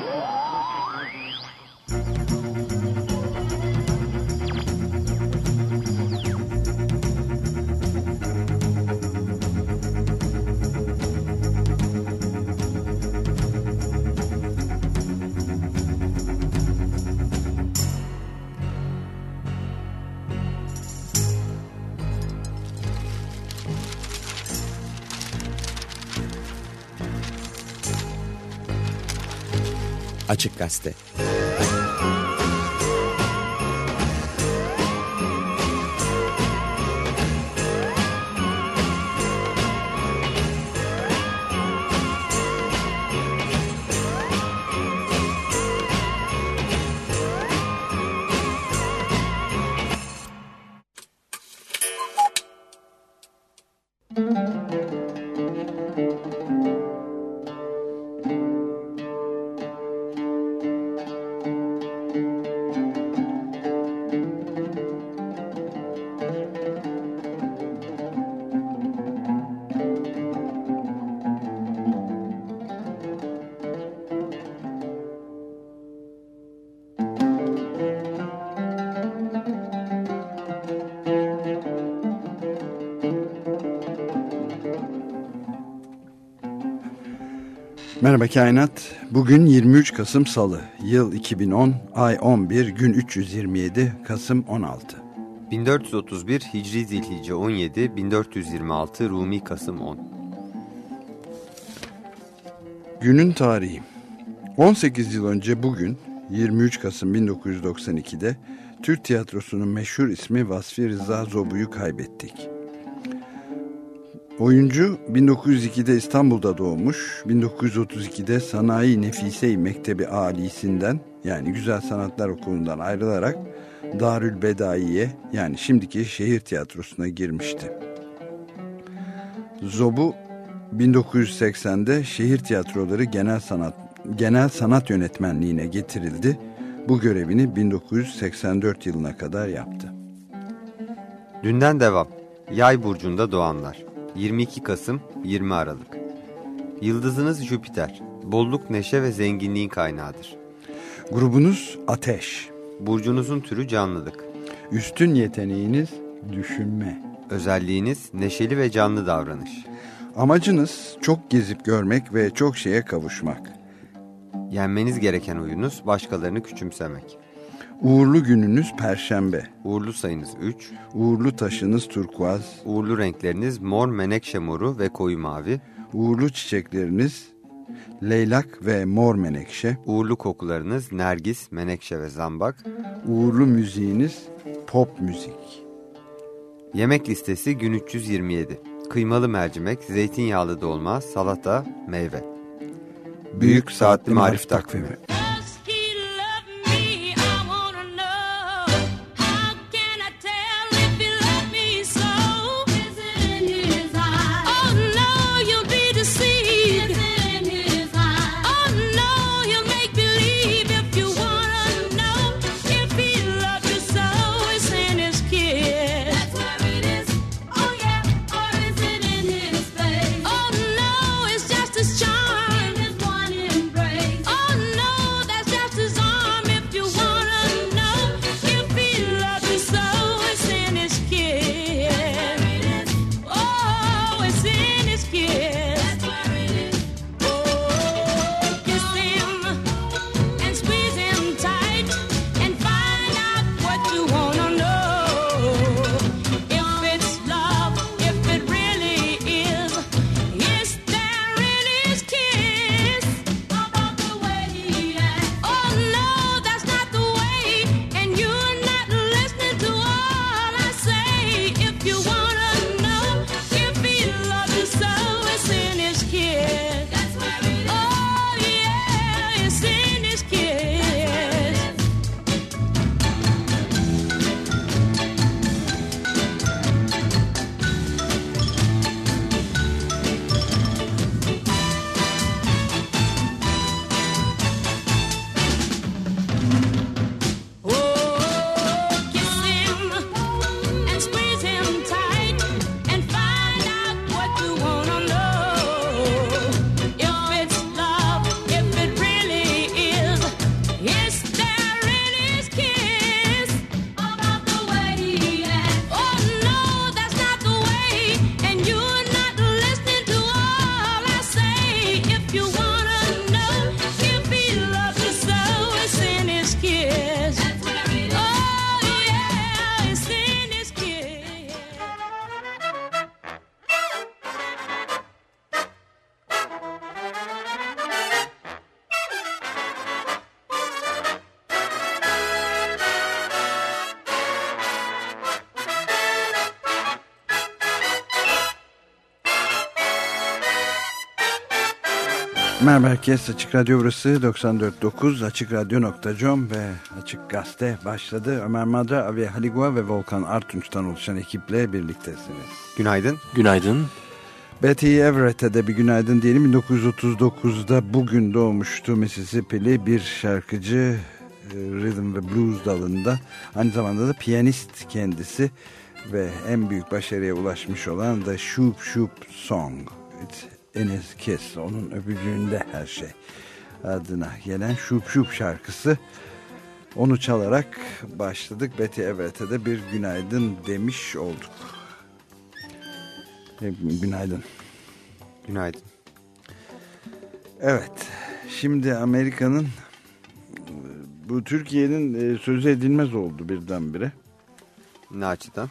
Yeah. Açık Gazete. Merhaba Kainat. Bugün 23 Kasım Salı. Yıl 2010, ay 11, gün 327, Kasım 16. 1431 Hicri Zilhice 17, 1426 Rumi Kasım 10. Günün tarihi. 18 yıl önce bugün 23 Kasım 1992'de Türk tiyatrosunun meşhur ismi Vasfi Rıza Zobu'yu kaybettik. Oyuncu 1902'de İstanbul'da doğmuş, 1932'de Sanayi Nefise Mektebi Alisi'nden yani Güzel Sanatlar Okulu'ndan ayrılarak Darül Bedaiye yani şimdiki şehir tiyatrosuna girmişti. Zobu 1980'de şehir tiyatroları genel sanat genel sanat yönetmenliğine getirildi. Bu görevini 1984 yılına kadar yaptı. Dünden devam. Yay burcunda doğanlar. 22 Kasım 20 Aralık. Yıldızınız Jüpiter. Bolluk, neşe ve zenginliğin kaynağıdır. Grubunuz ateş. Burcunuzun türü canlılık. Üstün yeteneğiniz düşünme. Özelliğiniz neşeli ve canlı davranış. Amacınız çok gezip görmek ve çok şeye kavuşmak. Yenmeniz gereken oyunuz başkalarını küçümsemek. Uğurlu gününüz perşembe. Uğurlu sayınız 3. Uğurlu taşınız turkuaz. Uğurlu renkleriniz mor, menekşe moru ve koyu mavi. Uğurlu çiçekleriniz leylak ve mor menekşe. Uğurlu kokularınız nergis, menekşe ve zambak. Uğurlu müziğiniz pop müzik. Yemek listesi gün 327. Kıymalı mercimek, zeytinyağlı dolma, salata, meyve. Büyük Saatli Marif Takvimi. Oh Merhaba herkes Açık Radyo burası 94.9 AçıkRadyo.com ve Açık Gazete başladı. Ömer Madra, Avi Haligua ve Volkan Artunç'tan oluşan ekiple birliktesiniz. Günaydın. Günaydın. Betty Everett'e de bir günaydın diyelim. 1939'da bugün doğmuştu Mississippi'li bir şarkıcı e, rhythm ve blues dalında. Aynı zamanda da piyanist kendisi ve en büyük başarıya ulaşmış olan The Shoop Shoop Song. It's his kiss. Onun öpücüğünde her şey adına gelen Shoop Shoop şarkısı. Onu çalarak başladık. Betty Everett'e de bir günaydın demiş olduk. Günaydın. Günaydın. Evet. Şimdi Amerika'nın bu Türkiye'nin sözü edilmez oldu birdenbire. Ne açıdan?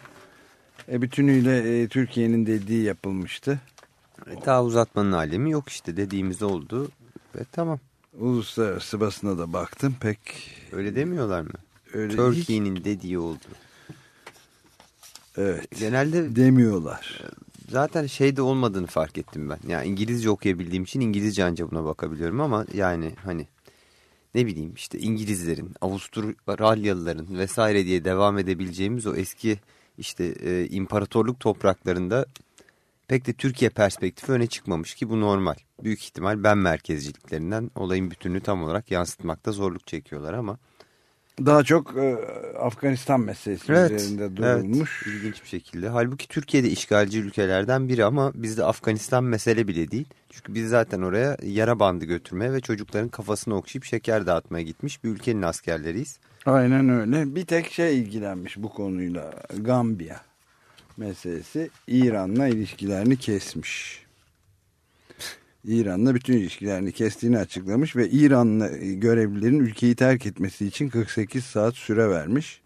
E, bütünüyle e, Türkiye'nin dediği yapılmıştı. E, daha uzatmanın alemi yok işte dediğimiz oldu ve tamam. Uluslararası basına da baktım pek... Öyle demiyorlar mı? Türkiye'nin hiç... dediği oldu. Evet. Genelde demiyorlar. Zaten şey de olmadığını fark ettim ben. Yani İngilizce okuyabildiğim için İngilizce anca buna bakabiliyorum ama yani hani ne bileyim işte İngilizlerin, Avustralyalıların vesaire diye devam edebileceğimiz o eski işte e, imparatorluk topraklarında pek de Türkiye perspektifi öne çıkmamış ki bu normal. Büyük ihtimal ben merkezciliklerinden olayın bütününü tam olarak yansıtmakta zorluk çekiyorlar ama. Daha çok e, Afganistan meselesi evet, üzerinde durulmuş. Evet, ilginç bir şekilde. Halbuki Türkiye'de işgalci ülkelerden biri ama bizde Afganistan mesele bile değil. Çünkü biz zaten oraya yara bandı götürmeye ve çocukların kafasını okşayıp şeker dağıtmaya gitmiş bir ülkenin askerleriyiz. Aynen öyle. Bir tek şey ilgilenmiş bu konuyla. Gambiya meselesi İran'la ilişkilerini kesmiş. İran'la bütün ilişkilerini kestiğini açıklamış ve İranlı görevlilerin ülkeyi terk etmesi için 48 saat süre vermiş.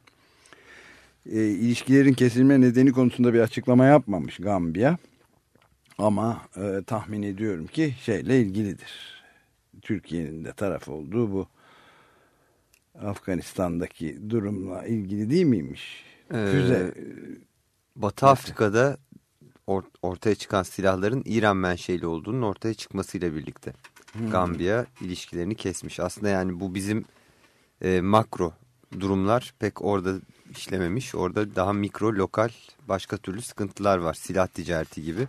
E, ilişkilerin kesilme nedeni konusunda bir açıklama yapmamış Gambiya. Ama e, tahmin ediyorum ki şeyle ilgilidir. Türkiye'nin de taraf olduğu bu Afganistan'daki durumla ilgili değil miymiş? Ee, Füze. Batı Afrika'da or ortaya çıkan silahların İran menşeli olduğunun ortaya çıkmasıyla birlikte hmm. Gambiya ilişkilerini kesmiş. Aslında yani bu bizim e, makro durumlar pek orada işlememiş. Orada daha mikro, lokal başka türlü sıkıntılar var. Silah ticareti gibi.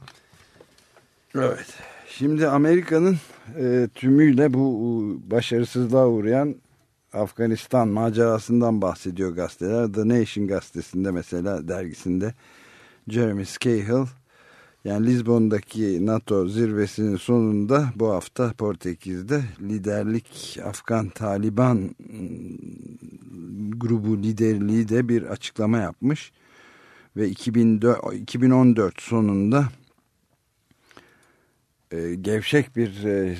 Evet. Şimdi Amerika'nın e, tümüyle bu başarısızlığa uğrayan Afganistan macerasından bahsediyor gazeteler. The Nation gazetesinde mesela dergisinde Jeremy Scahill yani Lizbon'daki NATO zirvesinin sonunda bu hafta Portekiz'de liderlik Afgan Taliban ıı, grubu liderliği de bir açıklama yapmış. Ve 2004, 2014 sonunda e, gevşek bir e,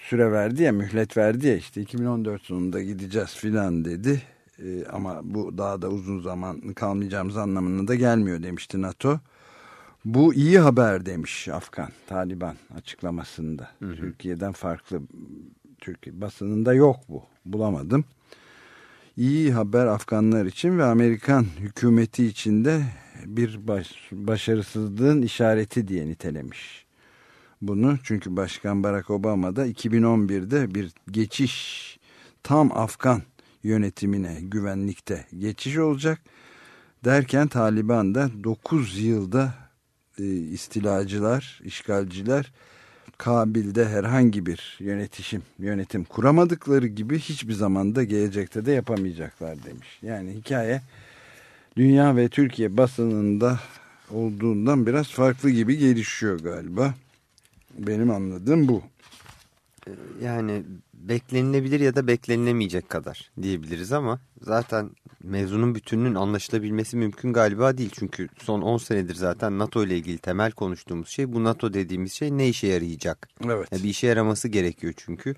süre verdi ya mühlet verdi ya işte 2014 sonunda gideceğiz filan dedi. E, ama bu daha da uzun zaman kalmayacağımız anlamına da gelmiyor demişti NATO. Bu iyi haber demiş Afgan Taliban açıklamasında. Hı hı. Türkiye'den farklı Türkiye basınında yok bu. Bulamadım. İyi haber Afganlar için ve Amerikan hükümeti için de bir baş, başarısızlığın işareti diye nitelemiş. Bunu çünkü Başkan Barack Obama da 2011'de bir geçiş tam Afgan yönetimine güvenlikte geçiş olacak derken Taliban da 9 yılda e, istilacılar, işgalciler Kabil'de herhangi bir yönetişim, yönetim kuramadıkları gibi hiçbir zamanda gelecekte de yapamayacaklar demiş. Yani hikaye dünya ve Türkiye basınında olduğundan biraz farklı gibi gelişiyor galiba. Benim anladığım bu. Yani beklenilebilir ya da beklenilemeyecek kadar diyebiliriz ama zaten mevzunun bütününün anlaşılabilmesi mümkün galiba değil. Çünkü son 10 senedir zaten NATO ile ilgili temel konuştuğumuz şey bu NATO dediğimiz şey ne işe yarayacak? Evet. Yani bir işe yaraması gerekiyor çünkü.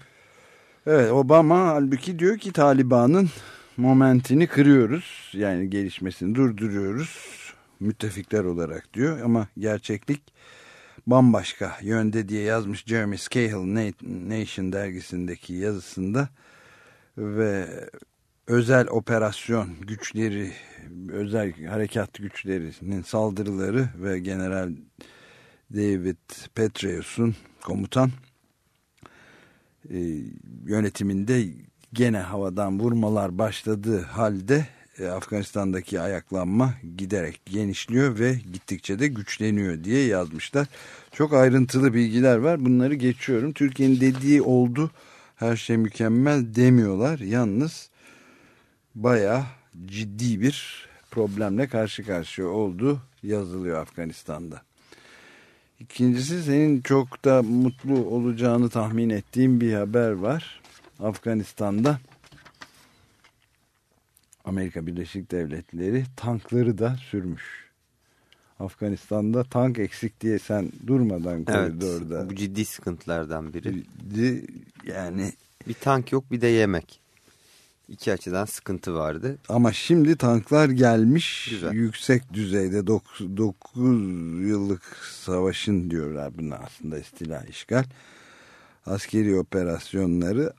Evet Obama halbuki diyor ki Taliban'ın momentini kırıyoruz. Yani gelişmesini durduruyoruz müttefikler olarak diyor ama gerçeklik bambaşka yönde diye yazmış Jeremy Scahill Nation dergisindeki yazısında. Ve özel operasyon güçleri, özel harekat güçlerinin saldırıları ve General David Petraeus'un komutan e, yönetiminde gene havadan vurmalar başladığı halde Afganistan'daki ayaklanma giderek genişliyor ve gittikçe de güçleniyor diye yazmışlar. Çok ayrıntılı bilgiler var. Bunları geçiyorum. Türkiye'nin dediği oldu. Her şey mükemmel demiyorlar. Yalnız baya ciddi bir problemle karşı karşıya oldu yazılıyor Afganistan'da. İkincisi senin çok da mutlu olacağını tahmin ettiğim bir haber var. Afganistan'da Amerika Birleşik Devletleri tankları da sürmüş. Afganistan'da tank eksik diye sen durmadan koridorda. Evet, bu ciddi sıkıntılardan biri. Yani bir tank yok bir de yemek. İki açıdan sıkıntı vardı. Ama şimdi tanklar gelmiş. Güzel. Yüksek düzeyde 9, 9 yıllık savaşın diyorlar buna aslında istila işgal. Askeri operasyonları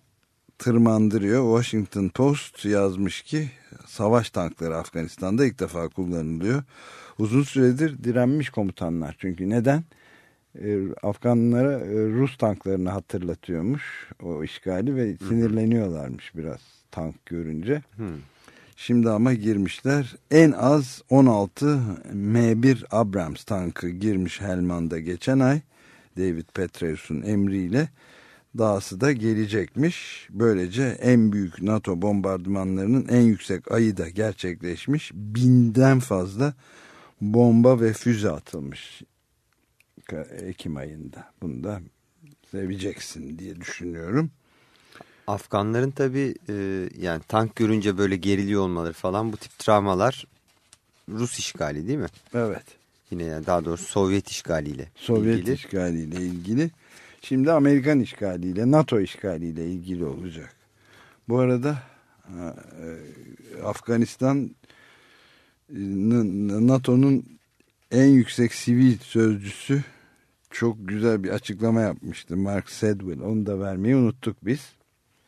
tırmandırıyor. Washington Post yazmış ki savaş tankları Afganistan'da ilk defa kullanılıyor. Uzun süredir direnmiş komutanlar. Çünkü neden? E, Afganlara e, Rus tanklarını hatırlatıyormuş o işgali ve sinirleniyorlarmış biraz tank görünce. Şimdi ama girmişler. En az 16 M1 Abrams tankı girmiş Helmand'a geçen ay. David Petraeus'un emriyle dahası da gelecekmiş. Böylece en büyük NATO bombardımanlarının en yüksek ayı da gerçekleşmiş. Binden fazla bomba ve füze atılmış Ekim ayında. Bunu da seveceksin diye düşünüyorum. Afganların tabi e, yani tank görünce böyle geriliyor olmaları falan bu tip travmalar Rus işgali değil mi? Evet. Yine yani daha doğrusu Sovyet işgaliyle Sovyet ilgili. işgaliyle ilgili. Şimdi Amerikan işgaliyle, NATO işgaliyle ilgili olacak. Bu arada e, Afganistan NATO'nun en yüksek sivil sözcüsü çok güzel bir açıklama yapmıştı. Mark Sedwill. Onu da vermeyi unuttuk biz.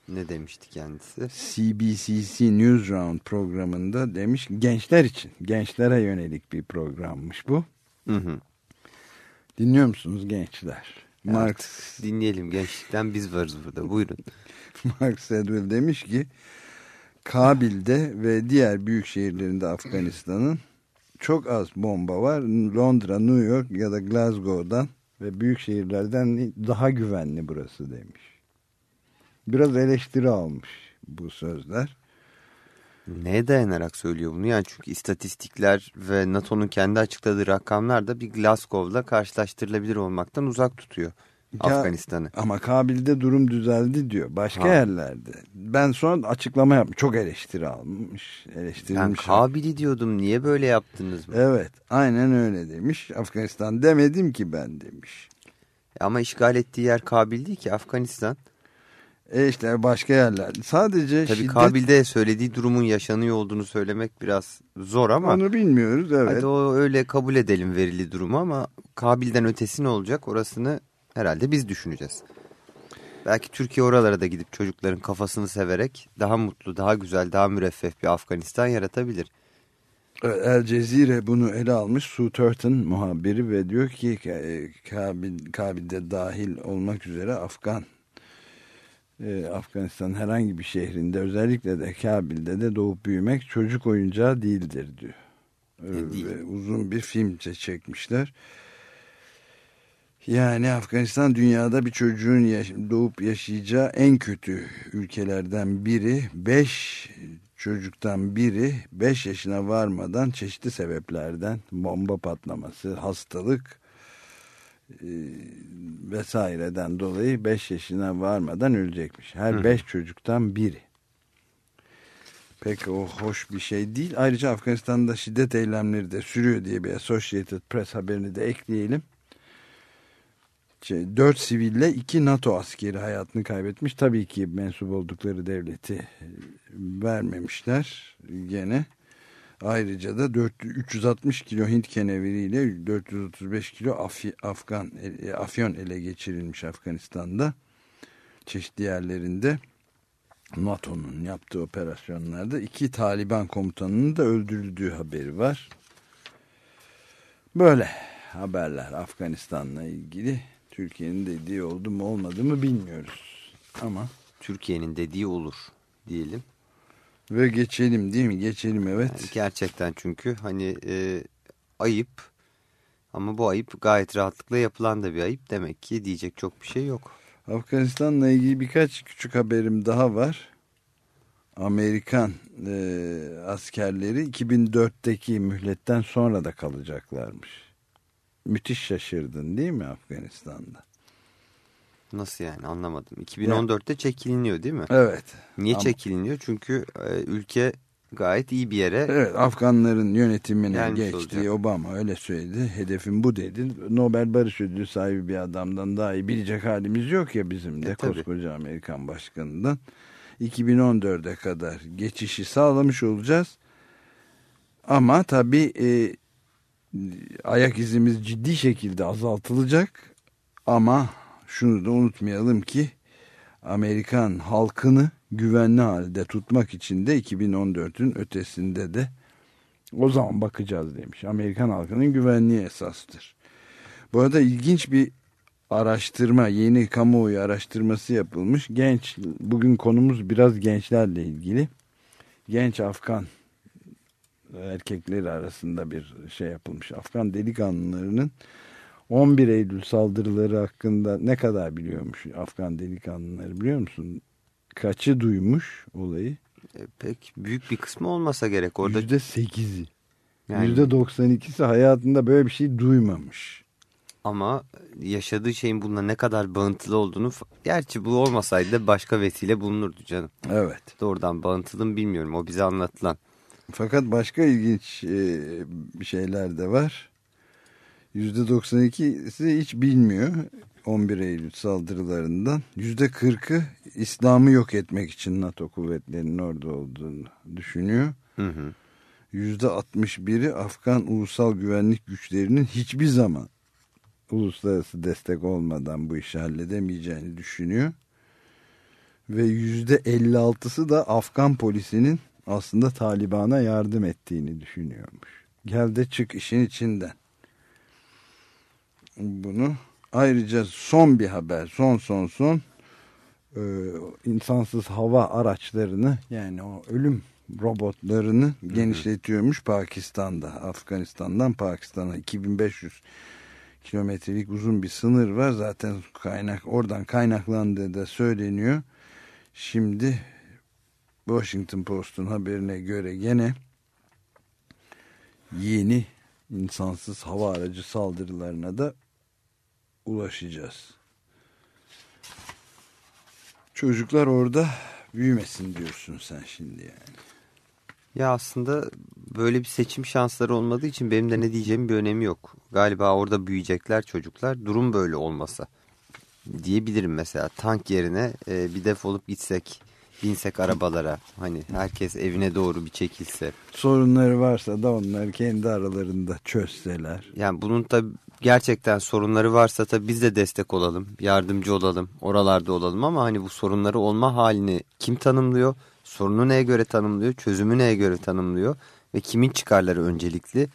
Ne demişti kendisi? CBCC Newsround programında demiş gençler için, gençlere yönelik bir programmış bu. Hı hı. Dinliyor musunuz gençler? Marx dinleyelim gençlikten biz varız burada buyurun. Mark Edwell demiş ki Kabil'de ve diğer büyük şehirlerinde Afganistan'ın çok az bomba var. Londra, New York ya da Glasgow'dan ve büyük şehirlerden daha güvenli burası demiş. Biraz eleştiri almış bu sözler. Neye dayanarak söylüyor bunu? Yani çünkü istatistikler ve NATO'nun kendi açıkladığı rakamlar da bir Glasgow'la karşılaştırılabilir olmaktan uzak tutuyor Afganistan'ı. Ama Kabil'de durum düzeldi diyor. Başka ha. yerlerde. Ben son açıklama yapmış. Çok eleştiri almış. Eleştirilmiş. Ben Kabil'i diyordum. Niye böyle yaptınız mı? Evet. Aynen öyle demiş. Afganistan demedim ki ben demiş. Ama işgal ettiği yer Kabil değil ki Afganistan. E işte başka yerler. Sadece Tabii şiddet... Kabil'de söylediği durumun yaşanıyor olduğunu söylemek biraz zor ama. Onu bilmiyoruz evet. Hadi o öyle kabul edelim verili durumu ama Kabil'den ötesi ne olacak orasını herhalde biz düşüneceğiz. Belki Türkiye oralara da gidip çocukların kafasını severek daha mutlu, daha güzel, daha müreffeh bir Afganistan yaratabilir. El Cezire bunu ele almış. Sue Turton muhabiri ve diyor ki e, Kabil, Kabil'de dahil olmak üzere Afgan e, Afganistan herhangi bir şehrinde özellikle de Kabil'de de doğup büyümek çocuk oyuncağı değildir diyor. E, değil. Ve uzun bir film çekmişler. Yani Afganistan dünyada bir çocuğun yaş doğup yaşayacağı en kötü ülkelerden biri. Beş çocuktan biri beş yaşına varmadan çeşitli sebeplerden bomba patlaması, hastalık vesaireden dolayı beş yaşına varmadan ölecekmiş. Her Hı. beş çocuktan biri. Pek o hoş bir şey değil. Ayrıca Afganistan'da şiddet eylemleri de sürüyor diye bir Associated Press haberini de ekleyelim. Şey, dört siville iki NATO askeri hayatını kaybetmiş. Tabii ki mensup oldukları devleti e, vermemişler gene. Ayrıca da 4, 360 kilo Hint keneviriyle 435 kilo Af Afgan e, afyon ele geçirilmiş Afganistan'da. Çeşitli yerlerinde NATO'nun yaptığı operasyonlarda iki Taliban komutanının da öldürüldüğü haberi var. Böyle haberler Afganistan'la ilgili. Türkiye'nin dediği oldu mu olmadı mı bilmiyoruz. Ama Türkiye'nin dediği olur diyelim. Ve geçelim değil mi? Geçelim evet. Yani gerçekten çünkü hani e, ayıp ama bu ayıp gayet rahatlıkla yapılan da bir ayıp. Demek ki diyecek çok bir şey yok. Afganistan'la ilgili birkaç küçük haberim daha var. Amerikan e, askerleri 2004'teki mühletten sonra da kalacaklarmış. Müthiş şaşırdın değil mi Afganistan'da? Nasıl yani anlamadım. 2014'te çekiliniyor değil mi? Evet. Niye Ama- çekiliniyor? Çünkü e, ülke gayet iyi bir yere Evet Afganların yönetimine Gelmiş geçti. olacak. Obama öyle söyledi. Hedefim bu dedi. Nobel Barış Ödülü sahibi bir adamdan daha iyi bilecek halimiz yok ya bizim de E, tabii. koskoca Amerikan başkanından. 2014'e kadar geçişi sağlamış olacağız. Ama tabii e, ayak izimiz ciddi şekilde azaltılacak. Ama şunu da unutmayalım ki Amerikan halkını güvenli halde tutmak için de 2014'ün ötesinde de o zaman bakacağız demiş. Amerikan halkının güvenliği esastır. Bu arada ilginç bir araştırma, yeni kamuoyu araştırması yapılmış. Genç, bugün konumuz biraz gençlerle ilgili. Genç Afgan erkekleri arasında bir şey yapılmış. Afgan delikanlılarının 11 Eylül saldırıları hakkında ne kadar biliyormuş Afgan delikanlıları biliyor musun? Kaçı duymuş olayı? e, pek büyük bir kısmı olmasa gerek. Orada Yüzde sekizi. Yani- Yüzde 92'si hayatında böyle bir şey duymamış. ama yaşadığı şeyin bununla ne kadar bağıntılı olduğunu gerçi bu olmasaydı da başka vesile bulunurdu canım. Evet. Doğrudan bağıntılı mı bilmiyorum. O bize anlatılan. Fakat başka ilginç e, şeyler de var. Yüzde 92'si hiç bilmiyor 11 Eylül saldırılarından. Yüzde 40'ı İslam'ı yok etmek için NATO kuvvetlerinin orada olduğunu düşünüyor. Hı hı. Yüzde 61'i Afgan ulusal güvenlik güçlerinin hiçbir zaman uluslararası destek olmadan bu işi halledemeyeceğini düşünüyor. Ve yüzde 56'sı da Afgan polisinin aslında Taliban'a yardım ettiğini düşünüyormuş. Gel de çık işin içinden. Bunu ayrıca son bir haber son son son e, insansız hava araçlarını yani o ölüm robotlarını genişletiyormuş Pakistan'da. Afganistan'dan Pakistan'a 2500 kilometrelik uzun bir sınır var. Zaten kaynak oradan kaynaklandığı da söyleniyor. Şimdi Washington Post'un haberine göre gene yeni insansız hava aracı saldırılarına da ulaşacağız. Çocuklar orada büyümesin diyorsun sen şimdi yani. Ya aslında böyle bir seçim şansları olmadığı için benim de ne diyeceğim bir önemi yok. Galiba orada büyüyecekler çocuklar. Durum böyle olmasa diyebilirim mesela. Tank yerine e, bir defolup gitsek, binsek arabalara. Hani herkes evine doğru bir çekilse. Sorunları varsa da onları kendi aralarında çözseler. Yani bunun da gerçekten sorunları varsa da biz de destek olalım, yardımcı olalım, oralarda olalım ama hani bu sorunları olma halini kim tanımlıyor? Sorunu neye göre tanımlıyor? Çözümü neye göre tanımlıyor? Ve kimin çıkarları öncelikli?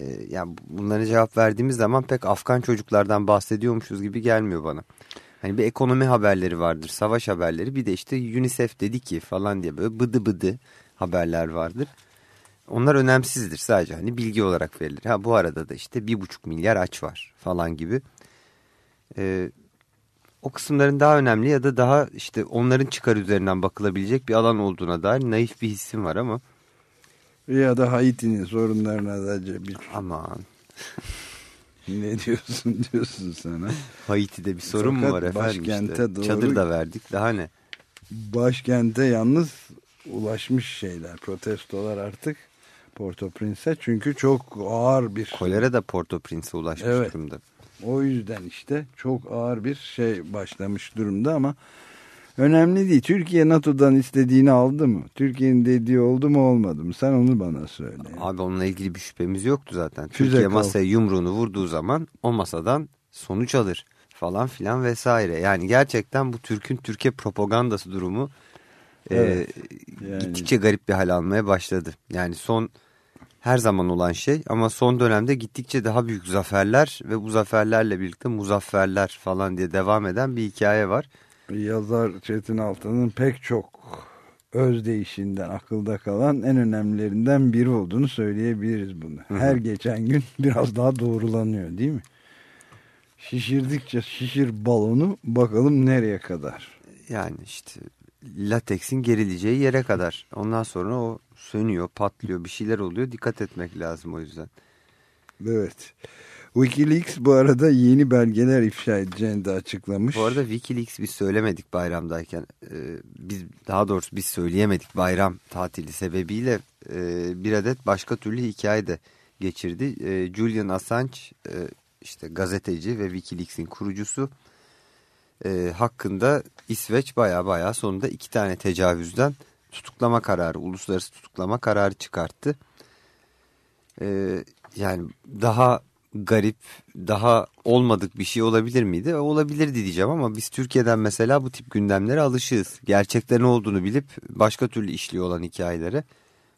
Ee, yani bunlara cevap verdiğimiz zaman pek Afgan çocuklardan bahsediyormuşuz gibi gelmiyor bana. Hani bir ekonomi haberleri vardır, savaş haberleri. Bir de işte UNICEF dedi ki falan diye böyle bıdı bıdı haberler vardır. Onlar önemsizdir sadece hani bilgi olarak verilir. Ha bu arada da işte bir buçuk milyar aç var falan gibi. Ee, o kısımların daha önemli ya da daha işte onların çıkar üzerinden bakılabilecek bir alan olduğuna dair naif bir hissim var ama Ya da Haiti'nin sorunlarına da bir aman ne diyorsun diyorsun sana. Haiti'de bir sorun mu Fakat var efendim başkente işte. doğru- Çadır da verdik daha ne? Başkente yalnız ulaşmış şeyler, protestolar artık Port-au-Prince'e çünkü çok ağır bir Kolera da Port-au-Prince'e ulaşmış Evet. durumda. O yüzden işte çok ağır bir şey başlamış durumda ama önemli değil. Türkiye NATO'dan istediğini aldı mı? Türkiye'nin dediği oldu mu olmadı mı? Sen onu bana söyle. Abi onunla ilgili bir şüphemiz yoktu zaten. Füze Türkiye masaya yumruğunu vurduğu zaman o masadan sonuç alır falan filan vesaire. Yani gerçekten bu Türk'ün Türkiye propagandası durumu e, Evet, yani- gittikçe garip bir hal almaya başladı. Yani son her zaman olan şey ama son dönemde gittikçe daha büyük zaferler ve bu zaferlerle birlikte muzafferler falan diye devam eden bir hikaye var. Yazar Çetin Altan'ın pek çok özdeyişinden akılda kalan en önemlilerinden biri olduğunu söyleyebiliriz bunu. Hı hı. Her geçen gün biraz daha doğrulanıyor değil mi? Şişirdikçe şişir balonu bakalım nereye kadar. Yani işte lateksin gerileceği yere kadar. Ondan sonra o sönüyor, patlıyor, bir şeyler oluyor. Dikkat etmek lazım o yüzden. Evet. Wikileaks bu arada yeni belgeler ifşa edeceğini de açıklamış. Bu arada Wikileaks biz söylemedik bayramdayken. Ee, biz daha doğrusu biz söyleyemedik bayram tatili sebebiyle e, bir adet başka türlü hikaye de geçirdi. E, Julian Assange e, işte gazeteci ve Wikileaks'in kurucusu e, hakkında İsveç baya baya sonunda iki tane tecavüzden tutuklama kararı, uluslararası tutuklama kararı çıkarttı. E, yani daha garip, daha olmadık bir şey olabilir miydi? Olabilirdi diyeceğim ama biz Türkiye'den mesela bu tip gündemlere alışığız. Gerçekten ne olduğunu bilip başka türlü işliyor olan hikayelere.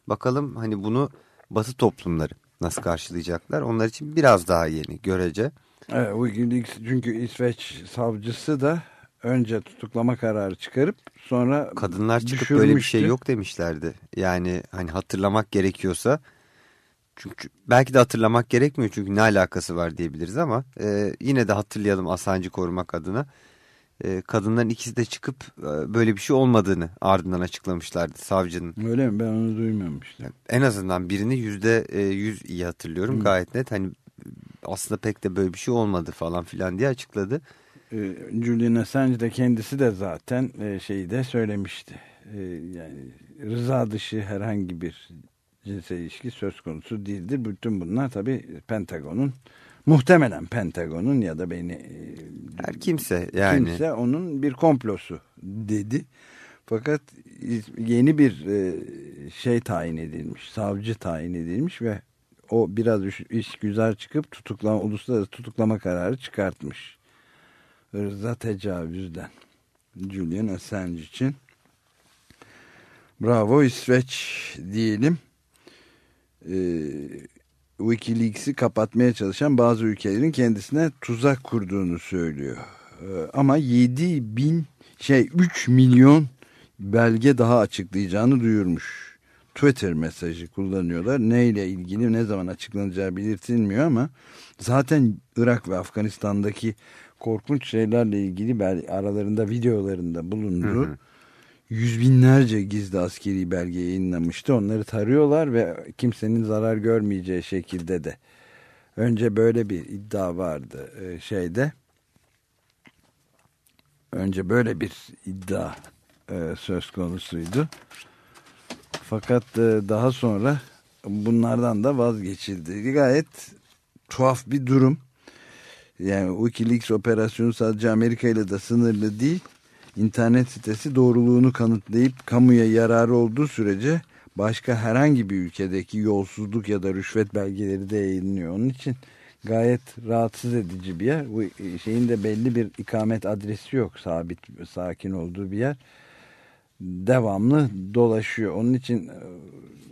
Bakalım hani bunu batı toplumları nasıl karşılayacaklar? Onlar için biraz daha yeni görece. Evet, Wikileaks çünkü İsveç savcısı da önce tutuklama kararı çıkarıp sonra Kadınlar çıkıp böyle bir şey yok demişlerdi. Yani hani hatırlamak gerekiyorsa çünkü belki de hatırlamak gerekmiyor çünkü ne alakası var diyebiliriz ama e, yine de hatırlayalım Asancı korumak adına. E, kadınların ikisi de çıkıp e, böyle bir şey olmadığını ardından açıklamışlardı savcının. Öyle mi? Ben onu duymamıştım. Yani en azından birini yüzde e, yüz iyi hatırlıyorum Hı. gayet net. Hani aslında pek de böyle bir şey olmadı falan filan diye açıkladı. E, Julian Assange de kendisi de zaten e, şeyi de söylemişti. E, yani rıza dışı herhangi bir cinsel ilişki söz konusu değildir. Bütün bunlar tabi Pentagon'un muhtemelen Pentagon'un ya da beni e, her kimse yani kimse onun bir komplosu dedi. Fakat yeni bir e, şey tayin edilmiş, savcı tayin edilmiş ve o biraz iş güzel çıkıp tutuklama, uluslararası tutuklama kararı çıkartmış. Rıza tecavüzden. Julian Assange için. Bravo İsveç diyelim e, Wikileaks'i kapatmaya çalışan bazı ülkelerin kendisine tuzak kurduğunu söylüyor. E, ama 7 bin şey 3 milyon belge daha açıklayacağını duyurmuş. Twitter mesajı kullanıyorlar. Neyle ilgili ne zaman açıklanacağı belirtilmiyor ama zaten Irak ve Afganistan'daki korkunç şeylerle ilgili aralarında videolarında bulundu. Hı hı yüz binlerce gizli askeri belge yayınlamıştı. Onları tarıyorlar ve kimsenin zarar görmeyeceği şekilde de. Önce böyle bir iddia vardı e, şeyde. Önce böyle bir iddia e, söz konusuydu. Fakat e, daha sonra bunlardan da vazgeçildi. Gayet tuhaf bir durum. Yani Wikileaks operasyonu sadece Amerika ile de sınırlı değil internet sitesi doğruluğunu kanıtlayıp kamuya yararı olduğu sürece başka herhangi bir ülkedeki yolsuzluk ya da rüşvet belgeleri de yayınlıyor. Onun için gayet rahatsız edici bir yer. Bu şeyin de belli bir ikamet adresi yok. Sabit, sakin olduğu bir yer. Devamlı dolaşıyor. Onun için e,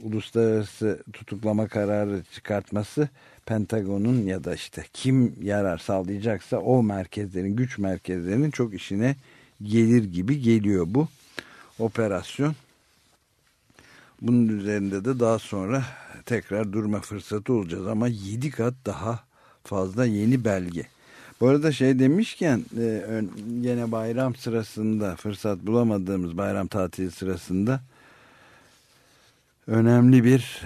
uluslararası tutuklama kararı çıkartması Pentagon'un ya da işte kim yarar sağlayacaksa o merkezlerin, güç merkezlerinin çok işine gelir gibi geliyor bu operasyon. Bunun üzerinde de daha sonra tekrar durma fırsatı olacağız ama 7 kat daha fazla yeni belge. Bu arada şey demişken e, yine bayram sırasında fırsat bulamadığımız bayram tatili sırasında önemli bir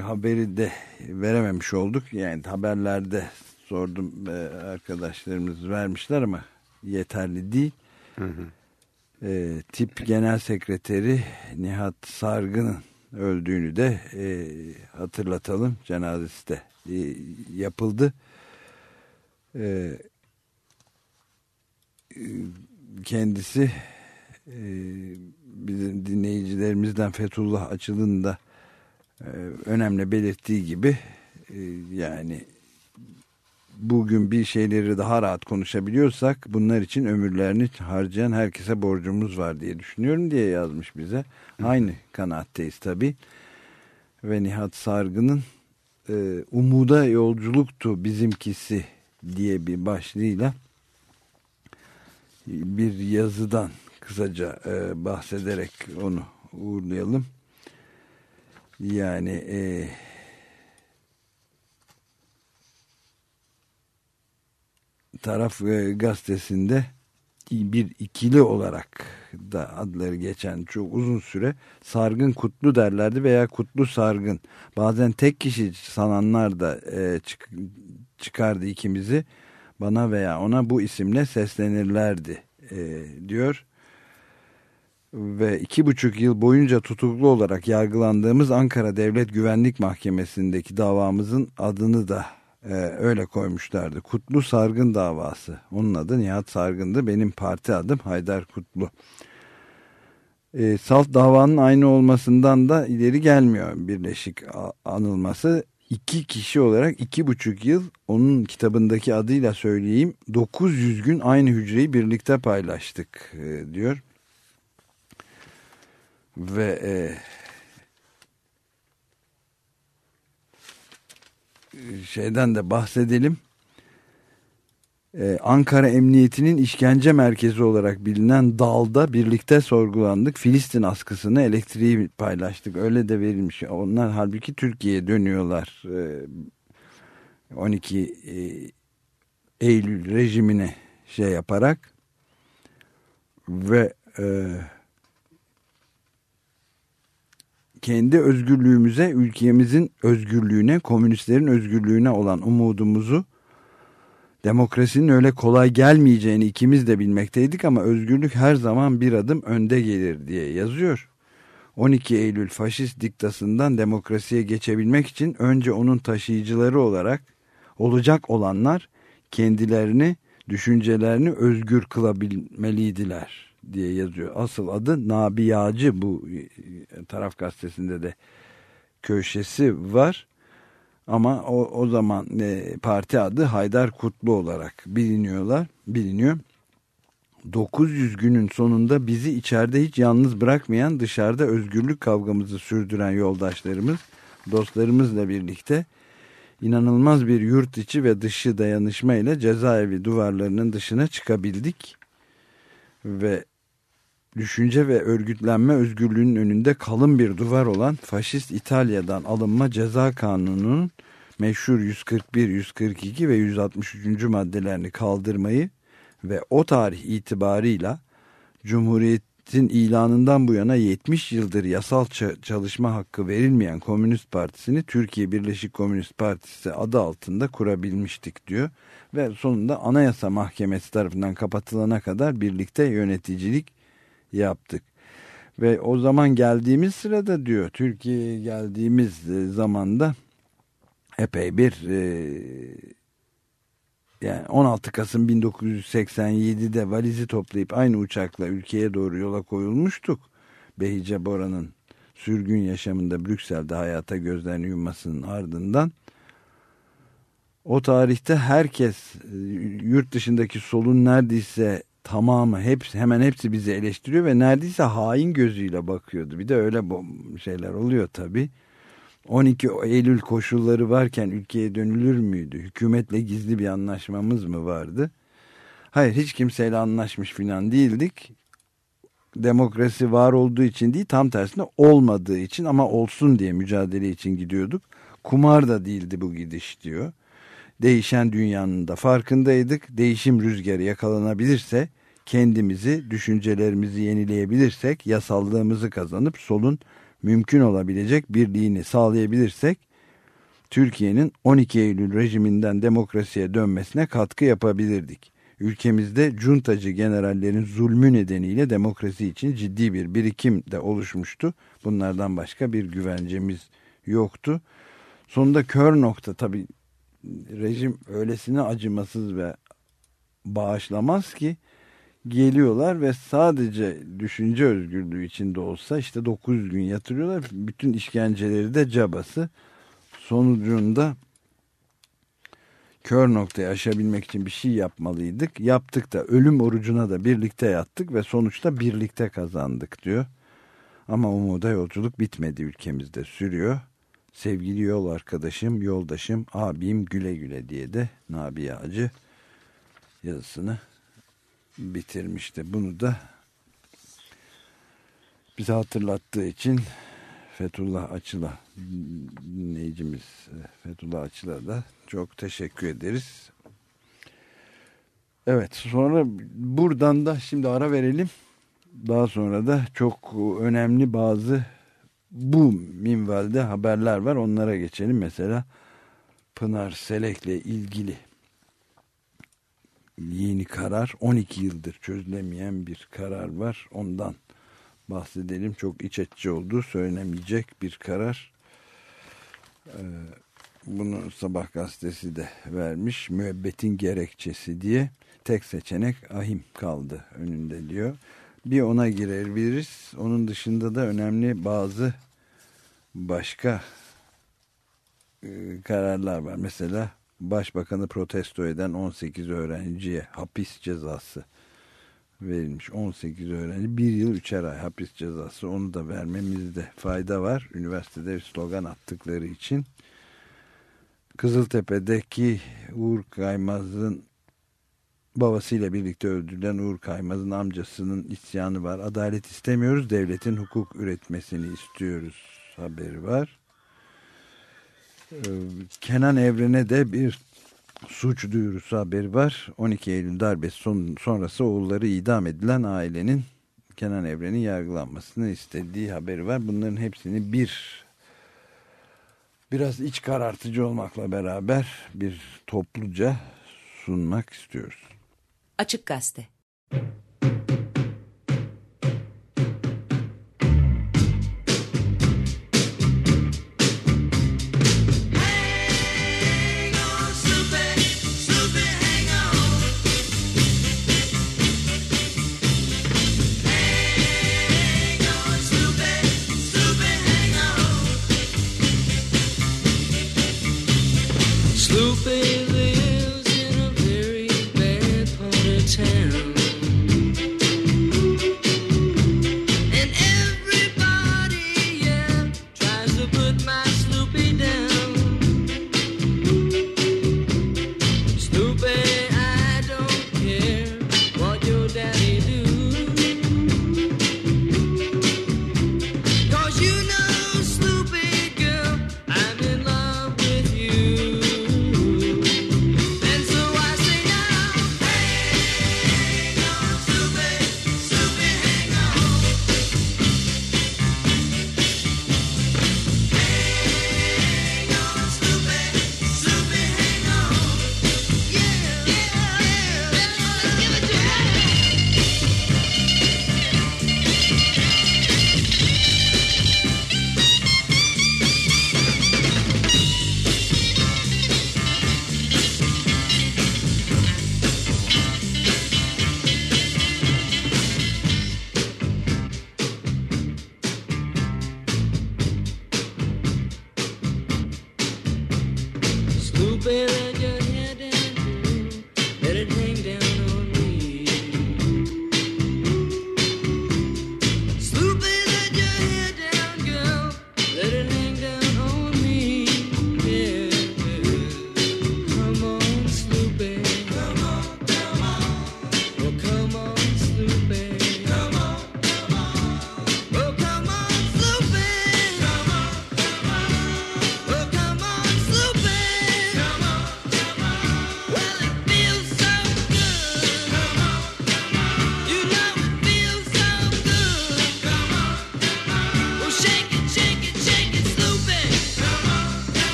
haberi de verememiş olduk. Yani haberlerde sordum e, arkadaşlarımız vermişler ama yeterli değil. Hı hı. E, tip Genel Sekreteri Nihat Sargı'nın öldüğünü de e, hatırlatalım. Cenazesi de e, yapıldı. E, kendisi e, bizim dinleyicilerimizden Fethullah Açıl'ın da e, önemli belirttiği gibi e, yani bugün bir şeyleri daha rahat konuşabiliyorsak bunlar için ömürlerini harcayan herkese borcumuz var diye düşünüyorum diye yazmış bize. Aynı kanaatteyiz tabi. Ve Nihat Sargı'nın e, Umuda Yolculuktu Bizimkisi diye bir başlığıyla bir yazıdan kısaca e, bahsederek onu uğurlayalım. Yani e, taraf e, gazetesinde bir ikili olarak da adları geçen çok uzun süre sargın kutlu derlerdi veya kutlu sargın. Bazen tek kişi sananlar da e, çık, çıkardı ikimizi bana veya ona bu isimle seslenirlerdi e, diyor. Ve iki buçuk yıl boyunca tutuklu olarak yargılandığımız Ankara Devlet Güvenlik Mahkemesi'ndeki davamızın adını da e, öyle koymuşlardı. Kutlu Sargın davası. Onun adı Nihat Sargın'dı. Benim parti adım Haydar Kutlu. E, salt davanın aynı olmasından da ileri gelmiyor birleşik anılması. İki kişi olarak iki buçuk yıl onun kitabındaki adıyla söyleyeyim 900 gün aynı hücreyi birlikte paylaştık e, diyor. Ve e, şeyden de bahsedelim. Ee, Ankara Emniyeti'nin işkence merkezi olarak bilinen Dal'da birlikte sorgulandık. Filistin askısını elektriği paylaştık. Öyle de verilmiş. Onlar halbuki Türkiye'ye dönüyorlar. Ee, 12 e, Eylül rejimine şey yaparak ve e, kendi özgürlüğümüze, ülkemizin özgürlüğüne, komünistlerin özgürlüğüne olan umudumuzu demokrasinin öyle kolay gelmeyeceğini ikimiz de bilmekteydik ama özgürlük her zaman bir adım önde gelir diye yazıyor. 12 Eylül faşist diktasından demokrasiye geçebilmek için önce onun taşıyıcıları olarak olacak olanlar kendilerini, düşüncelerini özgür kılabilmeliydiler diye yazıyor. Asıl adı Nabiyacı bu e, taraf gazetesinde de köşesi var. Ama o, o zaman e, parti adı Haydar Kutlu olarak biliniyorlar, biliniyor. 900 günün sonunda bizi içeride hiç yalnız bırakmayan dışarıda özgürlük kavgamızı sürdüren yoldaşlarımız, dostlarımızla birlikte inanılmaz bir yurt içi ve dışı dayanışma ile cezaevi duvarlarının dışına çıkabildik ve düşünce ve örgütlenme özgürlüğünün önünde kalın bir duvar olan faşist İtalya'dan alınma ceza kanununun meşhur 141, 142 ve 163. maddelerini kaldırmayı ve o tarih itibarıyla Cumhuriyet'in ilanından bu yana 70 yıldır yasal çalışma hakkı verilmeyen Komünist Partisi'ni Türkiye Birleşik Komünist Partisi adı altında kurabilmiştik diyor. Ve sonunda Anayasa Mahkemesi tarafından kapatılana kadar birlikte yöneticilik yaptık. Ve o zaman geldiğimiz sırada diyor Türkiye'ye geldiğimiz e, zamanda epey bir e, yani 16 Kasım 1987'de valizi toplayıp aynı uçakla ülkeye doğru yola koyulmuştuk. Behice Bora'nın sürgün yaşamında Brüksel'de hayata gözlerini yummasının ardından o tarihte herkes e, yurt dışındaki solun neredeyse tamamı hepsi hemen hepsi bizi eleştiriyor ve neredeyse hain gözüyle bakıyordu. Bir de öyle şeyler oluyor tabi. 12 Eylül koşulları varken ülkeye dönülür müydü? Hükümetle gizli bir anlaşmamız mı vardı? Hayır hiç kimseyle anlaşmış filan değildik. Demokrasi var olduğu için değil tam tersine olmadığı için ama olsun diye mücadele için gidiyorduk. Kumar da değildi bu gidiş diyor. Değişen dünyanın da farkındaydık. Değişim rüzgarı yakalanabilirse kendimizi, düşüncelerimizi yenileyebilirsek, yasallığımızı kazanıp solun mümkün olabilecek birliğini sağlayabilirsek, Türkiye'nin 12 Eylül rejiminden demokrasiye dönmesine katkı yapabilirdik. Ülkemizde cuntacı generallerin zulmü nedeniyle demokrasi için ciddi bir birikim de oluşmuştu. Bunlardan başka bir güvencemiz yoktu. Sonunda kör nokta tabi rejim öylesine acımasız ve bağışlamaz ki geliyorlar ve sadece düşünce özgürlüğü içinde olsa işte 900 gün yatırıyorlar. Bütün işkenceleri de cabası. Sonucunda kör noktayı aşabilmek için bir şey yapmalıydık. Yaptık da ölüm orucuna da birlikte yattık ve sonuçta birlikte kazandık diyor. Ama umuda yolculuk bitmedi ülkemizde sürüyor. Sevgili yol arkadaşım, yoldaşım, abim güle güle diye de Nabi Ağacı yazısını bitirmişti. Bunu da bize hatırlattığı için Fethullah Açıl'a dinleyicimiz Fethullah Açıl'a da çok teşekkür ederiz. Evet sonra buradan da şimdi ara verelim. Daha sonra da çok önemli bazı bu minvalde haberler var. Onlara geçelim. Mesela Pınar Selek'le ilgili yeni karar 12 yıldır çözülemeyen bir karar var. Ondan bahsedelim. Çok iç açıcı olduğu söylenemeyecek bir karar. Ee, bunu Sabah gazetesi de vermiş. Müebbetin gerekçesi diye tek seçenek ahim kaldı önünde diyor. Bir ona girebiliriz. Onun dışında da önemli bazı başka e, kararlar var. Mesela başbakanı protesto eden 18 öğrenciye hapis cezası verilmiş. 18 öğrenci bir yıl üçer ay hapis cezası onu da vermemizde fayda var. Üniversitede slogan attıkları için. Kızıltepe'deki Uğur Kaymaz'ın babasıyla birlikte öldürülen Uğur Kaymaz'ın amcasının isyanı var. Adalet istemiyoruz, devletin hukuk üretmesini istiyoruz haberi var. Ee, Kenan Evren'e de bir suç duyurusu haberi var. 12 Eylül darbesi son, sonrası oğulları idam edilen ailenin Kenan Evren'in yargılanmasını istediği haberi var. Bunların hepsini bir biraz iç karartıcı olmakla beraber bir topluca sunmak istiyoruz. Açık Gazete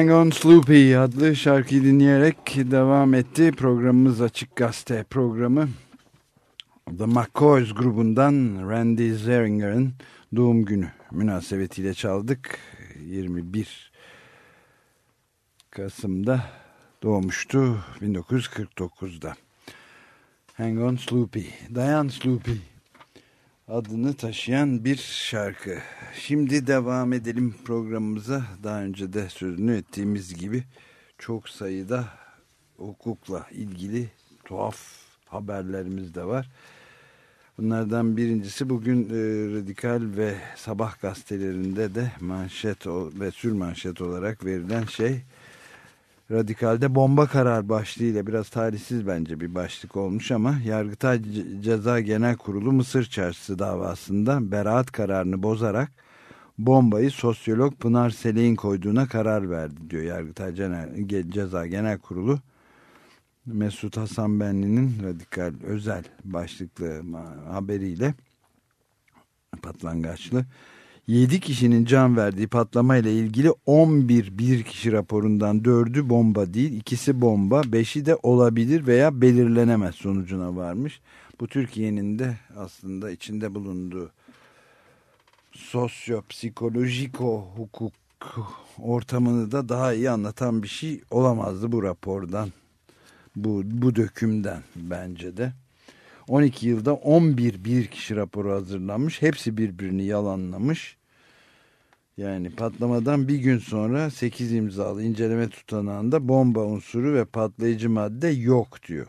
Hang On Sloopy adlı şarkıyı dinleyerek devam etti. Programımız Açık Gazete programı. The McCoys grubundan Randy Zeringer'ın doğum günü münasebetiyle çaldık. 21 Kasım'da doğmuştu 1949'da. Hang on Sloopy, Dayan Sloopy adını taşıyan bir şarkı. Şimdi devam edelim programımıza. Daha önce de sözünü ettiğimiz gibi çok sayıda hukukla ilgili tuhaf haberlerimiz de var. Bunlardan birincisi bugün e, Radikal ve Sabah gazetelerinde de manşet ve sür manşet olarak verilen şey Radikal'de bomba karar başlığıyla biraz tarihsiz bence bir başlık olmuş ama Yargıtay Ceza Genel Kurulu Mısır Çarşısı davasında beraat kararını bozarak bombayı sosyolog Pınar Selek'in koyduğuna karar verdi diyor Yargıtay Ceza Genel Kurulu. Mesut Hasan Benli'nin radikal özel başlıklı haberiyle patlangaçlı 7 kişinin can verdiği patlamayla ilgili 11 bir kişi raporundan 4'ü bomba değil, ikisi bomba, 5'i de olabilir veya belirlenemez sonucuna varmış. Bu Türkiye'nin de aslında içinde bulunduğu sosyo-psikolojiko hukuk ortamını da daha iyi anlatan bir şey olamazdı bu rapordan. Bu, bu dökümden bence de. 12 yılda 11 bir kişi raporu hazırlanmış. Hepsi birbirini yalanlamış. Yani patlamadan bir gün sonra 8 imzalı inceleme tutanağında bomba unsuru ve patlayıcı madde yok diyor.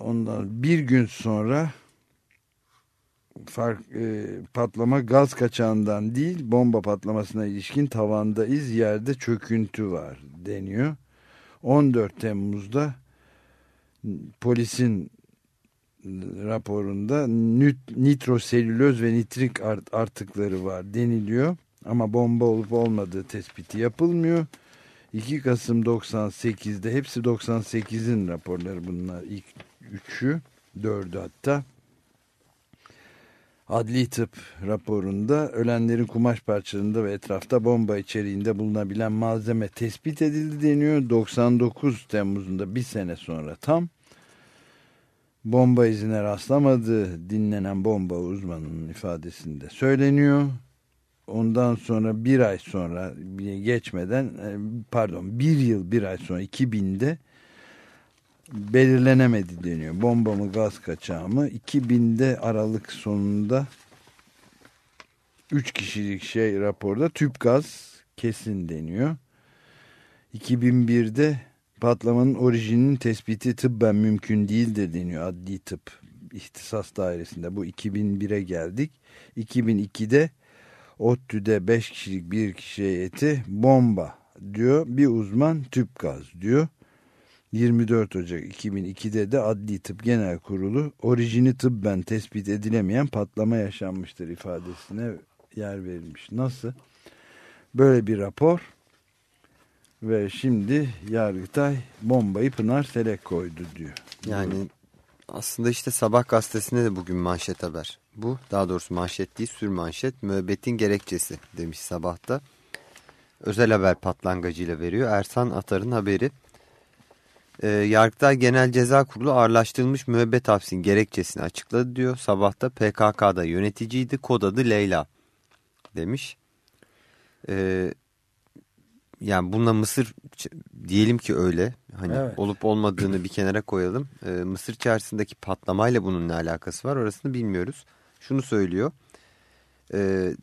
Ondan bir gün sonra fark, e, patlama gaz kaçağından değil bomba patlamasına ilişkin tavanda iz yerde çöküntü var deniyor. 14 Temmuz'da polisin raporunda nitroselüloz ve nitrik artıkları var deniliyor. Ama bomba olup olmadığı tespiti yapılmıyor. 2 Kasım 98'de hepsi 98'in raporları bunlar ilk üçü dördü hatta. Adli tıp raporunda ölenlerin kumaş parçalarında ve etrafta bomba içeriğinde bulunabilen malzeme tespit edildi deniyor. 99 Temmuz'unda bir sene sonra tam bomba izine rastlamadığı dinlenen bomba uzmanının ifadesinde söyleniyor. Ondan sonra bir ay sonra geçmeden e, pardon bir yıl bir ay sonra 2000'de belirlenemedi deniyor. Bomba mı gaz kaçağı mı? 2000'de Aralık sonunda 3 kişilik şey raporda tüp gaz kesin deniyor. 2001'de patlamanın orijininin tespiti tıbben mümkün değildir deniyor adli tıp ihtisas dairesinde. Bu 2001'e geldik. 2002'de ODTÜ'de 5 kişilik bir kişi heyeti bomba diyor. Bir uzman tüp gaz diyor. 24 Ocak 2002'de de Adli Tıp Genel Kurulu orijini tıbben tespit edilemeyen patlama yaşanmıştır ifadesine yer verilmiş. Nasıl? Böyle bir rapor ve şimdi Yargıtay bombayı Pınar Selek koydu diyor. Yani aslında işte Sabah gazetesinde de bugün manşet haber. Bu daha doğrusu manşet değil sür manşet müebbetin gerekçesi demiş Sabah'ta. Özel haber patlangacıyla veriyor. Ersan Atar'ın haberi. E, Yargıtay Genel Ceza Kurulu ağırlaştırılmış müebbet hapsin gerekçesini açıkladı diyor. Sabahta PKK'da yöneticiydi kod adı Leyla demiş. E, yani bununla Mısır diyelim ki öyle. Hani evet. olup olmadığını bir kenara koyalım. Ee, Mısır çarşısındaki patlamayla bunun ne alakası var orasını bilmiyoruz. Şunu söylüyor. Ee,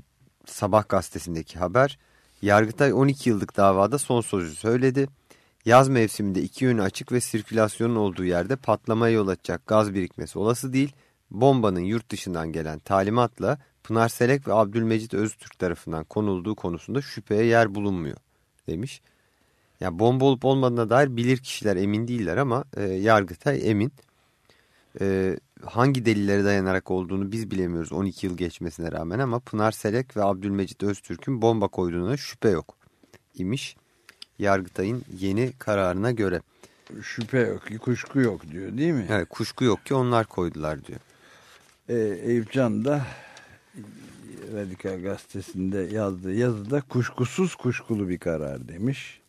Sabah gazetesindeki haber. Yargıtay 12 yıllık davada son sözü söyledi. Yaz mevsiminde iki yönü açık ve sirkülasyonun olduğu yerde patlamaya yol açacak gaz birikmesi olası değil. Bombanın yurt dışından gelen talimatla Pınar Selek ve Abdülmecit Öztürk tarafından konulduğu konusunda şüpheye yer bulunmuyor demiş. Ya bomba olup olmadığına dair bilir kişiler emin değiller ama e, Yargıtay emin. E, hangi delillere dayanarak olduğunu biz bilemiyoruz 12 yıl geçmesine rağmen ama Pınar Selek ve Abdülmecit Öztürk'ün bomba koyduğuna şüphe yok imiş. Yargıtay'ın yeni kararına göre. Şüphe yok, kuşku yok diyor değil mi? Evet, kuşku yok ki onlar koydular diyor. Ee, Eyüp Can da Radikal Gazetesi'nde yazdığı yazıda kuşkusuz kuşkulu bir karar demiş.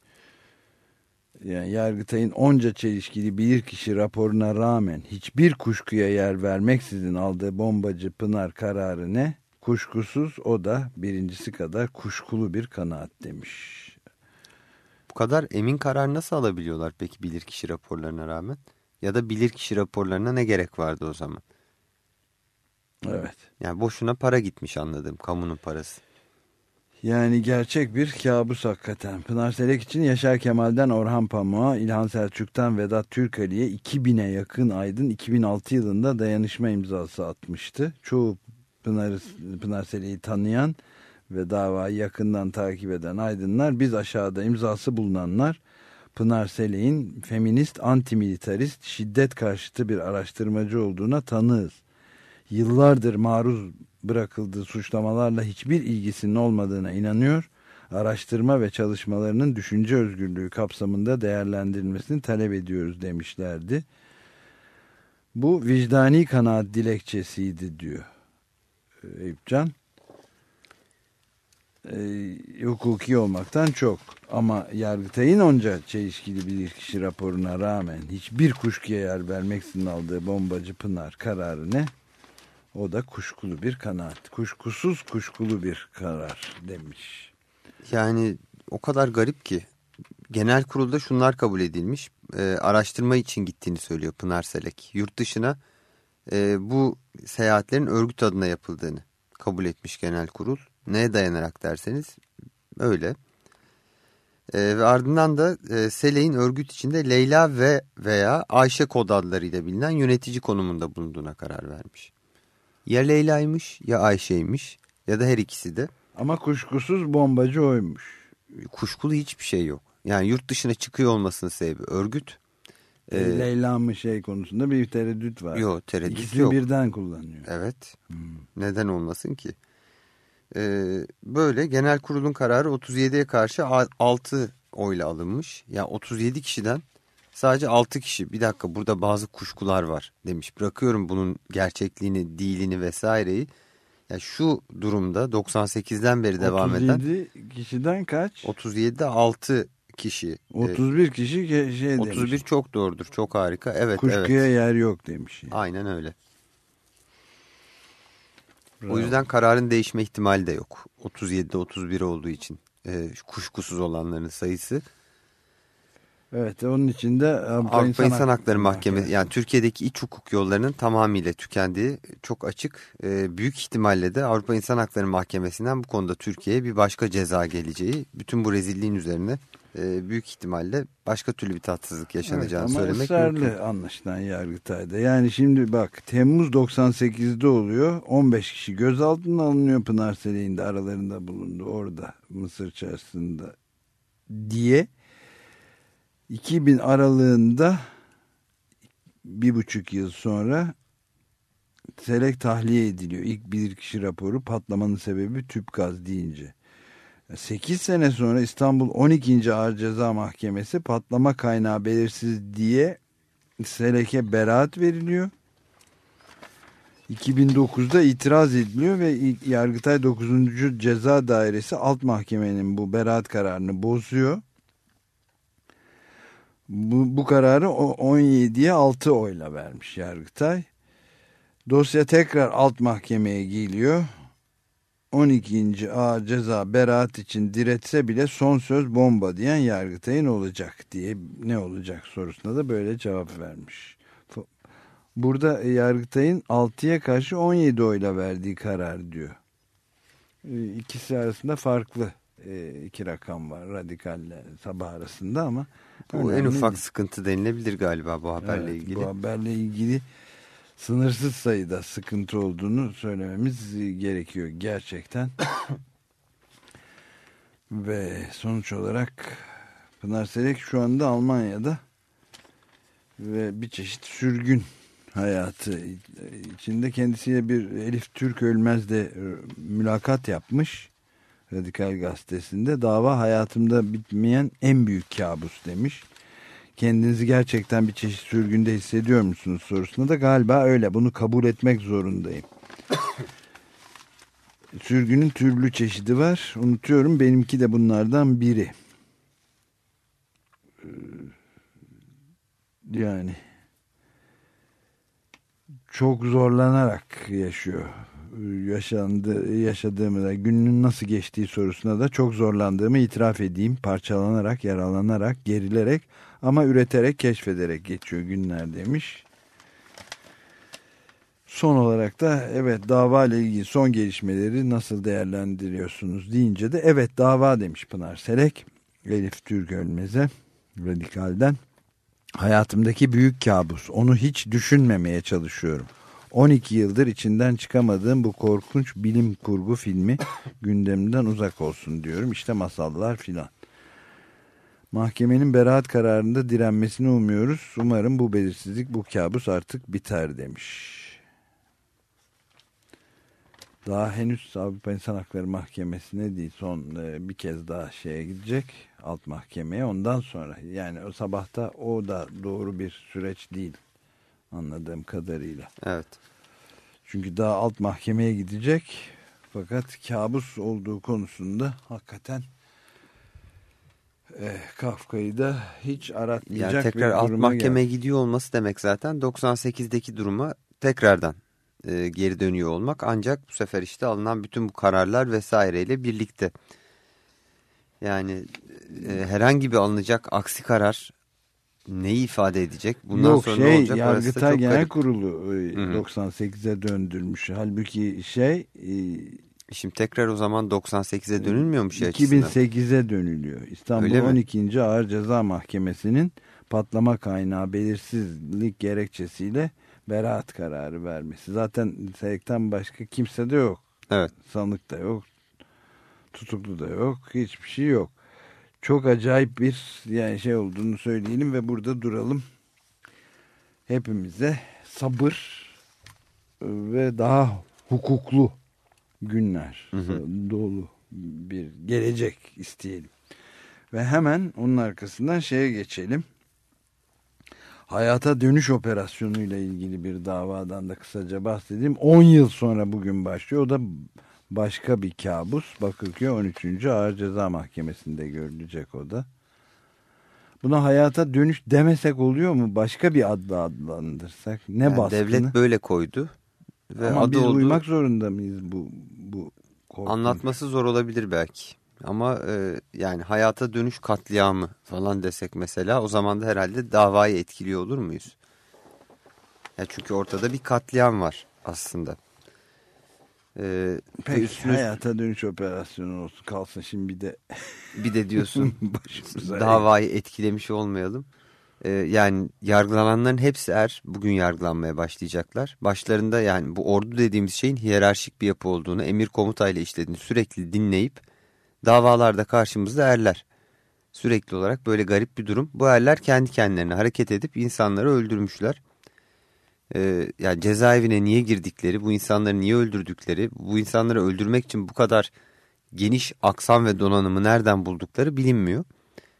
Yani Yargıtay'ın onca çelişkili bilirkişi raporuna rağmen hiçbir kuşkuya yer vermeksizin aldığı bombacı Pınar kararı ne? Kuşkusuz o da birincisi kadar kuşkulu bir kanaat demiş. kadar emin karar nasıl alabiliyorlar peki bilirkişi raporlarına rağmen? Ya da bilirkişi raporlarına ne gerek vardı o zaman? Evet. Yani boşuna para gitmiş anladım. Kamunun parası. Yani gerçek bir kabus hakikaten. Pınar Selek için Yaşar Kemal'den Orhan Pamuk'a, İlhan Selçuk'tan Vedat Türkali'ye 2000'e yakın aydın 2006 yılında dayanışma imzası atmıştı. Çoğu Pınar, Pınar Selek'i tanıyan ve davayı yakından takip eden aydınlar biz aşağıda imzası bulunanlar Pınar Selek'in feminist, antimilitarist, şiddet karşıtı bir araştırmacı olduğuna tanığız. Yıllardır maruz bırakıldığı suçlamalarla hiçbir ilgisinin olmadığına inanıyor, araştırma ve çalışmalarının düşünce özgürlüğü kapsamında değerlendirilmesini talep ediyoruz demişlerdi. Bu vicdani kanaat dilekçesiydi diyor Eyüpcan. E, hukuki olmaktan çok ama Yargıtay'ın onca çelişkili bilirkişi raporuna rağmen hiçbir kuşkuya yer vermeksizin aldığı bombacı Pınar kararı ne? O da kuşkulu bir kanaat. Kuşkusuz kuşkulu bir karar demiş. Yani o kadar garip ki genel kurulda şunlar kabul edilmiş. E, araştırma için gittiğini söylüyor Pınar Selek. Yurt dışına e, bu seyahatlerin örgüt adına yapıldığını kabul etmiş genel kurul. Neye dayanarak derseniz öyle. E, ve ardından da e, Selek'in örgüt içinde Leyla ve veya Ayşe kod adlarıyla bilinen yönetici konumunda bulunduğuna karar vermiş. Ya Leyla'ymış ya Ayşe'ymiş ya da her ikisi de. Ama kuşkusuz bombacı oymuş. Kuşkulu hiçbir şey yok. Yani yurt dışına çıkıyor olmasının sebebi örgüt. E, ee, Leyla mı şey konusunda bir tereddüt var. Yok tereddüt İkisini yok. birden kullanıyor. Evet. Hmm. Neden olmasın ki? Ee, böyle genel kurulun kararı 37'ye karşı 6 oyla alınmış. Ya yani 37 kişiden sadece 6 kişi bir dakika burada bazı kuşkular var demiş. Bırakıyorum bunun gerçekliğini, dilini vesaireyi. Ya şu durumda 98'den beri devam 37 eden 37 kişiden kaç? 37'de 6 kişi. 31 kişi şey 31 demiş. çok doğrudur. Çok harika. Evet Kuşkuya evet. yer yok demiş. Yani. Aynen öyle. Bravo. O yüzden kararın değişme ihtimali de yok. 37'de 31 olduğu için e, kuşkusuz olanların sayısı. Evet onun için de Avrupa, Avrupa İnsan, İnsan Hakları Mahkemesi yani Türkiye'deki iç hukuk yollarının tamamıyla tükendiği çok açık. E, büyük ihtimalle de Avrupa İnsan Hakları Mahkemesi'nden bu konuda Türkiye'ye bir başka ceza geleceği bütün bu rezilliğin üzerine e, büyük ihtimalle başka türlü bir tatsızlık yaşanacağını evet, söylemek ısrarlı mümkün. anlaşılan Yargıtay'da. Yani şimdi bak Temmuz 98'de oluyor 15 kişi gözaltına alınıyor Pınar Selek'in de aralarında bulundu orada Mısır çarşısında diye 2000 aralığında bir buçuk yıl sonra Selek tahliye ediliyor. İlk bilirkişi raporu patlamanın sebebi tüp gaz deyince. 8 sene sonra İstanbul 12. Ağır Ceza Mahkemesi patlama kaynağı belirsiz diye Selek'e beraat veriliyor. 2009'da itiraz ediliyor ve Yargıtay 9. Ceza Dairesi alt mahkemenin bu beraat kararını bozuyor. Bu, bu kararı 17'ye 6 oyla vermiş Yargıtay. Dosya tekrar alt mahkemeye geliyor. 12. Ağır Ceza beraat için diretse bile son söz bomba diyen Yargıtay'ın olacak diye ne olacak sorusuna da böyle cevap vermiş. Burada Yargıtay'ın 6'ya karşı 17 oyla verdiği karar diyor. Ee, ikisi arasında farklı e, iki rakam var radikalle sabah arasında ama bu en ufak değil. sıkıntı denilebilir galiba bu haberle evet, ilgili. Bu haberle ilgili sınırsız sayıda sıkıntı olduğunu söylememiz gerekiyor gerçekten. Ve sonuç olarak Pınar Selek şu anda Almanya'da ve bir çeşit sürgün hayatı içinde kendisiyle bir Elif Türk Ölmez de e, mülakat yapmış. Radikal Gazetesi'nde dava hayatımda bitmeyen en büyük kabus demiş kendinizi gerçekten bir çeşit sürgünde hissediyor musunuz sorusuna da galiba öyle. Bunu kabul etmek zorundayım. Sürgünün türlü çeşidi var. Unutuyorum benimki de bunlardan biri. Ee, yani çok zorlanarak yaşıyor yaşandı, yaşadığımı da günün nasıl geçtiği sorusuna da çok zorlandığımı itiraf edeyim. Parçalanarak, yaralanarak, gerilerek ama üreterek, keşfederek geçiyor günler demiş. Son olarak da evet dava ile ilgili son gelişmeleri nasıl değerlendiriyorsunuz deyince de evet dava demiş Pınar Selek. Elif Türk Ölmez'e Radikal'den. Hayatımdaki büyük kabus. Onu hiç düşünmemeye çalışıyorum. 12 yıldır içinden çıkamadığım bu korkunç bilim kurgu filmi gündemden uzak olsun diyorum. İşte masallar filan. Mahkemenin beraat kararında direnmesini umuyoruz. Umarım bu belirsizlik, bu kabus artık biter demiş. Daha henüz Avrupa İnsan Hakları Mahkemesi'ne değil son e, bir kez daha şeye gidecek alt mahkemeye ondan sonra yani o sabahta o da doğru bir süreç değil anladığım kadarıyla. Evet. Çünkü daha alt mahkemeye gidecek fakat kabus olduğu konusunda hakikaten e, Kafka'yı da hiç aratmayacak yani tekrar bir alt mahkemeye geldi. gidiyor olması demek zaten 98'deki duruma tekrardan e, geri dönüyor olmak ancak bu sefer işte alınan bütün bu kararlar vesaireyle birlikte yani e, herhangi bir alınacak aksi karar neyi ifade edecek? Bundan Yok sonra şey ne olacak? Yargıtay çok Genel garip. Kurulu e, 98'e döndürmüş. Halbuki şey e, Şimdi tekrar o zaman 98'e dönülmüyor mu şey açısından? 2008'e dönülüyor. İstanbul Öyle mi? 12. Ağır Ceza Mahkemesi'nin patlama kaynağı belirsizlik gerekçesiyle beraat kararı vermesi. Zaten SEYK'ten başka kimse de yok. Evet. Sanık da yok. Tutuklu da yok. Hiçbir şey yok. Çok acayip bir yani şey olduğunu söyleyelim ve burada duralım. Hepimize sabır ve daha hukuklu günler dolu bir gelecek isteyelim. Ve hemen onun arkasından şeye geçelim. Hayata dönüş operasyonuyla ilgili bir davadan da kısaca bahsedeyim. 10 yıl sonra bugün başlıyor. O da başka bir kabus. Bakırköy 13. Ağır Ceza Mahkemesi'nde görülecek o da. Buna hayata dönüş demesek oluyor mu? Başka bir adla adlandırsak. Ne Yani baskını? devlet böyle koydu. Ve Ama adı biz oldu, uymak zorunda mıyız bu bu korkunç? Anlatması zor olabilir belki. Ama e, yani hayata dönüş katliamı falan desek mesela o zaman da herhalde davayı etkiliyor olur muyuz? Ya çünkü ortada bir katliam var aslında. E, ve Peki üstüne- hayata dönüş operasyonu olsun kalsın şimdi bir de bir de diyorsun davayı etkilemiş olmayalım. E, yani yargılananların hepsi er bugün yargılanmaya başlayacaklar. Başlarında yani bu ordu dediğimiz şeyin hiyerarşik bir yapı olduğunu, emir komutayla işlediğini sürekli dinleyip davalarda karşımızda erler. Sürekli olarak böyle garip bir durum. Bu erler kendi kendilerine hareket edip insanları öldürmüşler. Ee, yani cezaevine niye girdikleri, bu insanları niye öldürdükleri, bu insanları öldürmek için bu kadar geniş aksam ve donanımı nereden buldukları bilinmiyor.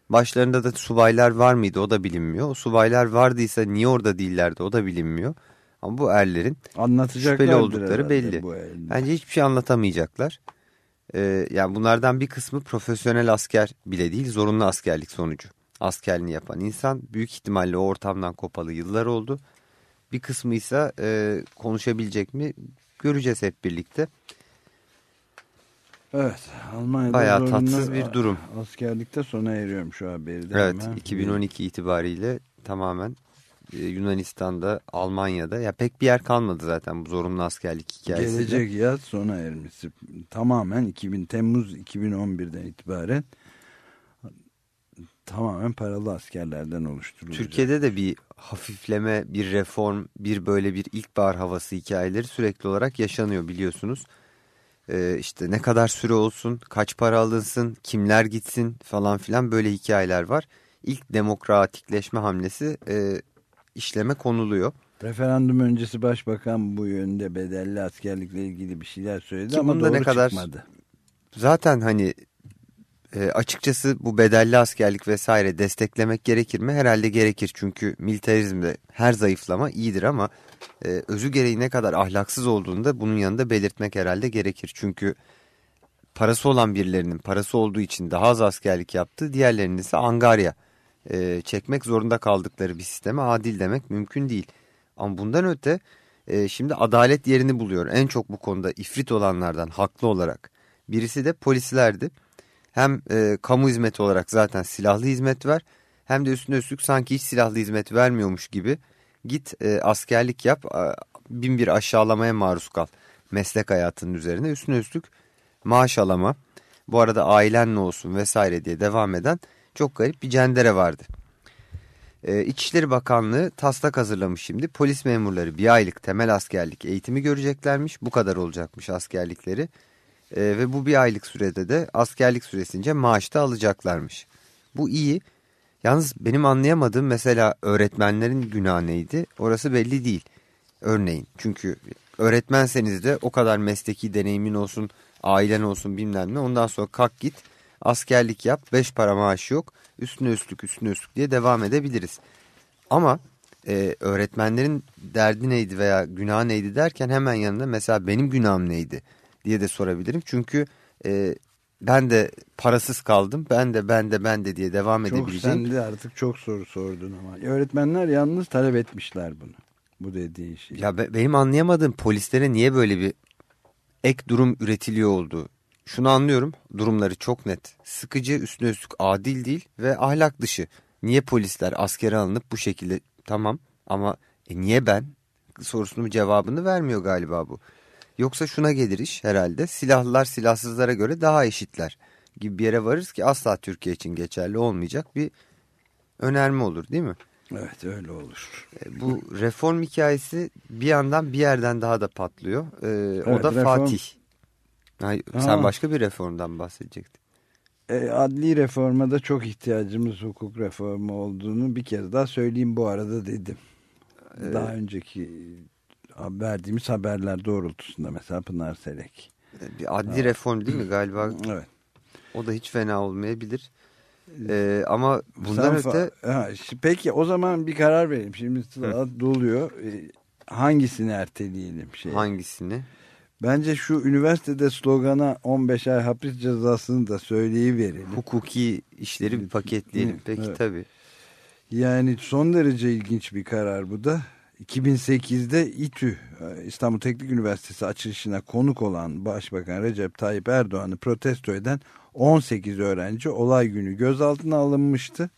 Başlarında da subaylar var mıydı o da bilinmiyor. O subaylar vardıysa niye orada değillerdi o da bilinmiyor. Ama bu erlerin şüpheli oldukları belli. Bence hiçbir şey anlatamayacaklar. Ee, yani bunlardan bir kısmı profesyonel asker bile değil zorunlu askerlik sonucu. Askerliğini yapan insan büyük ihtimalle o ortamdan kopalı yıllar oldu. Bir kısmı ise e, konuşabilecek mi göreceğiz hep birlikte. Evet Almanya'da Bayağı tatsız bir durum. Askerlikte sona eriyorum şu haberi Evet hemen. 2012 itibariyle tamamen e, Yunanistan'da Almanya'da ya pek bir yer kalmadı zaten bu zorunlu askerlik hikayesi. Gelecek yaz sona ermesi tamamen 2000 Temmuz 2011'den itibaren tamamen paralı askerlerden oluşturulacak. Türkiye'de de bir hafifleme, bir reform, bir böyle bir ilkbahar havası hikayeleri sürekli olarak yaşanıyor biliyorsunuz. Ee, işte ne kadar süre olsun, kaç para alınsın, kimler gitsin falan filan böyle hikayeler var. İlk demokratikleşme hamlesi e, işleme konuluyor. Referandum öncesi başbakan bu yönde bedelli askerlikle ilgili bir şeyler söyledi Ki ama doğru ne kadar- çıkmadı. Zaten hani e, açıkçası bu bedelli askerlik vesaire desteklemek gerekir mi? Herhalde gerekir çünkü militarizmde her zayıflama iyidir ama e, özü gereği ne kadar ahlaksız olduğunu da bunun yanında belirtmek herhalde gerekir. Çünkü parası olan birilerinin parası olduğu için daha az askerlik yaptığı diğerlerinin ise angarya e, çekmek zorunda kaldıkları bir sisteme adil demek mümkün değil. Ama bundan öte E, şimdi adalet yerini buluyor. En çok bu konuda ifrit olanlardan haklı olarak. Birisi de polislerdi. Hem e, kamu hizmeti olarak zaten silahlı hizmet var. Hem de üstüne üstlük sanki hiç silahlı hizmet vermiyormuş gibi. Git e, askerlik yap bin bir aşağılamaya maruz kal. Meslek hayatının üzerine üstüne üstlük maaş alama. Bu arada ailenle olsun vesaire diye devam eden çok garip bir cendere vardı. Ee, İçişleri Bakanlığı taslak hazırlamış şimdi. Polis memurları bir aylık temel askerlik eğitimi göreceklermiş. Bu kadar olacakmış askerlikleri. Ee, ve bu bir aylık sürede de askerlik süresince maaşta alacaklarmış. Bu iyi. Yalnız benim anlayamadığım mesela öğretmenlerin günahı neydi? Orası belli değil. Örneğin çünkü öğretmenseniz de o kadar mesleki deneyimin olsun, ailen olsun bilmem ne. Ondan sonra kalk git askerlik yap, beş para maaşı yok, üstüne üstlük üstüne üstlük diye devam edebiliriz. Ama e, öğretmenlerin derdi neydi veya günah neydi derken hemen yanında mesela benim günahım neydi diye de sorabilirim. Çünkü e, ben de parasız kaldım, ben de ben de ben de diye devam çok edebileceğim. Çok sen de artık çok soru sordun ama. Öğretmenler yalnız talep etmişler bunu. Bu dediği şey. Ya be, benim anlayamadığım polislere niye böyle bir ek durum üretiliyor oldu. Şunu anlıyorum durumları çok net. Sıkıcı üstüne üstlük adil değil ve ahlak dışı. Niye polisler askere alınıp bu şekilde tamam ama e, niye ben sorusunun cevabını vermiyor galiba bu. Yoksa şuna gelir iş herhalde silahlılar silahsızlara göre daha eşitler gibi bir yere varırız ki asla Türkiye için geçerli olmayacak bir önerme olur değil mi? Evet öyle olur. E, bu reform hikayesi bir yandan bir yerden daha da patlıyor. Ee, evet, o da reform... Fatih. Yani sen başka bir reformdan bahsedecektin. E, adli reforma da çok ihtiyacımız hukuk reformu olduğunu bir kez daha söyleyeyim bu arada dedim. Ee, daha önceki verdiğimiz haberler doğrultusunda mesela Pınar Selek. Bir adli evet. reform değil mi galiba? Evet. O da hiç fena olmayabilir. Ee, ama bundan Sen öte... Ha, peki o zaman bir karar verelim. Şimdi saat doluyor. Ee, hangisini erteleyelim? Şey? Hangisini? Bence şu üniversitede slogana 15 ay hapis cezasını da söyleyiverelim. Hukuki işleri bir paketleyelim. Peki evet. tabii. Yani son derece ilginç bir karar bu da. 2008'de İTÜ İstanbul Teknik Üniversitesi açılışına konuk olan Başbakan Recep Tayyip Erdoğan'ı protesto eden 18 öğrenci olay günü gözaltına alınmıştı.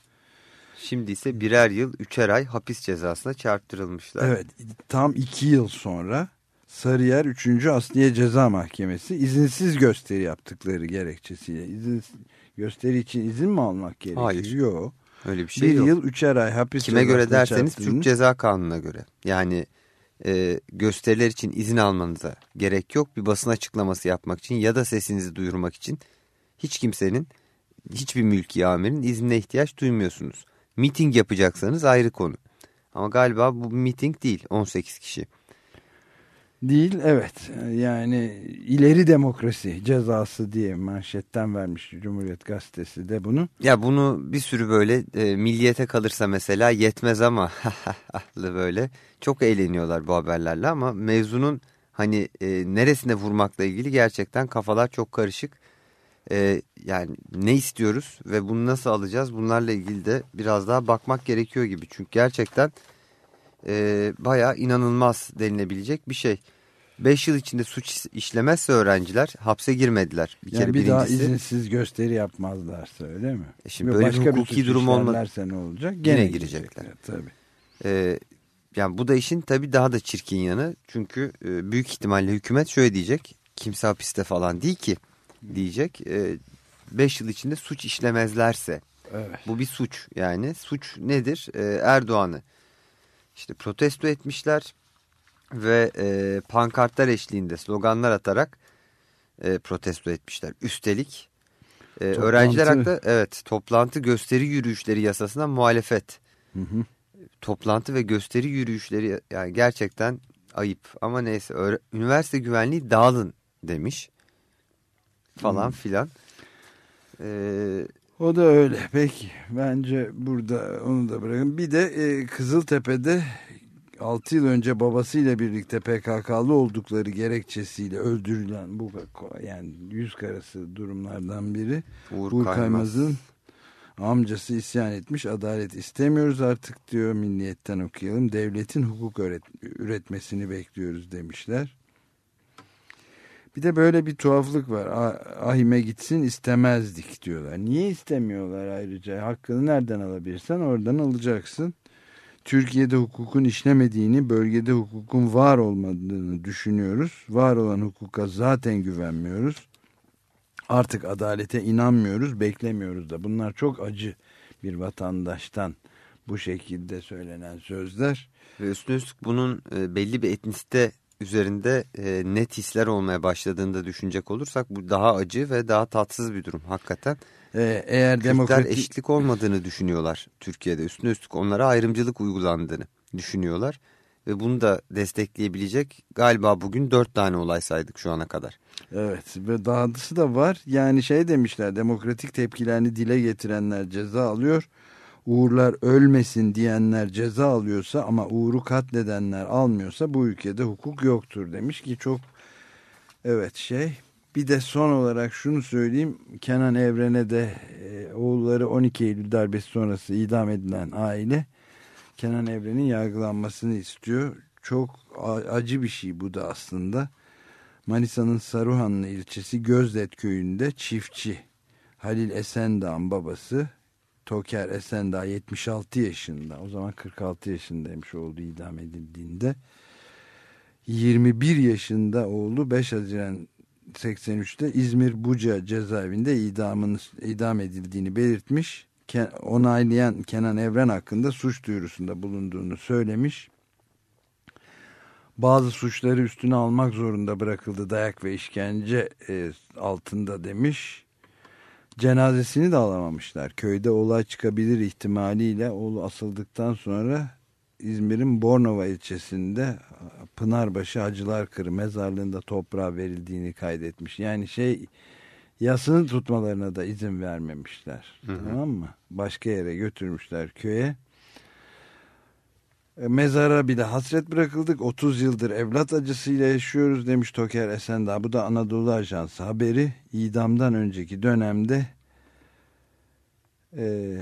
Şimdi ise birer yıl üçer ay hapis cezasına çarptırılmışlar. Evet tam iki yıl sonra Sarıyer 3. Asliye Ceza Mahkemesi izinsiz gösteri yaptıkları gerekçesiyle. İzin, gösteri için izin mi almak gerekiyor? Hayır. Yok. Öyle bir şey bir yok. Bir yıl üçer ay hapis Kime göre derseniz Türk Ceza Kanunu'na göre. Yani e, gösteriler için izin almanıza gerek yok. Bir basın açıklaması yapmak için ya da sesinizi duyurmak için hiç kimsenin, hiçbir mülki amirin iznine ihtiyaç duymuyorsunuz. Miting yapacaksanız ayrı konu. Ama galiba bu miting değil 18 kişi. Değil evet yani ileri demokrasi cezası diye manşetten vermiş Cumhuriyet Gazetesi de bunu. Ya bunu bir sürü böyle e, milliyete kalırsa mesela yetmez ama böyle çok eğleniyorlar bu haberlerle ama mevzunun hani e, neresine vurmakla ilgili gerçekten kafalar çok karışık. E, yani ne istiyoruz ve bunu nasıl alacağız bunlarla ilgili de biraz daha bakmak gerekiyor gibi. Çünkü gerçekten e, bayağı inanılmaz denilebilecek bir şey. 5 yıl içinde suç işlemezse öğrenciler hapse girmediler. Bir, yani kere bir daha izinsiz gösteri yapmazlarsa öyle mi? E şimdi böyle başka bir hukuki durum olmazsa ne olacak? Gene Yine girecekler. girecekler. Tabii. Ee, yani bu da işin tabii daha da çirkin yanı. Çünkü e, büyük ihtimalle hükümet şöyle diyecek. Kimse hapiste falan değil ki diyecek. 5 e, yıl içinde suç işlemezlerse. Evet. Bu bir suç yani. Suç nedir? E, Erdoğan'ı işte protesto etmişler ve e, pankartlar eşliğinde sloganlar atarak e, protesto etmişler. Üstelik e, öğrenciler hakkında evet toplantı gösteri yürüyüşleri yasasına muhalefet. Hı hı. Toplantı ve gösteri yürüyüşleri yani gerçekten ayıp ama neyse üniversite güvenliği dağılın demiş falan hı. filan. Ee, o da öyle. Peki bence burada onu da bırakın. Bir de e, Kızıltepe'de 6 yıl önce babasıyla birlikte PKK'lı oldukları gerekçesiyle öldürülen bu yani yüz karası durumlardan biri Uğur, Uğur Kaymaz'ın Amcası isyan etmiş adalet istemiyoruz artık diyor milliyetten okuyalım. Devletin hukuk üretmesini bekliyoruz demişler. Bir de böyle bir tuhaflık var. Ahime gitsin istemezdik diyorlar. Niye istemiyorlar ayrıca? Hakkını nereden alabilirsen oradan alacaksın. Türkiye'de hukukun işlemediğini, bölgede hukukun var olmadığını düşünüyoruz. Var olan hukuka zaten güvenmiyoruz. Artık adalete inanmıyoruz, beklemiyoruz da. Bunlar çok acı bir vatandaştan bu şekilde söylenen sözler. Ve üstüne üstlük bunun e, belli bir etnisite üzerinde e, net hisler olmaya başladığında düşünecek olursak bu daha acı ve daha tatsız bir durum hakikaten. Ee, eğer Kürtler demokratik... eşitlik olmadığını düşünüyorlar Türkiye'de. Üstüne üstlük onlara ayrımcılık uygulandığını düşünüyorlar. Ve bunu da destekleyebilecek galiba bugün dört tane olay saydık şu ana kadar. Evet ve dağıtısı da var. Yani şey demişler demokratik tepkilerini dile getirenler ceza alıyor. Uğurlar ölmesin diyenler ceza alıyorsa ama Uğur'u katledenler almıyorsa bu ülkede hukuk yoktur demiş ki çok evet şey. Bir de son olarak şunu söyleyeyim Kenan Evren'e de e, oğulları 12 Eylül darbesi sonrası idam edilen aile Kenan Evren'in yargılanmasını istiyor. Çok acı bir şey bu da aslında. Manisa'nın Saruhanlı ilçesi Gözdet köyünde çiftçi Halil Esendağ'ın babası Toker Esendağ 76 yaşında o zaman 46 yaşındaymış olduğu idam edildiğinde 21 yaşında oğlu 5 Haziran 83'te İzmir Buca cezaevinde idamını, idam edildiğini belirtmiş. Onaylayan Kenan Evren hakkında suç duyurusunda bulunduğunu söylemiş bazı suçları üstüne almak zorunda bırakıldı dayak ve işkence e, altında demiş. Cenazesini de alamamışlar. Köyde olay çıkabilir ihtimaliyle oğlu asıldıktan sonra İzmir'in Bornova ilçesinde Pınarbaşı Hacılar Kırı mezarlığında toprağa verildiğini kaydetmiş. Yani şey yasını tutmalarına da izin vermemişler. Hı hı. Tamam mı? Başka yere götürmüşler köye. E, mezara bile hasret bırakıldık. 30 yıldır evlat acısıyla yaşıyoruz demiş Toker Esendağ. Bu da Anadolu Ajansı haberi. İdamdan önceki dönemde e,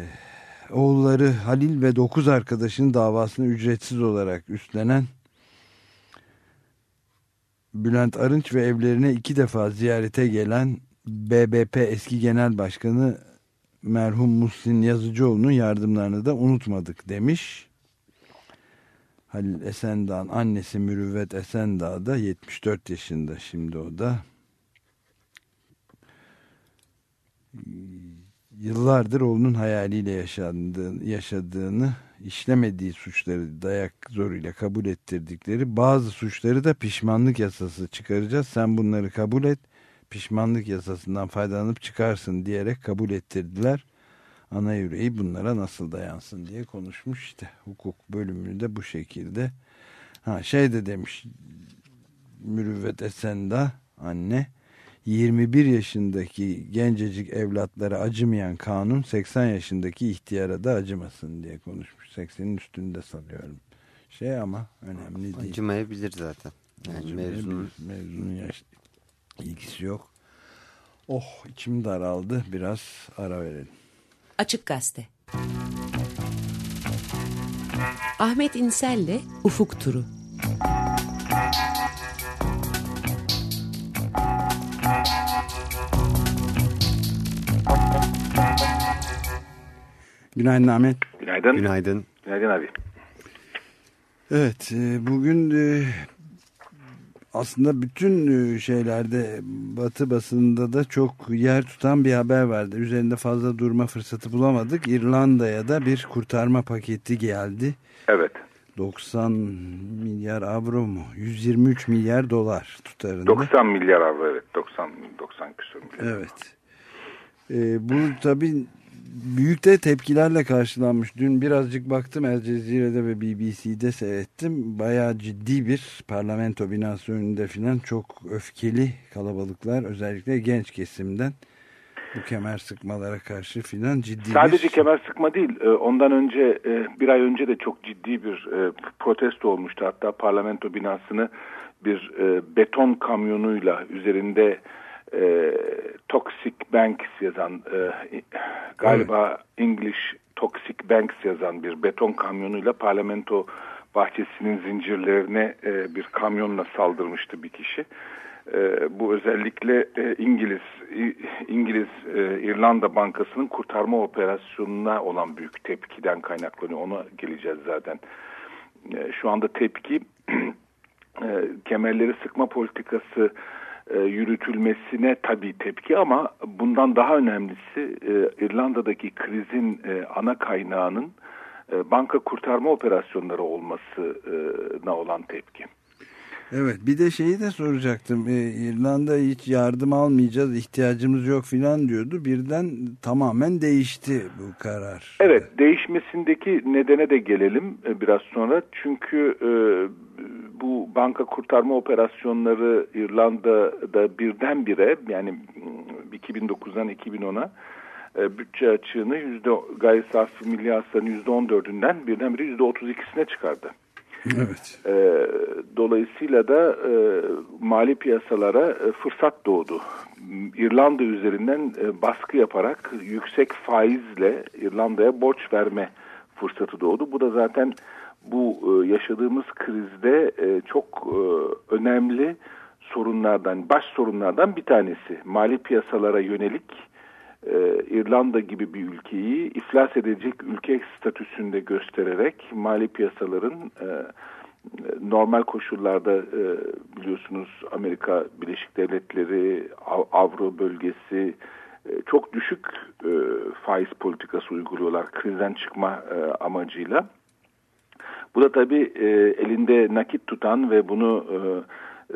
oğulları Halil ve 9 arkadaşın davasını ücretsiz olarak üstlenen Bülent Arınç ve evlerine iki defa ziyarete gelen BBP eski genel başkanı merhum Muhsin Yazıcıoğlu'nun yardımlarını da unutmadık demiş. Halil Esendağ'ın annesi Mürüvvet Esendağ da 74 yaşında şimdi o da. Yıllardır oğlunun hayaliyle yaşadığını, yaşadığını işlemediği suçları dayak zoruyla kabul ettirdikleri bazı suçları da pişmanlık yasası çıkaracağız. Sen bunları kabul et pişmanlık yasasından faydalanıp çıkarsın diyerek kabul ettirdiler ana yüreği bunlara nasıl dayansın diye konuşmuş işte. Hukuk bölümünü de bu şekilde. Ha şey de demiş Mürüvvet Esenda anne 21 yaşındaki gencecik evlatlara acımayan kanun 80 yaşındaki ihtiyara da acımasın diye konuşmuş. 80'in üstünde sanıyorum. Şey ama önemli değil. Acımayabilir zaten. Yani mevzunun mevzunun yaş ilgisi yok. Oh içim daraldı. Biraz ara verelim Açık Gazete Ahmet İnsel'le Ufuk Turu Günaydın Ahmet. Günaydın. Günaydın. Günaydın abi. Evet e, bugün e, aslında bütün e, şeylerde batı basında da çok yer tutan bir haber vardı. Üzerinde fazla durma fırsatı bulamadık. İrlanda'ya da bir kurtarma paketi geldi. Evet. 90 milyar avro mu? 123 milyar dolar tutarında. 90 milyar avro evet. 90 90 küsur milyar. Evet. Ee, bu tabii büyük de tepkilerle karşılanmış. Dün birazcık baktım El Cezire'de ve BBC'de seyrettim. Bayağı ciddi bir parlamento binası önünde filan çok öfkeli kalabalıklar özellikle genç kesimden bu kemer sıkmalara karşı filan ciddi Sadece bir... kemer sıkma değil. E, ondan önce e, bir ay önce de çok ciddi bir e, protesto olmuştu. Hatta parlamento binasını bir beton kamyonuyla üzerinde e, Toxic Banks yazan e, galiba evet. English Toxic Banks yazan bir beton kamyonuyla parlamento bahçesinin zincirlerine e, bir kamyonla saldırmıştı bir kişi. E, bu özellikle e, İngiliz İngiliz e, İrlanda Bankası'nın kurtarma operasyonuna olan büyük tepkiden kaynaklanıyor. Ona geleceğiz zaten. E, şu anda tepki e, kemerleri sıkma politikası e, yürütülmesine tabii tepki ama bundan daha önemlisi e, İrlanda'daki krizin e, ana kaynağının e, banka kurtarma operasyonları olmasına olan tepki. Evet bir de şeyi de soracaktım. Ee, İrlanda hiç yardım almayacağız ihtiyacımız yok filan diyordu. Birden tamamen değişti bu karar. Evet değişmesindeki nedene de gelelim biraz sonra. Çünkü e, bu banka kurtarma operasyonları İrlanda'da birdenbire yani 2009'dan 2010'a e, bütçe açığını yüzde gayri safi milli hasılanın yüzde on dördünden birdenbire yüzde otuz ikisine çıkardı. Evet. E, dolayısıyla da e, mali piyasalara e, fırsat doğdu. İrlanda üzerinden e, baskı yaparak yüksek faizle İrlanda'ya borç verme fırsatı doğdu. Bu da zaten bu e, yaşadığımız krizde e, çok e, önemli sorunlardan, baş sorunlardan bir tanesi. Mali piyasalara yönelik İrlanda gibi bir ülkeyi iflas edecek ülke statüsünde göstererek mali piyasaların normal koşullarda biliyorsunuz Amerika Birleşik Devletleri, Av Avro bölgesi çok düşük faiz politikası uyguluyorlar krizden çıkma amacıyla. Bu da tabii e, elinde nakit tutan ve bunu e,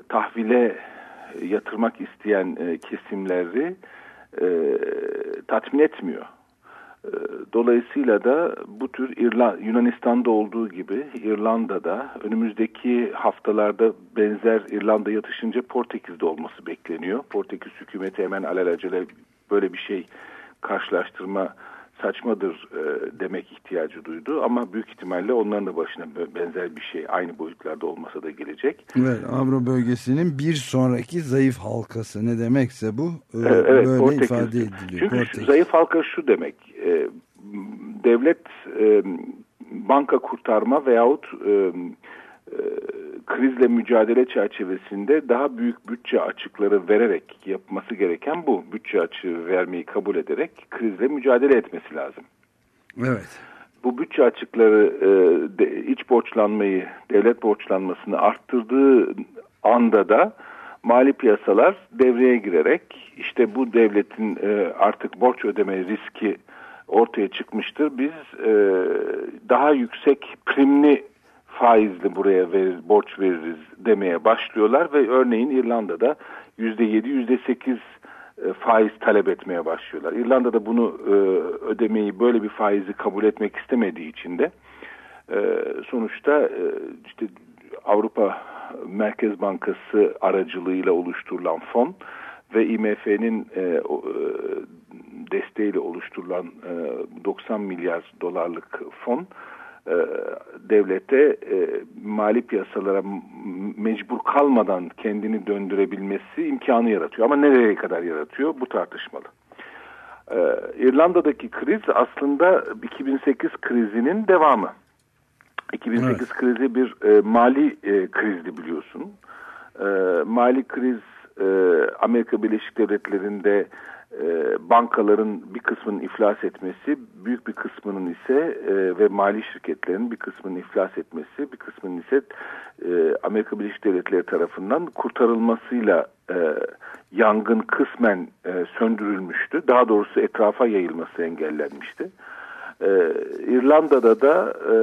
tahvile yatırmak isteyen e, kesimleri e, tatmin etmiyor. E, dolayısıyla da bu tür İrla Yunanistan'da olduğu gibi İrlanda'da önümüzdeki haftalarda benzer İrlanda yatışınca Portekiz'de olması bekleniyor. Portekiz hükümeti hemen alelacele böyle bir şey karşılaştırma saçmadır e, demek ihtiyacı duydu. Ama büyük ihtimalle onların da başına benzer bir şey aynı boyutlarda olmasa da gelecek. Evet Avro bölgesinin bir sonraki zayıf halkası ne demekse bu e, evet, böyle Portekiz. ifade ediliyor. Çünkü Portekiz. zayıf halka şu demek e, devlet e, banka kurtarma veyahut e, e, krizle mücadele çerçevesinde daha büyük bütçe açıkları vererek yapması gereken bu. Bütçe açığı vermeyi kabul ederek krizle mücadele etmesi lazım. Evet. Bu bütçe açıkları e, de, iç borçlanmayı, devlet borçlanmasını arttırdığı anda da mali piyasalar devreye girerek işte bu devletin e, artık borç ödeme riski ortaya çıkmıştır. Biz e, daha yüksek primli faizli buraya verir, borç veririz demeye başlıyorlar ve örneğin İrlanda'da yüzde yedi, yüzde sekiz e, faiz talep etmeye başlıyorlar. İrlanda'da bunu e, ödemeyi böyle bir faizi kabul etmek istemediği için de e, sonuçta e, işte Avrupa Merkez Bankası aracılığıyla oluşturulan fon ve IMF'nin e, e, desteğiyle oluşturulan e, 90 milyar dolarlık fon devlete e, mali piyasalara mecbur kalmadan kendini döndürebilmesi imkanı yaratıyor. Ama nereye kadar yaratıyor bu tartışmalı. E, İrlanda'daki kriz aslında 2008 krizinin devamı. 2008 evet. krizi bir e, mali e, krizdi biliyorsun. E, mali kriz e, Amerika Birleşik Devletleri'nde e, bankaların bir kısmının iflas etmesi, büyük bir kısmının ise e, ve mali şirketlerin bir kısmının iflas etmesi, bir kısmının ise e, Amerika Birleşik Devletleri tarafından kurtarılmasıyla e, yangın kısmen e, söndürülmüştü. Daha doğrusu etrafa yayılması engellenmişti. İrlanda'da da e,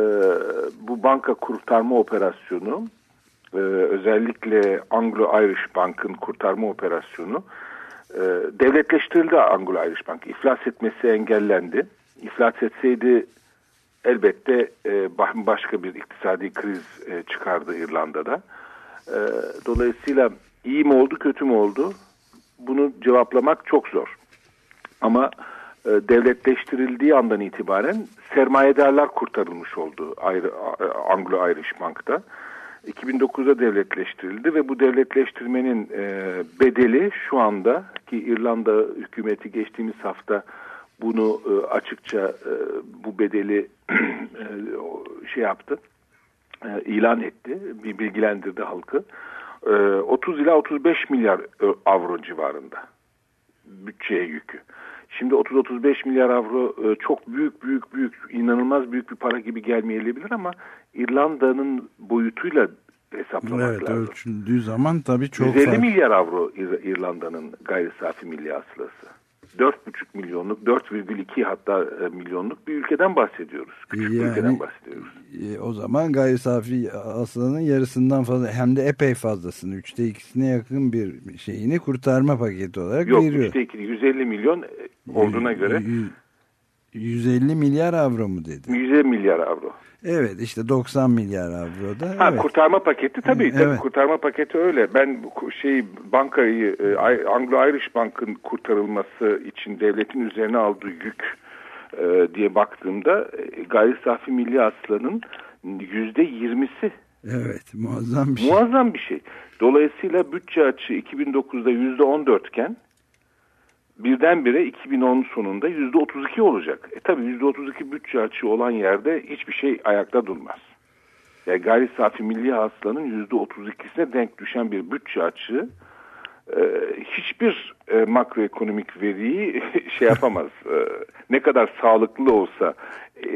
bu banka kurtarma operasyonu e, özellikle Anglo-Irish Bank'ın kurtarma operasyonu e, devletleştirildi Anglo-Irish Bank. İflas etmesi engellendi. İflas etseydi elbette e, başka bir iktisadi kriz e, çıkardı İrlanda'da. E, dolayısıyla iyi mi oldu kötü mü oldu bunu cevaplamak çok zor. Ama e, devletleştirildiği andan itibaren sermayedarlar kurtarılmış oldu Anglo-Irish Bank'ta. 2009'da devletleştirildi ve bu devletleştirmenin e, bedeli şu anda ki İrlanda hükümeti geçtiğimiz hafta bunu e, açıkça e, bu bedeli e, şey yaptı, e, ilan etti, bir bilgilendirdi halkı. E, 30 ila 35 milyar avro civarında bütçeye yükü. Şimdi 30-35 milyar avro e, çok büyük büyük büyük inanılmaz büyük bir para gibi gelmeyebilir ama İrlanda'nın boyutuyla hesaplamak evet, lazım. Ölçüldüğü zaman tabii çok 150 farklı. milyar avro İrlanda'nın gayri safi milli hasılası. 4,5 milyonluk, 4,2 hatta e, milyonluk bir ülkeden bahsediyoruz. Küçük Yani, bir ülkeden bahsediyoruz. E, o zaman gayri safi hasılanın yarısından fazla hem de epey fazlasını üçte ikisine yakın bir şeyini kurtarma paketi olarak Yok veriyor. üçte iki, 150 milyon e, olduğuna göre yüz- 150 milyar avro mu dedi? 100 milyar avro. Evet işte 90 milyar avro da. Ha evet. kurtarma paketi tabii tabii Evet. kurtarma paketi öyle. Ben şey bankayı e, Anglo-Irish Bank'ın kurtarılması için devletin üzerine aldığı yük e, diye baktığımda e, gayri safi milli hasılanın yüzde yirmisi Evet muazzam bir şey. muazzam bir şey. Dolayısıyla bütçe açığı 2009'da yüzde 14 iken birdenbire 2010 sonunda yüzde 32 olacak. E tabi yüzde 32 bütçe açığı olan yerde hiçbir şey ayakta durmaz. Yani gayri safi milli hasılanın yüzde 32'sine denk düşen bir bütçe açığı e, hiçbir e, makroekonomik veriyi şey yapamaz. E, ne kadar sağlıklı olsa e,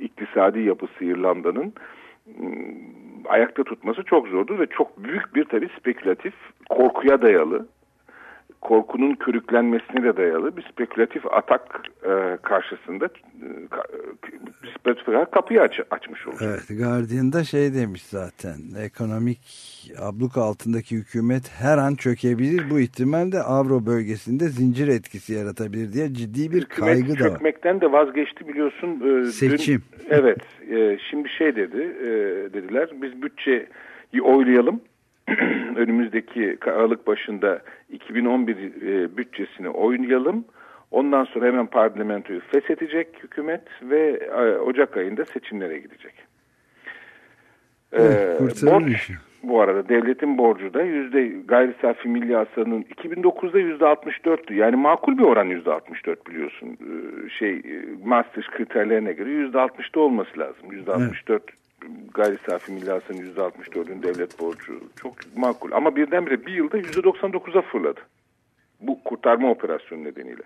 iktisadi yapısı İrlanda'nın ayakta tutması çok zordur ve çok büyük bir tabi spekülatif korkuya dayalı korkunun körüklenmesine de dayalı bir spekülatif atak e, karşısında e, ka- e, spekülatif olarak kapıyı aç, açmış olur. Evet Guardian'da şey demiş zaten ekonomik abluk altındaki hükümet her an çökebilir bu ihtimal de Avro bölgesinde zincir etkisi yaratabilir diye ciddi bir Hükümet kaygı da var. çökmekten de vazgeçti biliyorsun. E, dün- Seçim. evet. e, şimdi şey dedi e, dediler biz bütçeyi oylayalım. Önümüzdeki Aralık başında 2011 e, bütçesini oylayalım. Ondan sonra hemen parlamentoyu feshetecek hükümet ve e, Ocak ayında seçimlere gidecek. Evet, Ee, borç işi. bu arada devletin borcu da yüzde gayri safi milli hasılanın 2009'da yüzde 64'tü. Yani makul bir oran yüzde 64 biliyorsun. Ee, şey e, Maastricht kriterlerine göre yüzde 60'da olması lazım. Yüzde 64 gayri safi yüzde 64'ün devlet borcu çok makul. Ama birdenbire bir yılda yüzde 99'a fırladı. Bu kurtarma operasyonu nedeniyle.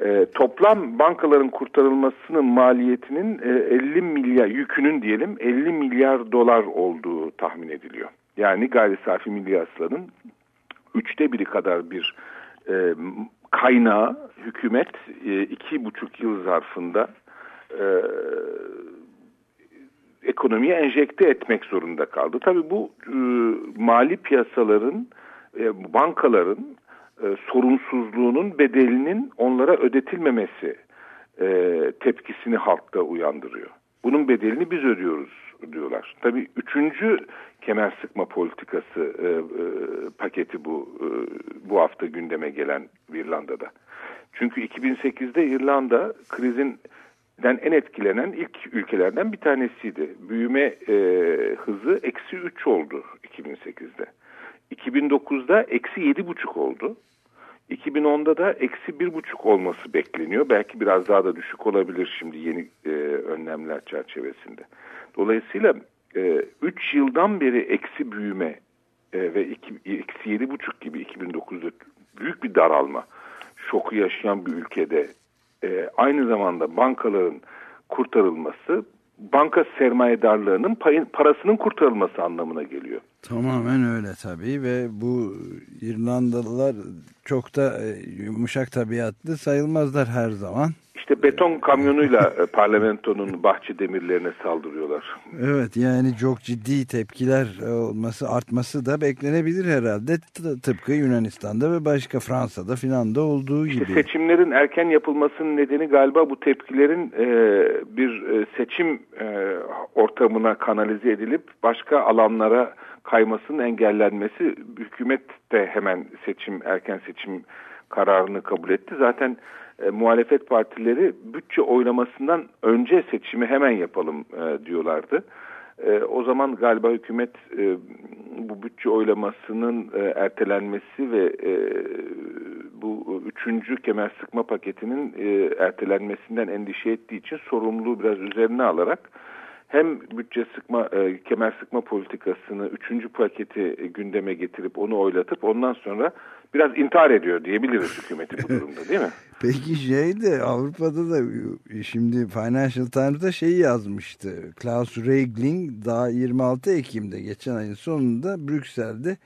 E, toplam bankaların kurtarılmasının maliyetinin e, 50 milyar yükünün diyelim 50 milyar dolar olduğu tahmin ediliyor. Yani gayri safi milli hasılanın üçte biri kadar bir e, kaynağı hükümet e, iki buçuk yıl zarfında e, ekonomiye enjekte etmek zorunda kaldı. Tabii bu e, mali piyasaların, e, bankaların e, sorumsuzluğunun bedelinin onlara ödetilmemesi e, tepkisini halkta uyandırıyor. Bunun bedelini biz ödüyoruz diyorlar. Tabii üçüncü kemer sıkma politikası e, e, paketi bu e, bu hafta gündeme gelen İrlanda'da. Çünkü 2008'de İrlanda krizin den en etkilenen ilk ülkelerden bir tanesiydi. Büyüme e, hızı eksi 3 oldu 2008'de. 2009'da eksi 7,5 oldu. 2010'da da eksi 1,5 olması bekleniyor. Belki biraz daha da düşük olabilir şimdi yeni e, önlemler çerçevesinde. Dolayısıyla 3 e, yıldan beri eksi büyüme e, ve eksi 7,5 gibi 2009'da büyük bir daralma şoku yaşayan bir ülkede e, aynı zamanda bankaların kurtarılması banka sermayedarlığının payın, parasının kurtarılması anlamına geliyor. Tamamen öyle tabii ve bu İrlandalılar çok da e, yumuşak tabiatlı sayılmazlar her zaman. İşte beton kamyonuyla e, parlamentonun bahçe demirlerine saldırıyorlar. Evet yani çok ciddi tepkiler olması artması da beklenebilir herhalde tıpkı Yunanistan'da ve başka Fransa'da filan da olduğu İşte gibi. seçimlerin erken yapılmasının nedeni galiba bu tepkilerin e, bir e, seçim e, ortamına kanalize edilip başka alanlara kaymasının engellenmesi. Hükümet de hemen seçim erken seçim kararını kabul etti. Zaten e, muhalefet partileri bütçe oylamasından önce seçimi hemen yapalım e, diyorlardı. E, o zaman galiba hükümet e, bu bütçe oylamasının e, ertelenmesi ve e, bu üçüncü kemer sıkma paketinin e, ertelenmesinden endişe ettiği için sorumluluğu biraz üzerine alarak hem bütçe sıkma, e, kemer sıkma politikasını üçüncü paketi e, gündeme getirip onu oylatıp ondan sonra biraz intihar ediyor diyebiliriz hükümeti bu durumda değil mi? Peki şey de Avrupa'da da şimdi Financial Times'da şeyi yazmıştı. Klaus Regling daha 26 Ekim'de geçen ayın sonunda Brüksel'de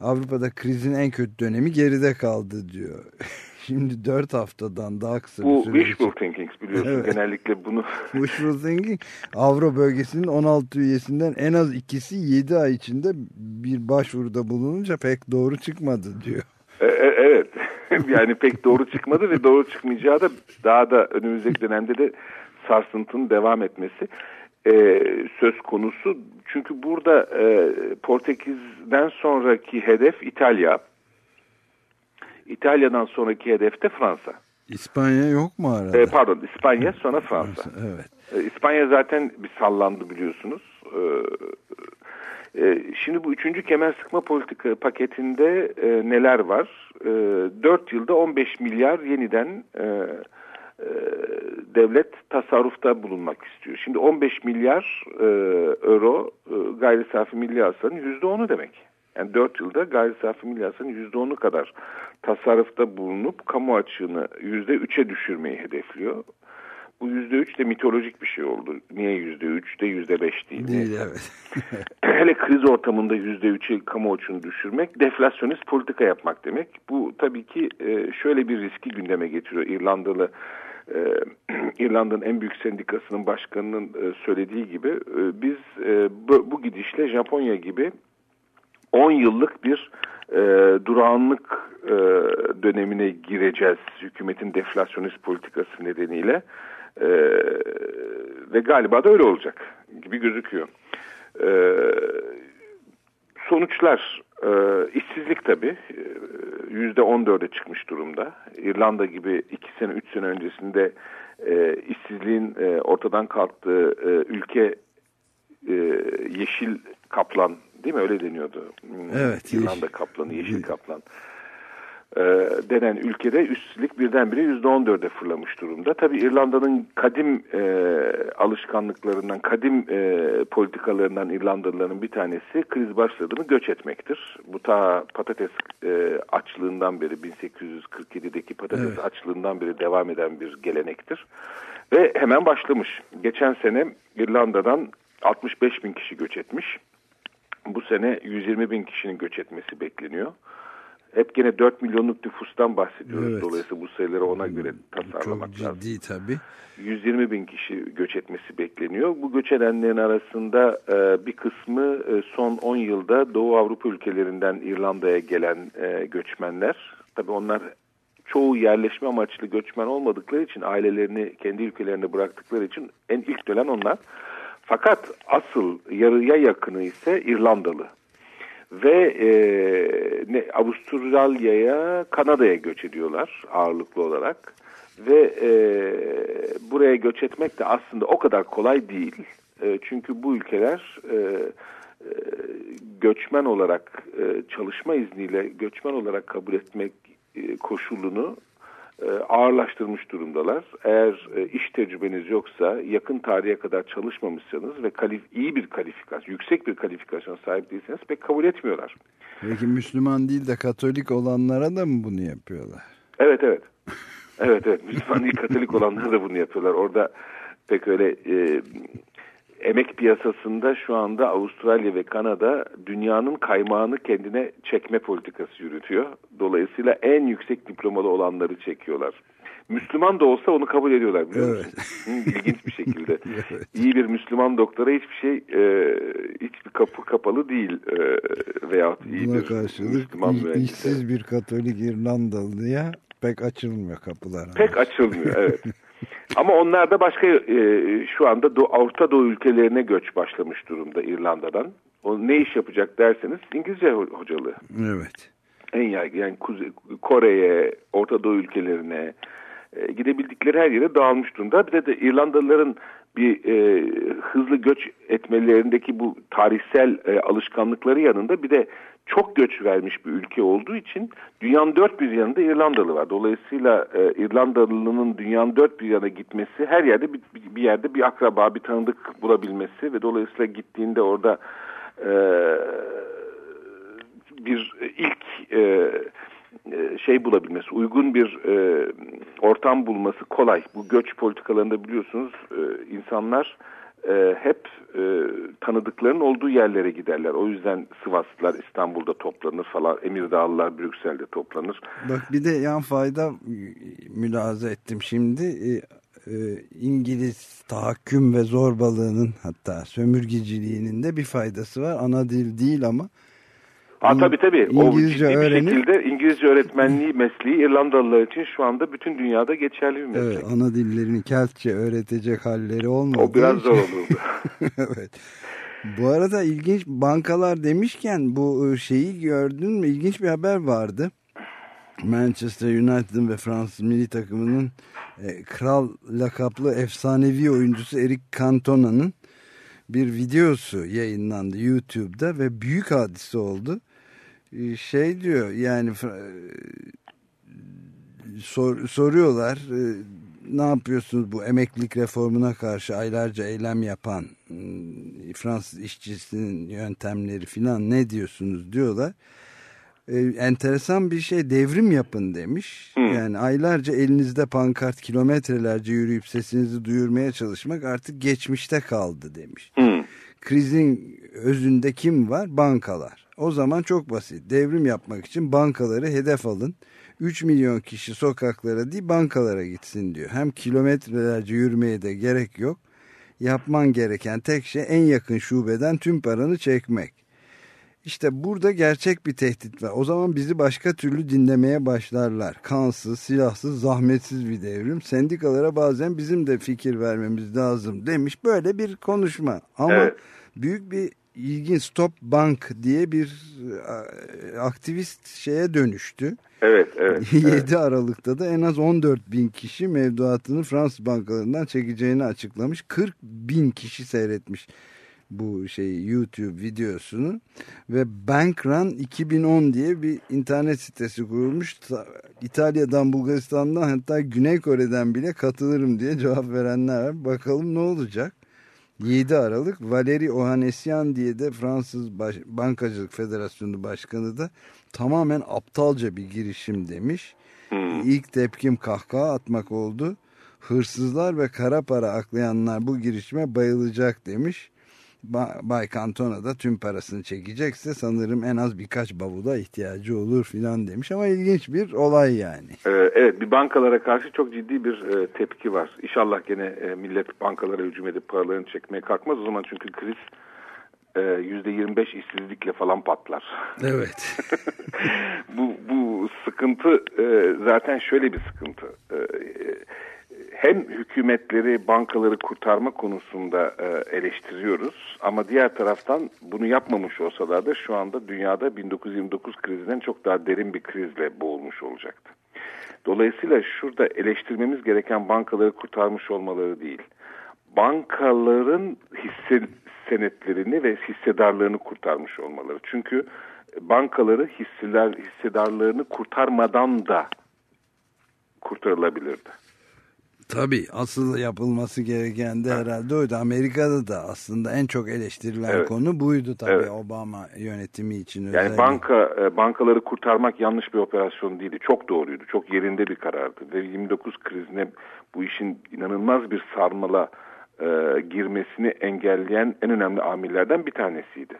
Avrupa'da krizin en kötü dönemi geride kaldı diyor. Şimdi 4 haftadan daha kısa bir süre. Bu wishful thinking biliyorsun evet. genellikle bunu. wishful thinking Avro bölgesinin 16 üyesinden en az ikisi 7 ay içinde bir başvuruda bulununca pek doğru çıkmadı diyor. E, e, evet yani pek doğru çıkmadı ve doğru çıkmayacağı da daha da önümüzdeki dönemde de sarsıntının devam etmesi e, söz konusu. Çünkü burada e, Portekiz'den sonraki hedef İtalya. İtalya'dan sonraki hedef de Fransa. İspanya yok mu arada? E, pardon İspanya sonra Fransa. Fransa evet. E, İspanya zaten bir sallandı biliyorsunuz. E, e, şimdi bu üçüncü kemer sıkma politika paketinde e, neler var? E, 4 yılda 15 milyar yeniden e, e, devlet tasarrufta bulunmak istiyor. Şimdi 15 milyar e, euro e, gayri safi milli hasılanın %10'u demek. Yani 4 yılda gayri safi milli hasılanın %10'u kadar tasarrufta bulunup kamu açığını %3'e düşürmeyi hedefliyor. Bu yüzde üç de mitolojik bir şey oldu. Niye yüzde üç de yüzde beş değil? Değil evet. Hele kriz ortamında yüzde üçü kamu açığını düşürmek deflasyonist politika yapmak demek. Bu tabii ki e, şöyle bir riski gündeme getiriyor. İrlandalı e, İrlanda'nın en büyük sendikasının başkanının e, söylediği gibi biz bu gidişle Japonya gibi 10 yıllık bir e, durağanlık e, dönemine gireceğiz hükümetin deflasyonist politikası nedeniyle. E, ve galiba da öyle olacak gibi gözüküyor. E, sonuçlar e, işsizlik tabii e, yüzde on dörde çıkmış durumda. İrlanda gibi iki sene üç sene öncesinde e, işsizliğin e, ortadan kalktığı e, ülke e, yeşil kaplan değil mi öyle deniyordu? Evet. İrlanda kaplanı yeşil kaplan e, denen ülkede üstelik birdenbire yüzde on dörde fırlamış durumda. Tabii İrlanda'nın kadim e, alışkanlıklarından, kadim e, politikalarından İrlandalıların bir tanesi kriz başladığını göç etmektir. Bu ta patates e, açlığından beri 1847'deki patates evet. açlığından beri devam eden bir gelenektir. Ve hemen başlamış. Geçen sene İrlanda'dan 65 bin kişi göç etmiş. Bu sene 120 bin kişinin göç etmesi bekleniyor hep gene 4 milyonluk nüfustan bahsediyoruz. Evet. Dolayısıyla bu sayıları ona göre tasarlamak Çok ciddi lazım. tabii. 120 bin kişi göç etmesi bekleniyor. Bu göç edenlerin arasında e, bir kısmı e, son 10 yılda Doğu Avrupa ülkelerinden İrlanda'ya gelen e, göçmenler. Tabii onlar çoğu yerleşme amaçlı göçmen olmadıkları için ailelerini kendi ülkelerine bıraktıkları için en ilk dönen onlar. Fakat asıl yarıya yakını ise İrlandalı ve e, Avustralya'ya, Kanada'ya göç ediyorlar ağırlıklı olarak ve e, buraya göç etmek de aslında o kadar kolay değil. E, çünkü bu ülkeler e, e, göçmen olarak e, çalışma izniyle göçmen olarak kabul etmek e, koşulunu ağırlaştırmış durumdalar. Eğer e, iş tecrübeniz yoksa, yakın tarihe kadar çalışmamışsanız ve kalif iyi bir kalifikasyon, yüksek bir kalifikasyon sahip değilseniz pek kabul etmiyorlar. Peki Müslüman değil de Katolik olanlara da mı bunu yapıyorlar? Evet, evet. evet, evet. Müslüman değil Katolik olanlara da bunu yapıyorlar. Orada pek öyle e, emek piyasasında şu anda Avustralya ve Kanada dünyanın kaymağını kendine çekme politikası yürütüyor. Dolayısıyla en yüksek diplomalı olanları çekiyorlar. Müslüman da olsa onu kabul ediyorlar biliyor musun? Evet. İlginç bir şekilde. evet. İyi bir Müslüman doktora hiçbir şey, e, hiçbir kapı kapalı değil e, veyahut iyi Buna bir karşılık Müslüman mühendise. işsiz bir Katolik İrlandalıya pek açılmıyor kapılar. Pek açılmıyor evet. Ama onlar da başka e, şu anda Doğu, Orta Doğu ülkelerine göç başlamış durumda İrlanda'dan. O ne iş yapacak derseniz İngilizce hocalığı. Evet. En yaygın yani Kore'ye, Orta Doğu ülkelerine e, gidebildikleri her yere dağılmış durumda. Bir de, de İrlandalıların bir e, hızlı göç etmelerindeki bu tarihsel e, alışkanlıkları yanında bir de çok göç vermiş bir ülke olduğu için dünyanın dört bir yanında İrlandalı var. Dolayısıyla e, İrlandalının dünyanın dört bir yana gitmesi her yerde bir, bir yerde bir akraba, bir tanıdık bulabilmesi ve dolayısıyla gittiğinde orada e, bir ilk e, e, şey bulabilmesi, uygun bir e, ortam bulması kolay. Bu göç politikalarında biliyorsunuz e, insanlar e, hep e, tanıdıkların olduğu yerlere giderler. O yüzden Sivaslılar İstanbul'da toplanır falan, Emirdağlılar Brüksel'de toplanır. Bak bir de yan fayda mülaza ettim şimdi. E, e, İngiliz tahakküm ve zorbalığının hatta sömürgeciliğinin de bir faydası var. Ana dil değil ama Ha tabii tabii. İngilizce o öğrenip, bir şekilde İngilizce öğretmenliği mesleği İrlandalılar için şu anda bütün dünyada geçerli bir meslek. Evet, ana dillerini Keltçe öğretecek halleri olmadı. O biraz zor olurdu. evet. Bu arada ilginç bankalar demişken bu ıı, şeyi gördün mü? İlginç bir haber vardı. Manchester United'ın ve Fransız milli takımının e, kral lakaplı efsanevi oyuncusu Eric Cantona'nın bir videosu yayınlandı YouTube'da ve büyük hadise oldu. E, şey diyor yani e, sor, soruyorlar e, ne yapıyorsunuz bu emeklilik reformuna karşı aylarca eylem yapan ıı, Fransız işçisinin yöntemleri filan ne diyorsunuz diyorlar. Ee, enteresan bir şey devrim yapın demiş. Hı. Yani aylarca elinizde pankart kilometrelerce yürüyüp sesinizi duyurmaya çalışmak artık geçmişte kaldı demiş. Hı. Krizin özünde kim var? Bankalar. O zaman çok basit. Devrim yapmak için bankaları hedef alın. 3 milyon kişi sokaklara değil bankalara gitsin diyor. Hem kilometrelerce yürümeye de gerek yok. Yapman gereken tek şey en yakın şubeden tüm paranı çekmek. İşte burada gerçek bir tehdit var. O zaman bizi başka türlü dinlemeye başlarlar. Kansız, silahsız, zahmetsiz bir devrim. Sendikalara bazen bizim de fikir vermemiz lazım demiş. Böyle bir konuşma. Ama Evet. büyük bir ilginç Stop Bank diye bir e, aktivist şeye dönüştü. Evet, evet. 7 evet. Aralık'ta da en az 14 bin kişi mevduatını Fransız bankalarından çekeceğini açıklamış. 40 bin kişi seyretmiş bu şey YouTube videosunu ve Bankrun 2010 diye bir internet sitesi kurulmuş. Ta- İtalya'dan, Bulgaristan'dan hatta Güney Kore'den bile katılırım diye cevap verenler var. Bakalım ne olacak? 7 Aralık Valeri Ohanesyan diye de Fransız Baş- Bankacılık Federasyonu Başkanı da tamamen aptalca bir girişim demiş. Hmm. İlk tepkim kahkaha atmak oldu. Hırsızlar ve kara para aklayanlar bu girişime bayılacak demiş. Ba- Bay Cantona da tüm parasını çekecekse sanırım en az birkaç bavula ihtiyacı olur filan demiş. Ama ilginç bir olay yani. Ee, Evet bir bankalara karşı çok ciddi bir e, tepki var. İnşallah gene e, millet bankalara hücum edip paralarını çekmeye kalkmaz. O zaman çünkü kriz e, %25 işsizlikle falan patlar. Evet. bu, bu sıkıntı e, zaten şöyle bir sıkıntı. Hem hükümetleri bankaları kurtarma konusunda e, eleştiriyoruz ama diğer taraftan bunu yapmamış olsalar da şu anda dünyada 1929 krizinden çok daha derin bir krizle boğulmuş olacaktı. Dolayısıyla şurada eleştirmemiz gereken bankaları kurtarmış olmaları değil. Bankaların hisse senetlerini ve hissedarlarını kurtarmış olmaları. Çünkü bankaları hisseler hissedarlarını kurtarmadan da kurtarılabilirdi. Tabii asıl yapılması gereken de herhalde oydu. Amerika'da da aslında en çok eleştirilen Evet. konu buydu tabii Evet. Obama yönetimi için. Yani özellikle. banka e, bankaları kurtarmak yanlış bir operasyon değildi. Çok doğruydu. Çok yerinde bir karardı. Ve 29 krizine bu işin inanılmaz bir sarmala e, girmesini engelleyen en önemli amillerden bir tanesiydi.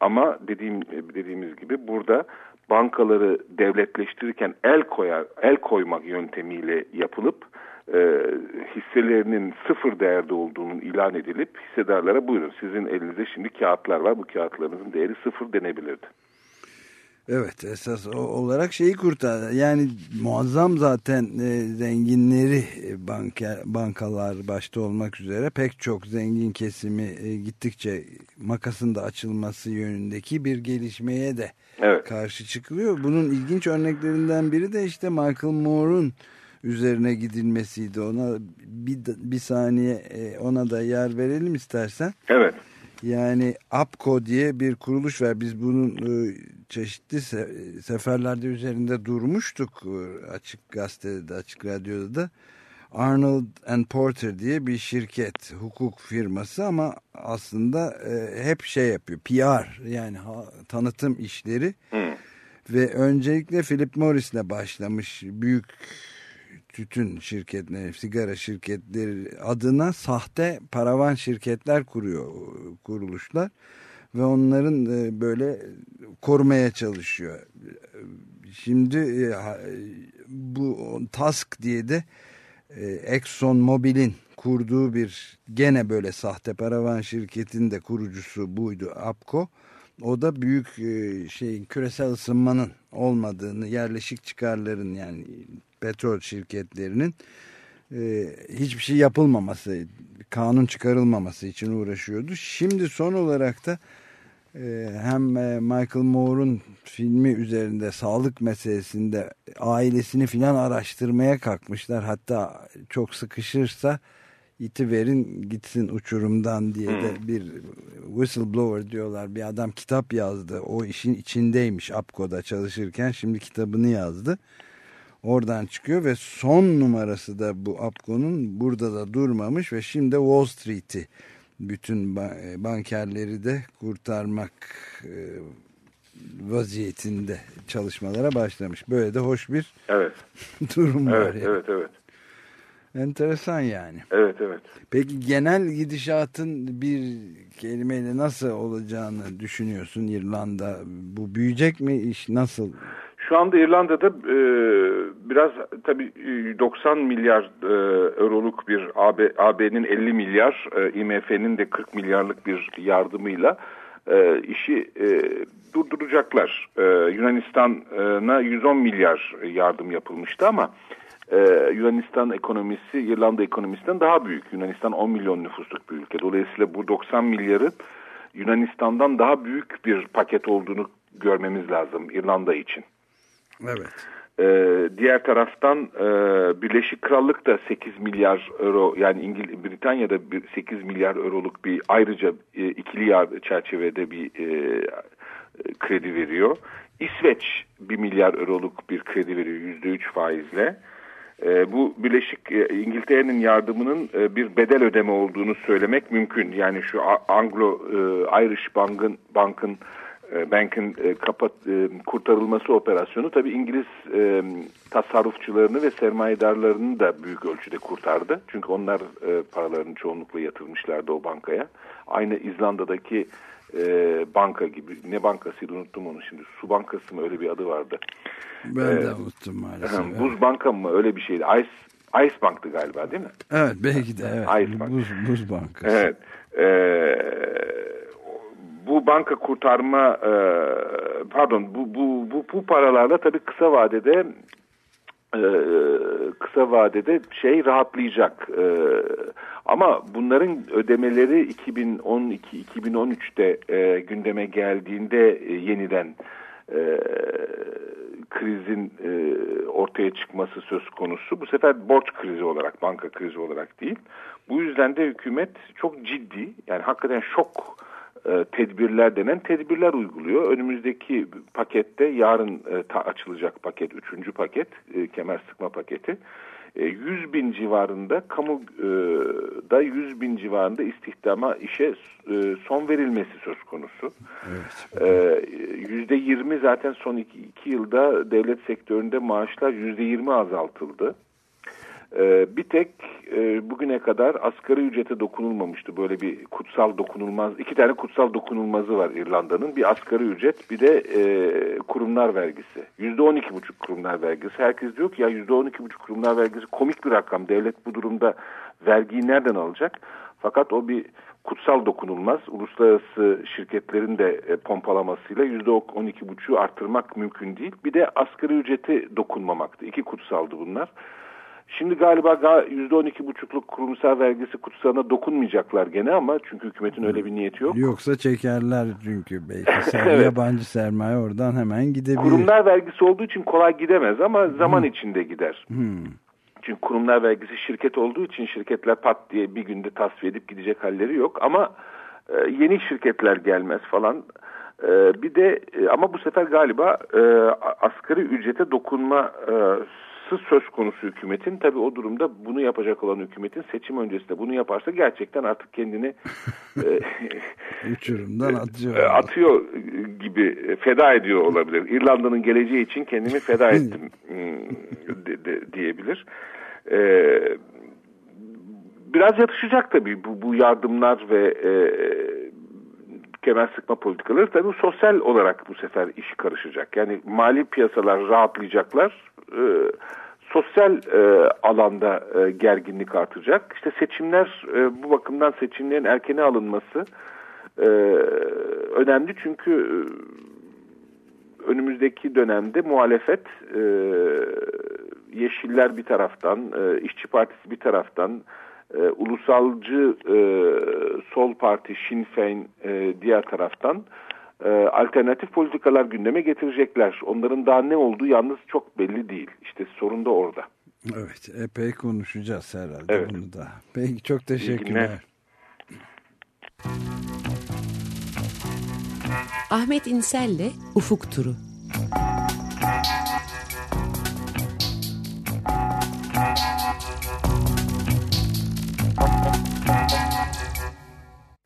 Ama dediğim dediğimiz gibi burada bankaları devletleştirirken el koyar el koymak yöntemiyle yapılıp e, hisselerinin sıfır değerde olduğunun ilan edilip hissedarlara buyurun sizin elinizde şimdi kağıtlar var bu kağıtlarınızın değeri sıfır denebilirdi. Evet esas o- olarak şeyi kurtar. Yani muazzam zaten e, zenginleri e, banka, bankalar başta olmak üzere pek çok zengin kesimi e, gittikçe makasın da açılması yönündeki bir gelişmeye de Evet. karşı çıkılıyor. Bunun ilginç örneklerinden biri de işte Michael Moore'un üzerine gidilmesiydi. Ona bir, bir saniye e, ona da yer verelim istersen. Evet. Yani APCO diye bir kuruluş var. Biz bunun e, çeşitli seferlerde üzerinde durmuştuk e, açık gazetede, açık radyoda da. Arnold and Porter diye bir şirket, hukuk firması ama aslında e, hep şey yapıyor, PR yani ha, tanıtım işleri. Hı. Ve öncelikle Philip Morris'le başlamış büyük tütün şirketleri, sigara şirketleri adına sahte paravan şirketler kuruyor kuruluşlar ve onların e, böyle korumaya çalışıyor. Şimdi e, bu Task diye de e, Exxon Mobil'in kurduğu bir gene böyle sahte paravan şirketin de kurucusu buydu APCO. O da büyük şeyin küresel ısınmanın olmadığını yerleşik çıkarların yani petrol şirketlerinin e, hiçbir şey yapılmaması, kanun çıkarılmaması için uğraşıyordu. Şimdi son olarak da e, hem e, Michael Moore'un filmi üzerinde sağlık meselesinde ailesini filan araştırmaya kalkmışlar. Hatta çok sıkışırsa iti verin gitsin uçurumdan diye de bir whistleblower diyorlar. Bir adam kitap yazdı. O işin içindeymiş APCO'da çalışırken. Şimdi kitabını yazdı. Oradan çıkıyor ve son numarası da bu APCO'nun burada da durmamış ve şimdi Wall Street'i bütün e, bankerleri de kurtarmak e, vaziyetinde çalışmalara başlamış. Böyle de hoş bir evet. durum evet, var. Yani. Evet, evet. Enteresan yani. Evet, evet. Peki genel gidişatın bir kelimeyle nasıl olacağını düşünüyorsun İrlanda? Bu büyüyecek mi iş nasıl? Şu anda İrlanda'da e, biraz tabii 90 milyar e, euroluk bir AB, AB'nin 50 milyar, e, IMF'nin de 40 milyarlık bir yardımıyla e, işi e, durduracaklar. E, Yunanistan'a 110 milyar yardım yapılmıştı ama e, Yunanistan ekonomisi İrlanda ekonomisinden daha büyük. Yunanistan 10 milyon nüfusluk bir ülke. Dolayısıyla bu 90 milyarı Yunanistan'dan daha büyük bir paket olduğunu görmemiz lazım İrlanda için. Evet. Ee, diğer taraftan e, Birleşik Krallık da 8 milyar euro yani İngil Britanya'da 8 milyar euroluk bir ayrıca e, ikili yar çerçevede bir e, kredi veriyor. İsveç 1 milyar euroluk bir kredi veriyor %3 faizle. E, bu Birleşik e, İngiltere'nin yardımının e, bir bedel ödeme olduğunu söylemek mümkün. Yani şu Anglo e, Bank'ın bankın Bank'ın e, kapat e, kurtarılması operasyonu tabii İngiliz e, tasarrufçularını ve sermayedarlarını da büyük ölçüde kurtardı. Çünkü onlar e, paralarını çoğunlukla yatırmışlardı o bankaya. Aynı İzlanda'daki e, banka gibi. Ne bankasıydı unuttum onu şimdi. Su bankası mı öyle bir adı vardı. Ben de unuttum maalesef. Buz banka mı öyle bir şeydi. Ice Ice Bank'tı galiba değil mi? Evet belki de evet. Ice Bank. Buz, buz bankası. Evet. Ee, bu banka kurtarma e, pardon bu, bu, bu, bu paralarla tabii kısa vadede e, kısa vadede şey rahatlayacak. E, ama bunların ödemeleri 2012-2013'te e, gündeme geldiğinde yeniden krizin ortaya çıkması söz konusu. Bu sefer borç krizi olarak, banka krizi olarak değil. Bu yüzden de hükümet çok ciddi, yani hakikaten şok e, tedbirler denen tedbirler uyguluyor. Önümüzdeki pakette yarın e, ta açılacak paket, üçüncü paket, e, kemer sıkma paketi. E, 100 bin civarında kamu e, da 100 bin civarında istihdama işe son verilmesi söz konusu. Evet. Yüzde 20 zaten son iki, iki yılda devlet sektöründe maaşlar yüzde 20 azaltıldı. Ee, bir tek e, bugüne kadar asgari ücrete dokunulmamıştı. Böyle bir kutsal dokunulmaz, iki tane kutsal dokunulmazı var İrlanda'nın. Bir asgari ücret, bir de e, kurumlar vergisi. Yüzde on iki buçuk kurumlar vergisi. Herkes diyor ki ya yüzde on iki buçuk kurumlar vergisi komik bir rakam. Devlet bu durumda vergiyi nereden alacak? Fakat o bir kutsal dokunulmaz. Uluslararası şirketlerin de e, pompalamasıyla yüzde on iki buçuğu arttırmak mümkün değil. Bir de asgari ücreti dokunmamaktı. İki kutsaldı bunlar. Şimdi galiba yüzde on iki buçukluk kurumsal vergisi kutsalına dokunmayacaklar gene ama çünkü hükümetin öyle bir niyeti yok. Yoksa çekerler çünkü belki Ser, evet. yabancı sermaye oradan hemen gidebilir. Kurumlar vergisi olduğu için kolay gidemez ama zaman hmm. içinde gider. Hmm. Çünkü kurumlar vergisi şirket olduğu için şirketler pat diye bir günde tasfiye edip gidecek halleri yok. Ama e, yeni şirketler gelmez falan. E, bir de e, ama bu sefer galiba e, asgari ücrete dokunma e, söz konusu hükümetin tabi o durumda bunu yapacak olan hükümetin seçim öncesinde bunu yaparsa gerçekten artık kendini e, uçurumdan atıyor. E, atıyor gibi feda ediyor olabilir. İrlanda'nın geleceği için kendimi feda ettim hmm, de, de, diyebilir. Ee, biraz yatışacak tabii bu, bu yardımlar ve e, kemer sıkma politikaları tabii sosyal olarak bu sefer iş karışacak. Yani mali piyasalar rahatlayacaklar. E, sosyal e, alanda e, gerginlik artacak. İşte seçimler e, bu bakımdan seçimlerin erkene alınması e, önemli çünkü e, önümüzdeki dönemde muhalefet e, Yeşiller bir taraftan, e, İşçi Partisi bir taraftan, e, ulusalcı e, sol parti Sinn Féin e, diğer taraftan e, alternatif politikalar gündeme getirecekler. Onların daha ne olduğu yalnız çok belli değil. İşte sorun da orada. Evet, epey konuşacağız herhalde evet. bunu da. Peki çok teşekkürler. Ahmet İnsel'le Ufuk Turu.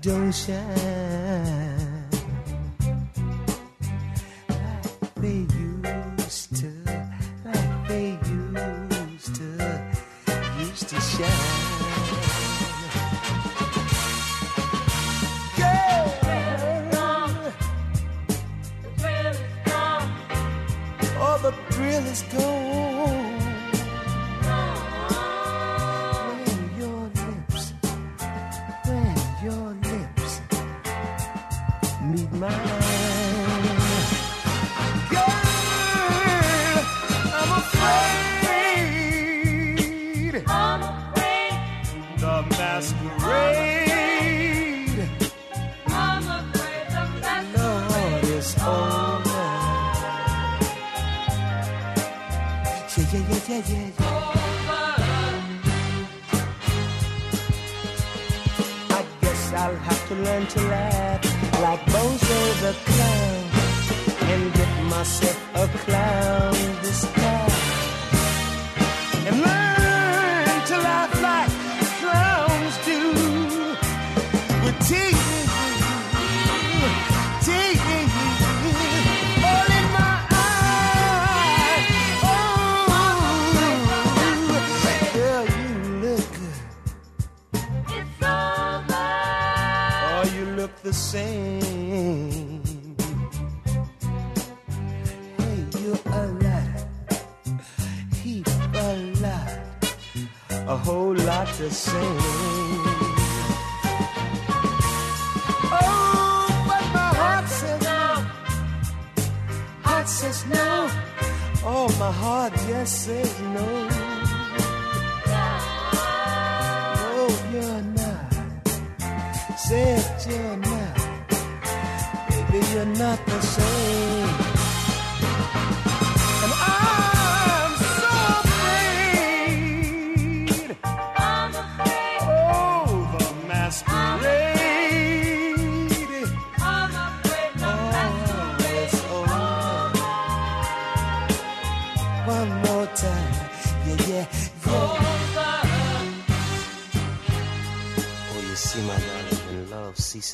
don't shine I'll have to learn to laugh like Bozo the clown and get myself a clown the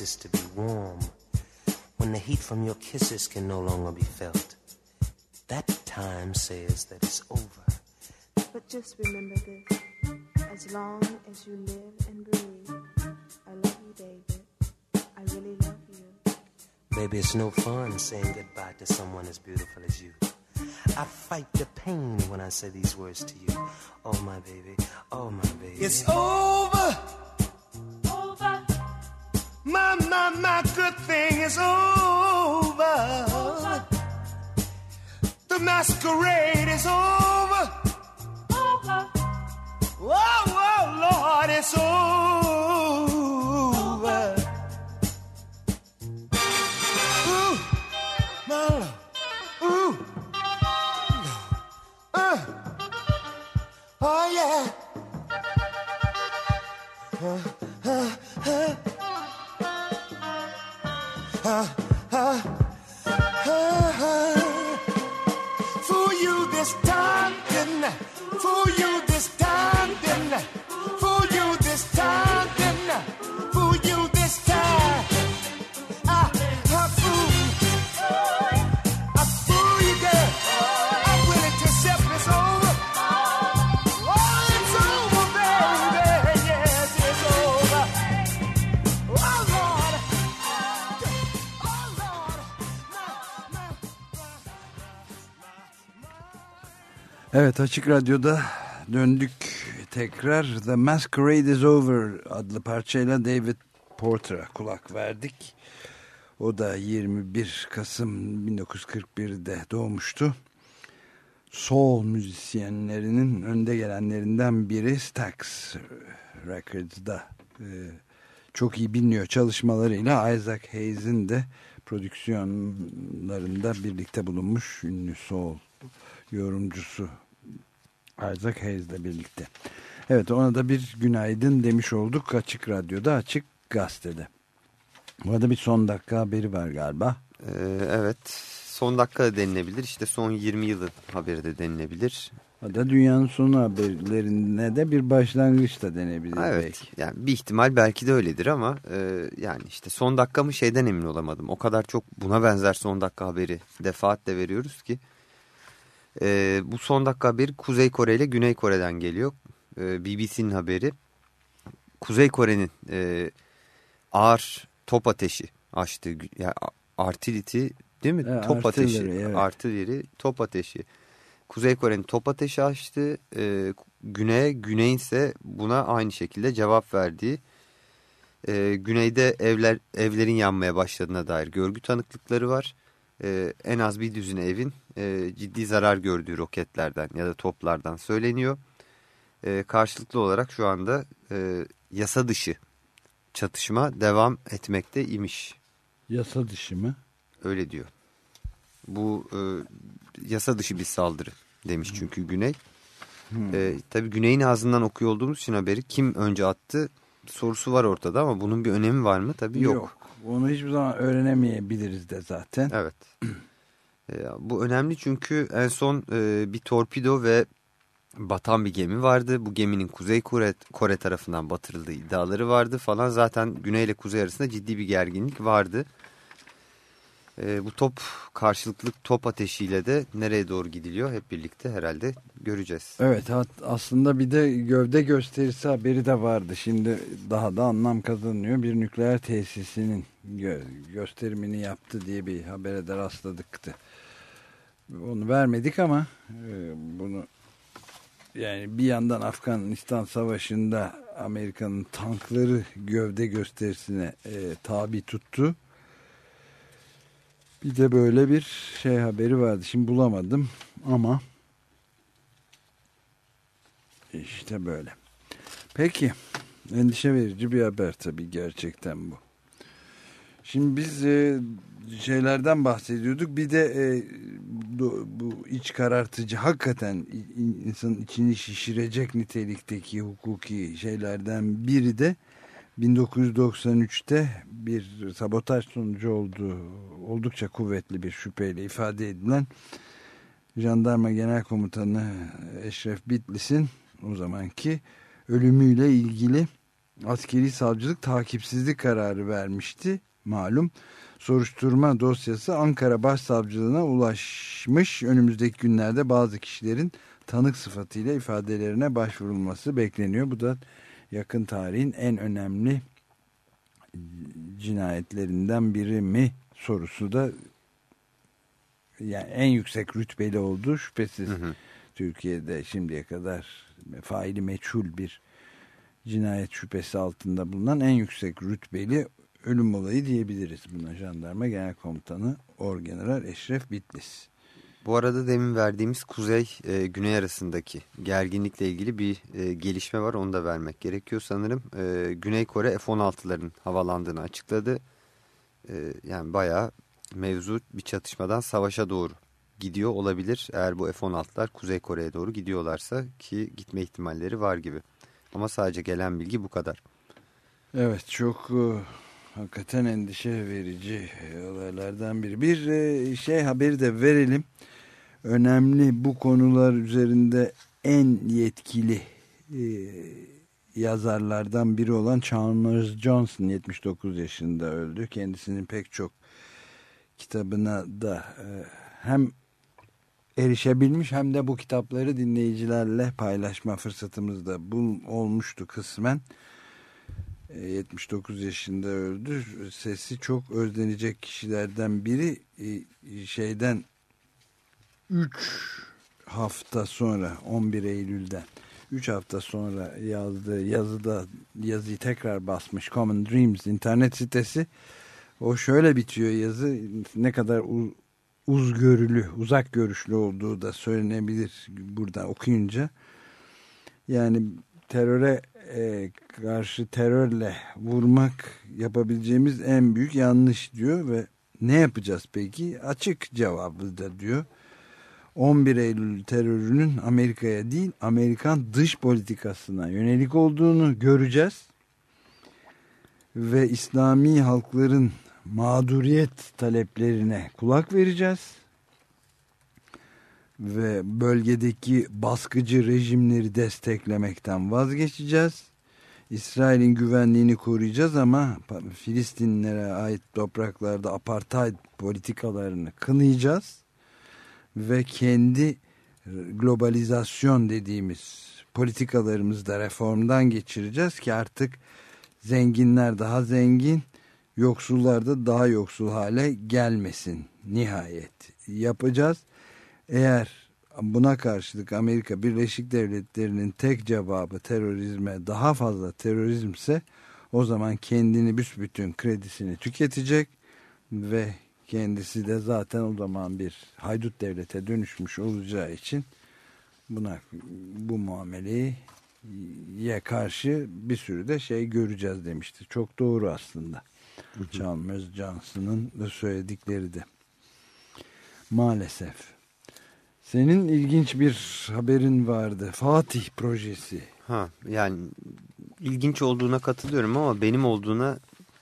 love ceases to be warm when the heat from your kisses can no longer be felt. That time says that it's over. But just remember this as long as you live and breathe, I love you, David. I really love you. Baby, it's no fun saying goodbye to someone as beautiful as you. I fight the pain when I say these words to you. Oh, my baby. Oh, my baby. It's over. Over. My, my, my good thing is over. The masquerade is over. Over. Oh, oh, Lord, it's over. Ooh, my love. Ooh. Uh. Oh, yeah. Uh, uh, uh. For you this time, good night. For you this Evet Açık Radyo'da döndük tekrar The Masquerade is Over adlı parçayla David Porter'a kulak verdik. O da 21 Kasım 1941'de doğmuştu. Soul müzisyenlerinin önde gelenlerinden biri Stax Records'da e, çok iyi biliniyor çalışmalarıyla Isaac Hayes'in de prodüksiyonlarında birlikte bulunmuş ünlü soul yorumcusu Isaac Hayes'le birlikte. Evet ona da bir günaydın demiş olduk Açık Radyo'da Açık Gazete'de. Bu arada bir son dakika haberi var galiba. Ee, evet son dakika da denilebilir işte son 20 yılın haberi de denilebilir. Da dünyanın sonu haberlerine de bir başlangıç da denebilir Evet belki. yani bir ihtimal belki de öyledir ama e, yani işte son dakika mı şeyden emin olamadım. O kadar çok buna benzer son dakika haberi defaatle veriyoruz ki. E, bu son dakika haberi Kuzey Kore ile Güney Kore'den geliyor. E, BBC'nin haberi. Kuzey Kore'nin e, ağır top ateşi açtığı yani artiliti değil mi? Evet, top ateşi. evet. Artileri top ateşi. Kuzey Kore'nin top ateşi açtı. E, Güney, Güney ise buna aynı şekilde cevap verdiği. E, güneyde evler evlerin yanmaya başladığına dair görgü tanıklıkları var. E, en az bir düzine evin e, ciddi zarar gördüğü roketlerden ya da toplardan söyleniyor. E, karşılıklı olarak şu anda e, yasa dışı çatışma devam etmekte imiş. Yasa dışı mı? Öyle diyor. Bu e, yasa dışı bir saldırı demiş çünkü Güney. E, tabii Güney'in ağzından okuyor olduğumuz için haberi kim önce attı sorusu var ortada ama bunun bir önemi var mı? Tabii yok. Onu hiçbir zaman öğrenemeyebiliriz de zaten. Evet. E, bu önemli çünkü en son e, bir torpido ve batan bir gemi vardı. Bu geminin Kuzey Kore, Kore tarafından batırıldığı iddiaları vardı falan. Zaten Güney ile Kuzey arasında ciddi bir gerginlik vardı. E, bu top karşılıklı top ateşiyle de nereye doğru gidiliyor hep birlikte herhalde göreceğiz. Evet aslında bir de gövde gösterisi haberi de vardı. Şimdi daha da anlam kazanıyor. Bir nükleer tesisinin gö- gösterimini yaptı diye bir habere de rastladıktı. Onu vermedik ama e, bunu yani bir yandan Afganistan Savaşı'nda Amerika'nın tankları gövde gösterisine e, tabi tuttu. Bir de böyle bir şey haberi vardı. Şimdi bulamadım ama işte böyle. Peki. Endişe verici bir haber tabii gerçekten bu. Şimdi biz e, şeylerden bahsediyorduk. Bir de e, bu iç karartıcı hakikaten in- insanın içini şişirecek nitelikteki hukuki şeylerden biri de 1993'te bir sabotaj sonucu olduğu oldukça kuvvetli bir şüpheyle ifade edilen Jandarma Genel Komutanı Eşref Bitlis'in o zamanki ölümüyle ilgili askeri savcılık takipsizlik kararı vermişti malum. Soruşturma dosyası Ankara Başsavcılığına ulaşmış. Önümüzdeki günlerde bazı kişilerin tanık sıfatıyla ifadelerine başvurulması bekleniyor. Bu da yakın tarihin en önemli cinayetlerinden biri mi sorusu da yani en yüksek rütbeli olduğu şüphesiz. Türkiye'de şimdiye kadar faili meçhul bir cinayet şüphesi altında bulunan en yüksek rütbeli ölüm olayı diyebiliriz buna jandarma genel komutanı Orgeneral Eşref Bitlis. Bu arada demin verdiğimiz kuzey e, güney arasındaki gerginlikle ilgili bir e, gelişme var. Onu da vermek gerekiyor sanırım. E, Güney Kore F-16'ların havalandığını açıkladı. E, yani bayağı mevzu bir çatışmadan savaşa doğru gidiyor olabilir. Eğer bu F-16'lar Kuzey Kore'ye doğru gidiyorlarsa ki gitme ihtimalleri var gibi. Ama sadece gelen bilgi bu kadar. Evet çok e, hakikaten endişe verici e, olaylardan biri. Bir e, şey haberi de verelim. Önemli bu konular üzerinde en yetkili e, yazarlardan biri olan Chalmers Johnson 79 yaşında öldü. Kendisinin pek çok kitabına da hem erişebilmiş hem de bu kitapları dinleyicilerle paylaşma fırsatımız da bul, olmuştu kısmen. E, 79 yaşında öldü. Sesi çok özlenecek kişilerden biri E, şeyden 3 hafta sonra 11 Eylül'den 3 hafta sonra yazdığı yazıda yazıyı tekrar basmış Common Dreams internet sitesi. O şöyle bitiyor yazı ne kadar u- uzgörülü, uzak görüşlü olduğu da söylenebilir buradan okuyunca. Yani teröre e, karşı terörle vurmak yapabileceğimiz en büyük yanlış diyor ve ne yapacağız peki? Açık cevabı da diyor. 11 Eylül terörünün Amerika'ya değil Amerikan dış politikasına yönelik olduğunu göreceğiz. Ve İslami halkların mağduriyet taleplerine kulak vereceğiz. Ve bölgedeki baskıcı rejimleri desteklemekten vazgeçeceğiz. İsrail'in güvenliğini koruyacağız ama Filistinlere ait topraklarda apartheid politikalarını kınayacağız ve kendi globalizasyon dediğimiz politikalarımızı da reformdan geçireceğiz ki artık zenginler daha zengin, yoksullar da daha yoksul hale gelmesin nihayet yapacağız. Eğer buna karşılık Amerika Birleşik Devletleri'nin tek cevabı terörizme daha fazla terörizmse o zaman kendini büsbütün kredisini tüketecek ve kendisi de zaten o zaman bir haydut devlete dönüşmüş olacağı için buna bu muameleyi ye karşı bir sürü de şey göreceğiz demişti. Çok doğru aslında. Chalmers Johnson'ın da söyledikleri de. Maalesef. Senin ilginç bir haberin vardı. Fatih projesi. Ha yani ilginç olduğuna katılıyorum ama benim olduğuna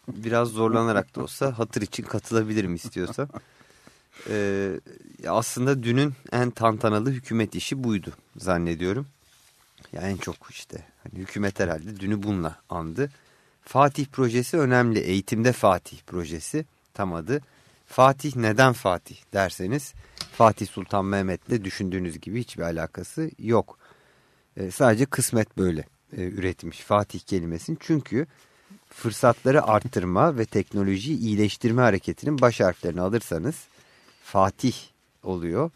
biraz zorlanarak da olsa hatır için katılabilirim istiyorsa. Ee, aslında dünün en tantanalı hükümet işi buydu zannediyorum. Yani en çok işte hani hükümet herhalde dünü bununla andı. Fatih projesi önemli. Eğitimde Fatih projesi tam adı. Fatih neden Fatih derseniz Fatih Sultan Mehmet'le düşündüğünüz gibi hiçbir alakası yok. Ee, sadece kısmet böyle e, üretmiş Fatih kelimesini. Çünkü fırsatları arttırma ve teknolojiyi iyileştirme hareketinin baş harflerini alırsanız Fatih oluyor.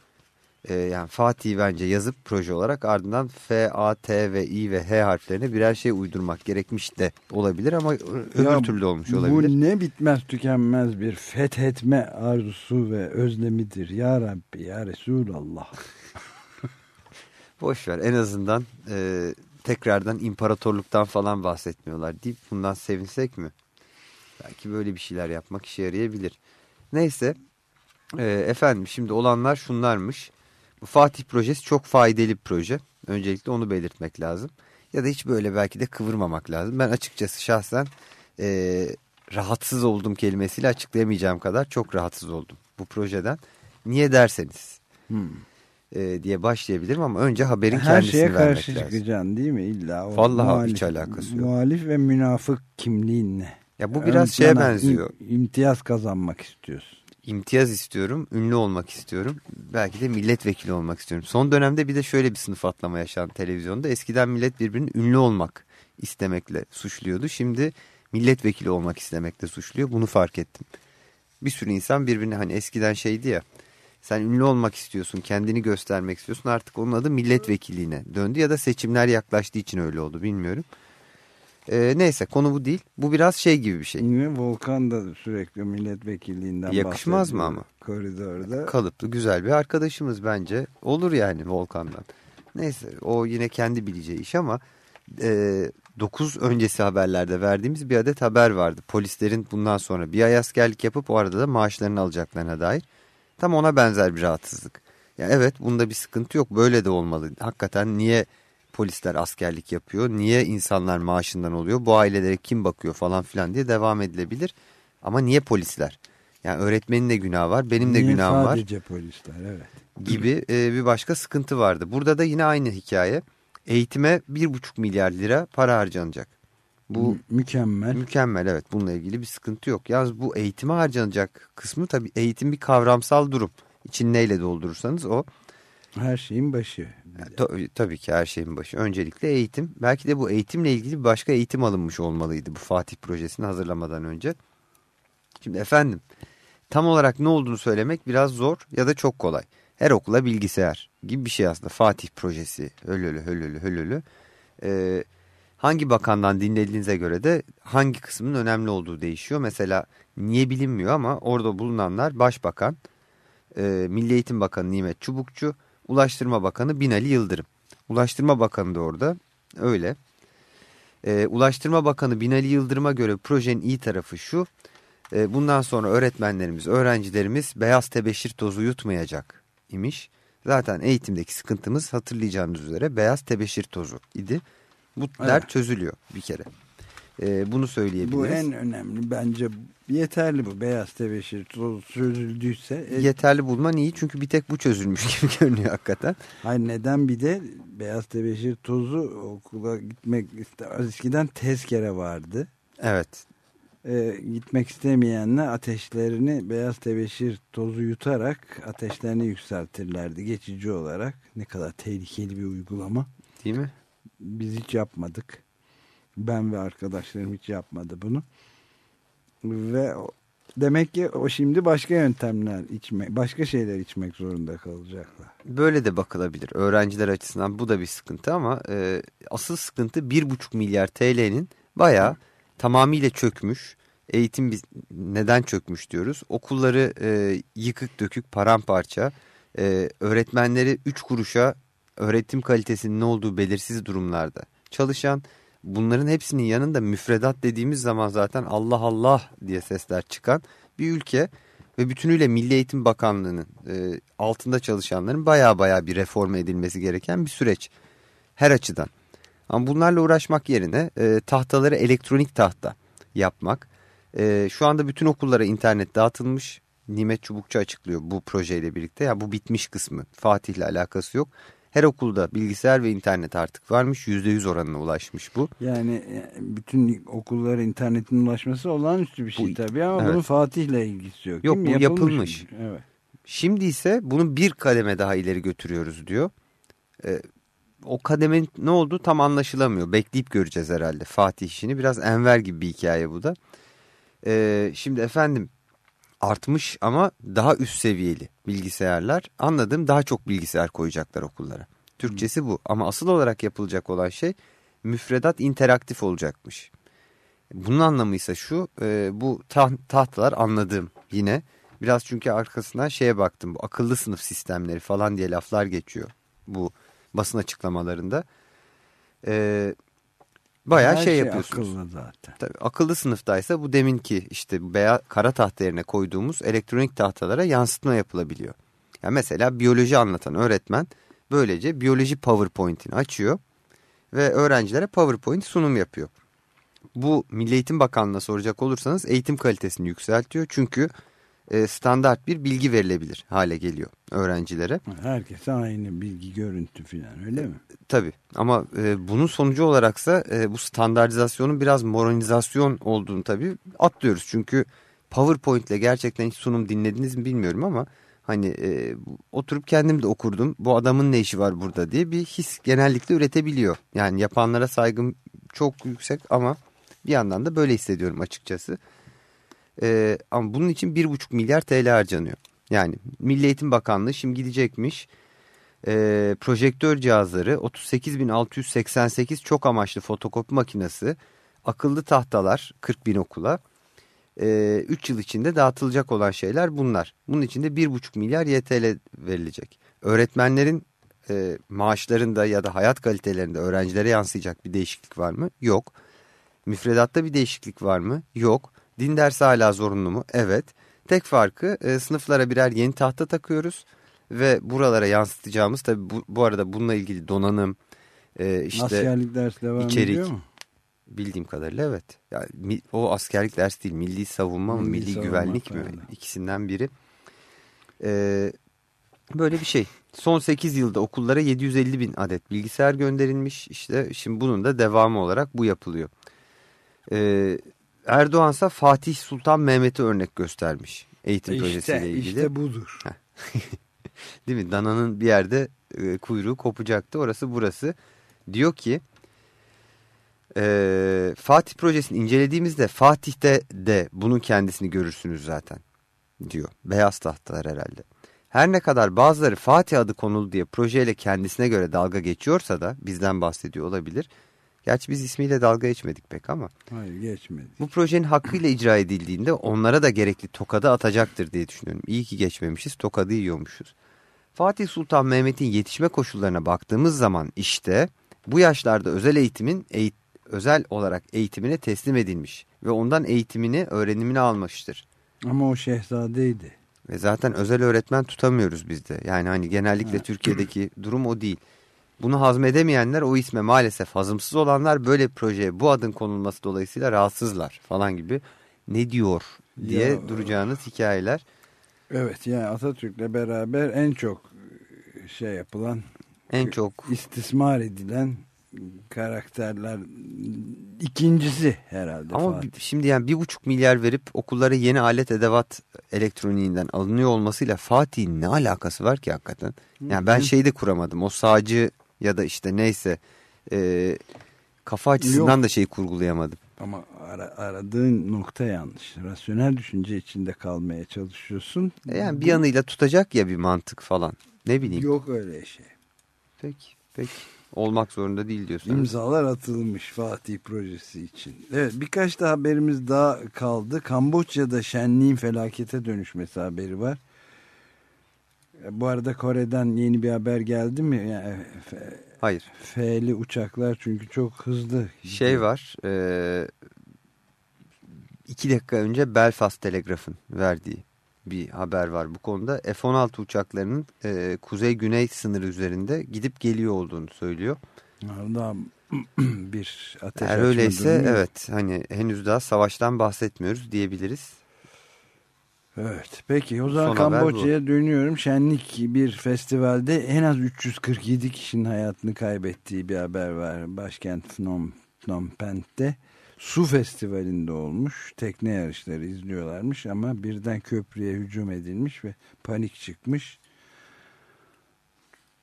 Ee, yani Fatih bence yazıp proje olarak ardından F, A, T ve I ve H harflerine birer şey uydurmak gerekmiş de olabilir ama öbür Ya türlü olmuş olabilir. Bu ne bitmez tükenmez bir fethetme arzusu ve özlemidir. Ya Rabbi ya Resulallah. Boş ver en azından e, tekrardan imparatorluktan falan bahsetmiyorlar deyip bundan sevinsek mi? Belki böyle bir şeyler yapmak işe yarayabilir. Neyse e, efendim şimdi olanlar şunlarmış. Fatih projesi çok faydalı bir proje. Öncelikle onu belirtmek lazım. Ya da hiç böyle belki de kıvırmamak lazım. Ben açıkçası şahsen e, rahatsız oldum kelimesiyle açıklayamayacağım kadar çok rahatsız oldum bu projeden. Niye derseniz Hmm. e, diye başlayabilirim ama önce haberin Her kendisini şeye vermek karşı lazım. çıkacaksın değil mi? İlla o Vallahi hiç alakası yok. Muhalif ve münafık kimliğinle. Ya bu biraz Ön şeye benziyor. im- imtiyaz kazanmak istiyorsun. İmtiyaz istiyorum, ünlü olmak istiyorum. Belki de milletvekili olmak istiyorum. Son dönemde bir de şöyle bir sınıf atlama yaşandı televizyonda. Eskiden millet birbirini ünlü olmak istemekle suçluyordu. Şimdi milletvekili olmak istemekle suçluyor. Bunu fark ettim. Bir sürü insan birbirini hani eskiden şeydi ya Sen ünlü olmak istiyorsun, kendini göstermek istiyorsun. Artık onun adı milletvekilliğine döndü ya da seçimler yaklaştığı için öyle oldu bilmiyorum. Ee, neyse konu bu değil. Bu biraz şey gibi bir şey. Yine Volkan da sürekli milletvekilliğinden Yakışmaz mı ama? Koridorda. Kalıplı güzel bir arkadaşımız bence. Olur yani Volkan'dan. Neyse o yine kendi bileceği iş ama e, 9 öncesi haberlerde verdiğimiz bir adet haber vardı. Polislerin bundan sonra bir ay askerlik yapıp o arada da maaşlarını alacaklarına dair. Tam ona benzer bir rahatsızlık. Ya evet bunda bir sıkıntı yok böyle de olmalı. Hakikaten niye polisler askerlik yapıyor? Niye insanlar maaşından oluyor? Bu ailelere kim bakıyor falan filan diye devam edilebilir. Ama niye polisler? Yani öğretmenin de günahı var, benim de Niye günahım var Sadece polisler evet. gibi e, bir başka sıkıntı vardı. Burada da yine aynı hikaye. Eğitime bir buçuk milyar lira para harcanacak. Bu Mü- mükemmel. mükemmel evet bununla ilgili bir sıkıntı yok. Yalnız bu eğitime harcanacak kısmı tabii eğitim bir kavramsal durum. İçini neyle doldurursanız o. Her şeyin başı. Ta- tabii ki her şeyin başı. Öncelikle eğitim. Belki de bu eğitimle ilgili başka eğitim alınmış olmalıydı bu Fatih projesini hazırlamadan önce. Şimdi efendim tam olarak ne olduğunu söylemek biraz zor ya da çok kolay. Her okula bilgisayar gibi bir şey aslında Fatih projesi hölölü hölölü hölölü. Ee, hangi bakandan dinlediğinize göre de hangi kısmın önemli olduğu değişiyor. Mesela niye bilinmiyor ama orada bulunanlar Başbakan, e, Milli Eğitim Bakanı Nimet Çubukçu, Ulaştırma Bakanı Binali Yıldırım. Ulaştırma Bakanı da orada öyle. Ee, Ulaştırma Bakanı Binali Yıldırım'a göre projenin iyi tarafı şu. e, bundan sonra öğretmenlerimiz, öğrencilerimiz beyaz tebeşir tozu yutmayacak imiş. Zaten eğitimdeki sıkıntımız hatırlayacağınız üzere beyaz tebeşir tozu idi. Bu Evet. çözülüyor bir kere. Ee, bunu söyleyebiliriz. Bu en önemli bence yeterli bu beyaz tebeşir çözüldüyse. E, Yeterli bulman iyi çünkü bir tek bu çözülmüş gibi görünüyor hakikaten. Hayır neden bir de beyaz tebeşir tozu okula gitmek eskiden tezkere vardı. Evet E, gitmek istemeyenler ateşlerini beyaz tebeşir tozu yutarak ateşlerini yükseltirlerdi geçici olarak. Ne kadar tehlikeli bir uygulama. değil mi? Biz hiç yapmadık. Ben ve arkadaşlarım hiç yapmadı bunu. Ve demek ki o şimdi başka yöntemler içmek, başka şeyler içmek zorunda kalacaklar. Böyle de bakılabilir. Öğrenciler açısından bu da bir sıkıntı ama e, asıl sıkıntı 1,5 milyar TL'nin bayağı tamamıyla çökmüş. Eğitim biz neden çökmüş diyoruz. Okulları e, yıkık dökük paramparça. E, öğretmenleri 3 kuruşa öğretim kalitesinin ne olduğu belirsiz durumlarda çalışan. Bunların hepsinin yanında müfredat dediğimiz zaman zaten Allah Allah diye sesler çıkan bir ülke. Ve bütünüyle Milli Eğitim Bakanlığı'nın e, altında çalışanların baya baya bir reform edilmesi gereken bir süreç. Her açıdan. Ama bunlarla uğraşmak yerine e, tahtaları elektronik tahta yapmak. E, şu anda bütün okullara internet dağıtılmış. Nimet Çubukçu açıklıyor bu projeyle birlikte. Ya bu bitmiş kısmı. Fatih'le alakası yok. Her okulda bilgisayar ve internet artık varmış. %100 oranına ulaşmış bu. Yani e, bütün okullara internetin ulaşması olağanüstü bir şey Bu- tabii ama evet. bunun Fatih'le ilgisi yok. Yok, bu yapılmış. mı? Evet. Şimdi ise bunu bir kademe daha ileri götürüyoruz diyor. Ee, o kademenin ne olduğu tam anlaşılamıyor. Bekleyip göreceğiz herhalde Fatih işini. Biraz Enver gibi bir hikaye bu da. Ee, şimdi efendim artmış ama daha üst seviyeli bilgisayarlar. Anladığım daha çok bilgisayar koyacaklar okullara. Türkçesi bu ama asıl olarak yapılacak olan şey müfredat interaktif olacakmış. Bunun anlamı ise şu e, bu tah- tahtalar anladığım yine biraz çünkü arkasından şeye baktım bu akıllı sınıf sistemleri falan diye laflar geçiyor bu basın açıklamalarında. E, bayağı Her şey, yapıyorsunuz. akıllı zaten. Tabii, akıllı sınıftaysa bu deminki işte beyaz kara tahta yerine koyduğumuz elektronik tahtalara yansıtma yapılabiliyor. Yani mesela biyoloji anlatan öğretmen böylece biyoloji PowerPoint'ini açıyor ve öğrencilere PowerPoint sunum yapıyor. Bu Milli Eğitim Bakanlığı'na soracak olursanız eğitim kalitesini yükseltiyor. Çünkü e, standart bir bilgi verilebilir hale geliyor öğrencilere. Herkese aynı bilgi görüntü falan öyle mi? Tabii ama e, bunun sonucu olaraksa e, bu standartizasyonun biraz moronizasyon olduğunu tabii atlıyoruz. Çünkü PowerPoint ile gerçekten hiç sunum dinlediniz mi bilmiyorum ama hani e, oturup kendim de okurdum. Bu adamın ne işi var burada diye bir his genellikle üretebiliyor. Yani yapanlara saygım çok yüksek ama bir yandan da böyle hissediyorum açıkçası. E, ama bunun için 1,5 milyar TL harcanıyor. Yani Milli Eğitim Bakanlığı şimdi gidecekmiş e, projektör cihazları 38.688 çok amaçlı fotokopi makinesi akıllı tahtalar 40 bin okula 3 yıl içinde dağıtılacak olan şeyler bunlar. Bunun içinde 1,5 milyar YTL verilecek. Öğretmenlerin e, maaşlarında ya da hayat kalitelerinde öğrencilere yansıyacak bir değişiklik var mı? Yok. Müfredatta bir değişiklik var mı? Yok. Din dersi hala zorunlu mu? Evet. Tek farkı e, sınıflara birer yeni tahta takıyoruz ve buralara yansıtacağımız tabi bu, bu arada bununla ilgili donanım e, işte Askerlik ders devam içerik. ediyor mu? bildiğim kadarıyla evet. Yani, mi- o askerlik ders değil milli savunma mı Milli milli savunma, güvenlik mi pardon. ikisinden biri. E, böyle bir şey. Son 8 yılda okullara 750 bin adet bilgisayar gönderilmiş. İşte şimdi bunun da devamı olarak bu yapılıyor. Ee, Erdoğan ise Fatih Sultan Mehmet'i örnek göstermiş eğitim projesiyle İşte, ilgili. işte budur. Değil mi? Dananın bir yerde e, kuyruğu kopacaktı. Orası burası. Diyor ki e, Fatih projesini incelediğimizde Fatih'te de bunun kendisini görürsünüz zaten diyor. Beyaz tahtalar herhalde. Her ne kadar bazıları Fatih adı konuldu diye projeyle kendisine göre dalga geçiyorsa da bizden bahsediyor olabilir. Gerçi biz ismiyle dalga geçmedik pek ama. Hayır geçmedi. Bu projenin hakkıyla icra edildiğinde onlara da gerekli tokadı atacaktır diye düşünüyorum. İyi ki geçmemişiz, tokadı yiyormuşuz. Fatih Sultan Mehmet'in yetişme koşullarına baktığımız zaman işte bu yaşlarda özel eğitimin eğit özel olarak eğitimine teslim edilmiş ve ondan eğitimini, öğrenimini almıştır. Ama o şehzadeydi. Ve zaten özel öğretmen tutamıyoruz biz de. Yani hani genellikle Türkiye'deki durum o değil. Bunu hazmedemeyenler o isme maalesef hazımsız olanlar böyle projeye bu adın konulması dolayısıyla rahatsızlar falan gibi ne diyor diye Ya- duracağınız hikayeler. Evet yani Atatürk'le beraber en çok şey yapılan, En çok istismar edilen karakterler ikincisi herhalde ama Fatih. şimdi yani bir buçuk milyar verip okullara yeni alet edevat elektroniğinden alınıyor olmasıyla Fatih'in ne alakası var ki hakikaten? Yani ben şeyi de kuramadım o sağcı ya da işte neyse e, kafa açısından Yok. da şeyi kurgulayamadım. Ama ara- aradığın nokta yanlış. Rasyonel düşünce içinde kalmaya çalışıyorsun. E Yani bir yanıyla tutacak ya bir mantık falan. Ne bileyim. Yok öyle şey. Peki, peki. Olmak zorunda değil diyorsunuz. İmzalar atılmış Fatih projesi için. Evet birkaç da haberimiz daha kaldı. Kamboçya'da şenliğin felakete dönüşmesi haberi var. E, Bu arada Kore'den yeni bir haber geldi mi? Yani F- Hayır. F'li uçaklar çünkü çok hızlı. Şey var. E, iki dakika önce Belfast Telegraph'ın verdiği bir haber var bu konuda. F-16 uçaklarının e, kuzey-güney sınırı üzerinde gidip geliyor olduğunu söylüyor. Daha bir ateş Eğer öyleyse evet hani henüz daha savaştan bahsetmiyoruz diyebiliriz. Evet peki o zaman Kamboçya'ya dönüyorum. Şenlik bir festivalde en az 347 kişinin hayatını kaybettiği bir haber var. Başkent Phnom, Phnom Penh'te su festivalinde olmuş. Tekne yarışları izliyorlarmış ama birden köprüye hücum edilmiş ve panik çıkmış.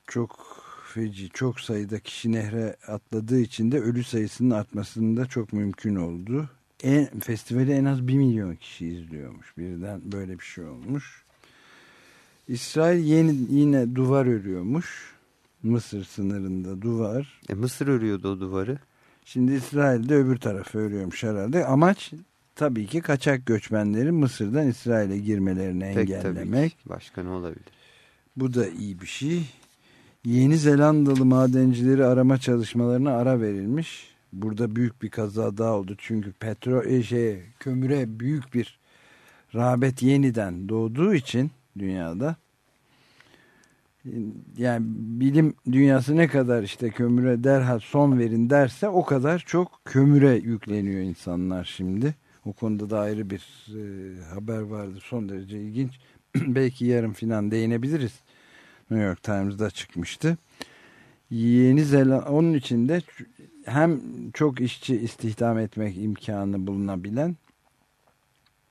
Çok feci çok sayıda kişi nehre atladığı için de ölü sayısının artmasının da çok mümkün oldu. En, festivali en az 1 milyon kişi izliyormuş. Birden böyle bir şey olmuş. İsrail yeni yine duvar örüyormuş. Mısır sınırında duvar. E, Mısır örüyordu o duvarı. Şimdi İsrail de öbür tarafı örüyormuş herhalde. Amaç tabii ki kaçak göçmenlerin Mısır'dan İsrail'e girmelerini Pek engellemek. tabii ki. Başka ne olabilir? Bu da iyi bir şey. Yeni Zelandalı madencileri arama çalışmalarına ara verilmiş. Burada büyük bir kaza daha oldu. Çünkü petrol e, şey kömüre büyük bir rağbet yeniden doğduğu için dünyada yani bilim dünyası ne kadar işte kömüre derhal son verin derse o kadar çok kömüre yükleniyor insanlar şimdi. O konuda da ayrı bir e, haber vardı son derece ilginç. Belki yarın filan değinebiliriz. New York Times'da çıkmıştı. Yeni Zelanda onun içinde hem çok işçi istihdam etmek imkanı bulunabilen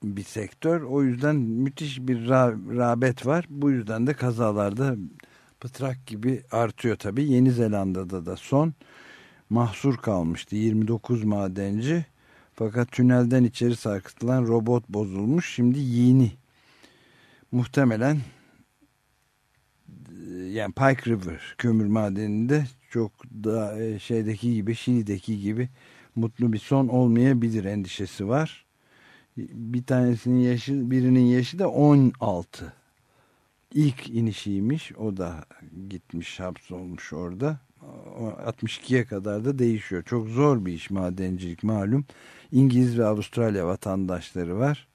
bir sektör. O yüzden müthiş bir ra- rağbet var. Bu yüzden de kazalarda pıtrak gibi artıyor tabii. Yeni Zelanda'da da son mahsur kalmıştı. 29 madenci. Fakat tünelden içeri sarkıtılan robot bozulmuş. Şimdi yeni muhtemelen e, yani Pike River kömür madeninde çok da e, şeydeki gibi Şili'deki gibi mutlu bir son olmayabilir endişesi var. Bir tanesinin yaşı birinin yaşı da 16. İlk inişiymiş. O da gitmiş hapsolmuş orada. O 62'ye kadar da değişiyor. Çok zor bir iş madencilik malum. İngiliz ve Avustralya vatandaşları var.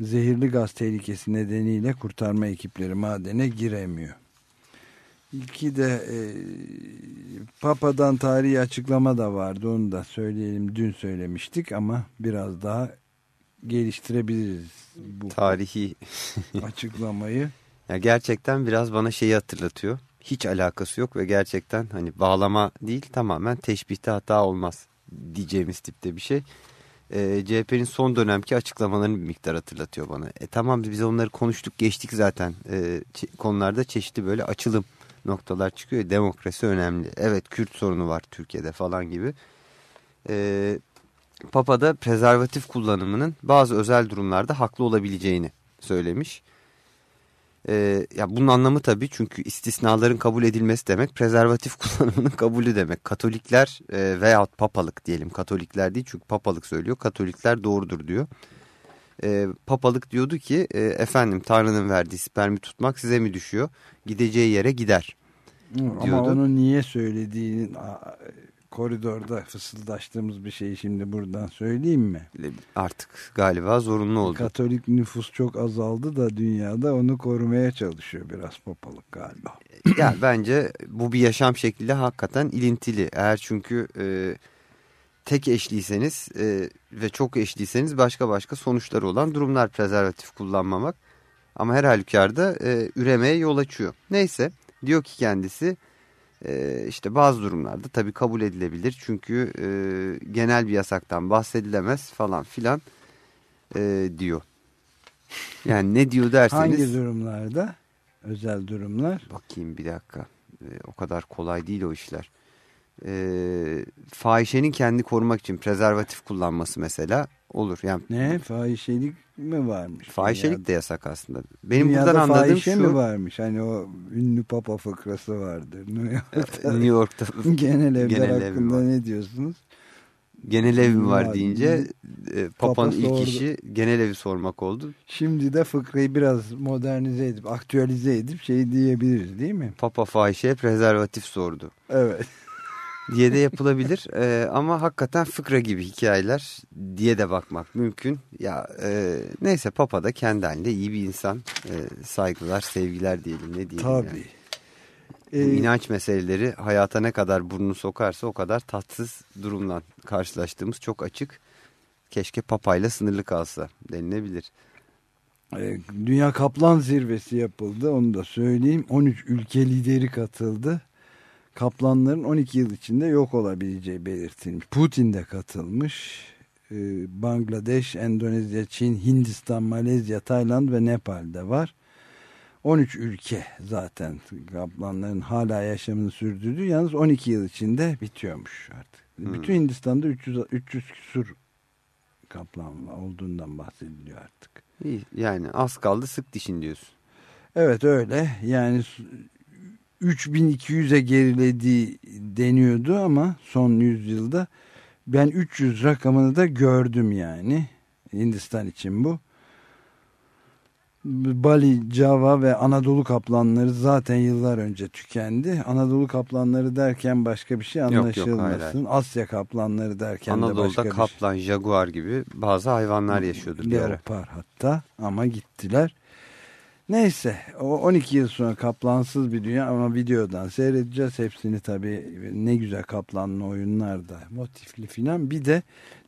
Zehirli gaz tehlikesi nedeniyle kurtarma ekipleri madene giremiyor. İki de e, Papa'dan tarihi açıklama da vardı. Onu da söyleyelim. Dün söylemiştik ama biraz daha geliştirebiliriz bu Tarihi açıklamayı. ya gerçekten biraz bana şeyi hatırlatıyor. Hiç alakası yok ve gerçekten hani bağlama değil tamamen teşbihte hata olmaz diyeceğimiz tipte bir şey. Ee, CHP'nin son dönemki açıklamalarını bir miktar hatırlatıyor bana. E tamam biz onları konuştuk geçtik zaten çe- konularda çeşitli böyle açılım noktalar çıkıyor. Demokrasi önemli. Evet Kürt sorunu var Türkiye'de falan gibi. Ee, Papa da prezervatif kullanımının bazı özel durumlarda haklı olabileceğini söylemiş. Ee, ya bunun anlamı tabii çünkü istisnaların kabul edilmesi demek prezervatif kullanımının kabulü demek. Katolikler e, veyahut papalık diyelim katolikler değil çünkü papalık söylüyor. Katolikler doğrudur diyor. Ee, papalık diyordu ki e, efendim Tanrı'nın verdiği spermi tutmak size mi düşüyor? Gideceği yere gider. Ama diyordu. onu niye söylediğini koridorda fısıldaştığımız bir şeyi şimdi buradan söyleyeyim mi? Artık galiba zorunlu oldu. Katolik nüfus çok azaldı da dünyada onu korumaya çalışıyor biraz papalık galiba. ya bence bu bir yaşam şekliyle hakikaten ilintili. Eğer çünkü e, tek eşliyseniz e, ve çok eşliyseniz başka başka sonuçları olan durumlar prezervatif kullanmamak. Ama her halükarda e, üremeye yol açıyor. Neyse diyor ki kendisi e, işte bazı durumlarda tabii kabul edilebilir. Çünkü e, genel bir yasaktan bahsedilemez falan filan e, diyor. Yani ne diyor derseniz. Hangi durumlarda? Özel durumlar. Bakayım bir dakika. Ee, o kadar kolay değil o işler. Ee, fahişenin kendi korumak için prezervatif kullanması mesela olur. Yani Ne? Fahişelik mi varmış? fahişelik Dünyada- de yasak aslında. Benim Dünyada buradan anladığım fahişe mi şu. varmış? Hani o ünlü papa fıkrası vardır. New York'ta. New York'ta Genel evler genel hakkında var. ne diyorsunuz? genel evi var Var. deyince e, Papa Papa'nın ilk sordu. işi genel evi sormak oldu. Şimdi de fıkrayı biraz modernize edip, aktüelize edip şey diyebiliriz değil mi? Papa fahişeye prezervatif sordu. Evet. Diye de yapılabilir. Ee, ama hakikaten fıkra gibi hikayeler diye de bakmak mümkün. Ya e, neyse Papa da kendi halinde iyi bir insan. Ee, saygılar, sevgiler diyelim ne diyelim. Tabii. yani. Ee, inanç meseleleri hayata ne kadar burnunu sokarsa o kadar tatsız durumla karşılaştığımız çok açık. Keşke papayla sınırlı kalsa denilebilir. e, Dünya Kaplan Zirvesi yapıldı. Onu da söyleyeyim. 13 ülke lideri katıldı. Kaplanların 12 yıl içinde yok olabileceği belirtilmiş. Putin de katılmış. Ee, Bangladeş, Endonezya, Çin, Hindistan, Malezya, Tayland ve Nepal'de var. 13 ülke zaten kaplanların hala yaşamını sürdürdüğü yalnız 12 yıl içinde bitiyormuş artık. Bütün Hindistan'da 300, 300 küsur kaplan olduğundan bahsediliyor artık. İyi, yani az kaldı sık dişin diyorsun. Evet öyle yani 3200'e gerilediği deniyordu ama son yüzyılda ben 300 rakamını da gördüm yani Hindistan için bu. Bali, Java ve Anadolu kaplanları zaten yıllar önce tükendi. Anadolu kaplanları derken başka bir şey yok, hayır, anlaşılmasın. hayır. Asya kaplanları derken de Anadolu'da başka bir şey. kaplan, jaguar gibi bazı hayvanlar yaşıyordu bir ara. Hatta ama gittiler. Neyse o 12 yıl sonra kaplansız bir dünya ama videodan seyredeceğiz. Hepsini tabii ne güzel kaplanlı oyunlar da motifli filan. Bir de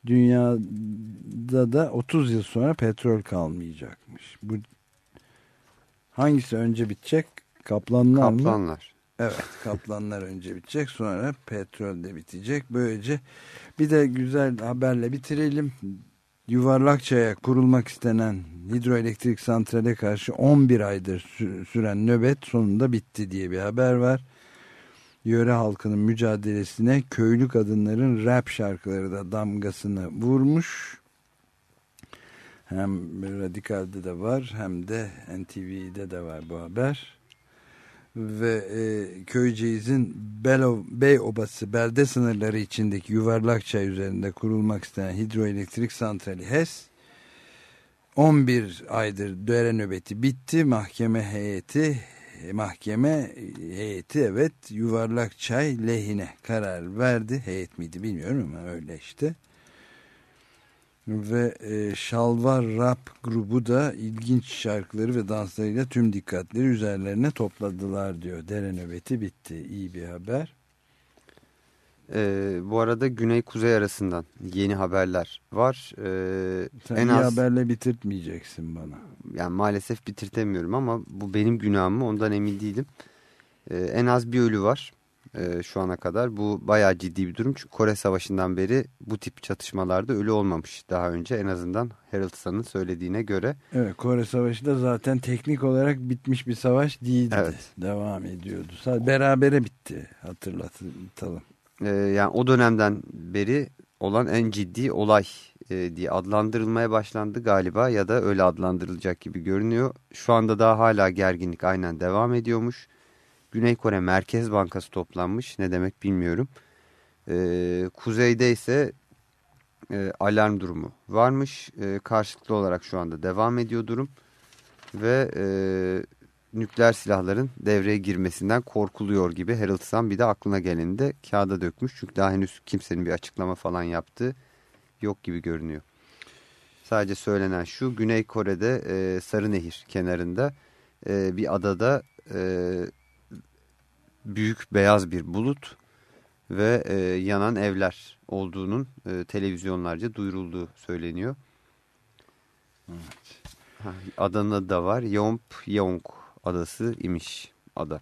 dünyada da 30 yıl sonra petrol kalmayacakmış. Bu hangisi önce bitecek? Kaplanlar mı? Kaplanlar. Evet kaplanlar önce bitecek sonra petrol de bitecek. Böylece bir de güzel haberle bitirelim. Yuvarlakça'ya kurulmak istenen hidroelektrik santrale karşı 11 aydır sü- süren nöbet sonunda bitti diye bir haber var. Yöre halkının mücadelesine köylü kadınların rap şarkıları da damgasını vurmuş. Hem Radikal'de de var hem de NTV'de de var bu haber. Ve e, Köyceğiz'in Bey Obası belde sınırları içindeki yuvarlak çay üzerinde kurulmak istenen hidroelektrik santrali HES 11 aydır döre nöbeti bitti. Mahkeme heyeti mahkeme heyeti evet yuvarlak çay lehine karar verdi. Heyet miydi bilmiyorum ama öyle işte. Ve e, Şalvar Rap grubu da ilginç şarkıları ve danslarıyla tüm dikkatleri üzerlerine topladılar diyor. Dere nöbeti bitti. İyi bir haber. Ee, bu arada güney-kuzey arasından yeni haberler var. Ee, Sen en az, haberle bitirtmeyeceksin bana. yani maalesef bitirtemiyorum ama bu benim günahım mı ondan emin değilim. Ee, en az bir ölü var e, şu ana kadar. Bu bayağı ciddi bir durum çünkü Kore Savaşı'ndan beri bu tip çatışmalarda ölü olmamış daha önce en azından Harold Sun'ın söylediğine göre. Evet Kore Savaşı da zaten teknik olarak bitmiş bir savaş değildi. Evet. Devam ediyordu. Berabere bitti hatırlatalım. Ee, yani o dönemden beri olan en ciddi olay e, diye adlandırılmaya başlandı galiba ya da öyle adlandırılacak gibi görünüyor. Şu anda daha hala gerginlik aynen devam ediyormuş. Güney Kore Merkez Bankası toplanmış ne demek bilmiyorum. Ee, kuzeyde ise e, alarm durumu varmış. E, karşılıklı olarak şu anda devam ediyor durum. Ve e, nükleer silahların devreye girmesinden korkuluyor gibi Harold Sun bir de aklına geleni de kağıda dökmüş. Çünkü daha henüz kimsenin bir açıklama falan yaptığı yok gibi görünüyor. Sadece söylenen şu Güney Kore'de e, Sarı Nehir kenarında e, bir adada e, büyük beyaz bir bulut ve e, yanan evler olduğunun e, televizyonlarca duyurulduğu söyleniyor. Ha, adanın adı da var. Yomp-yong adası imiş ada.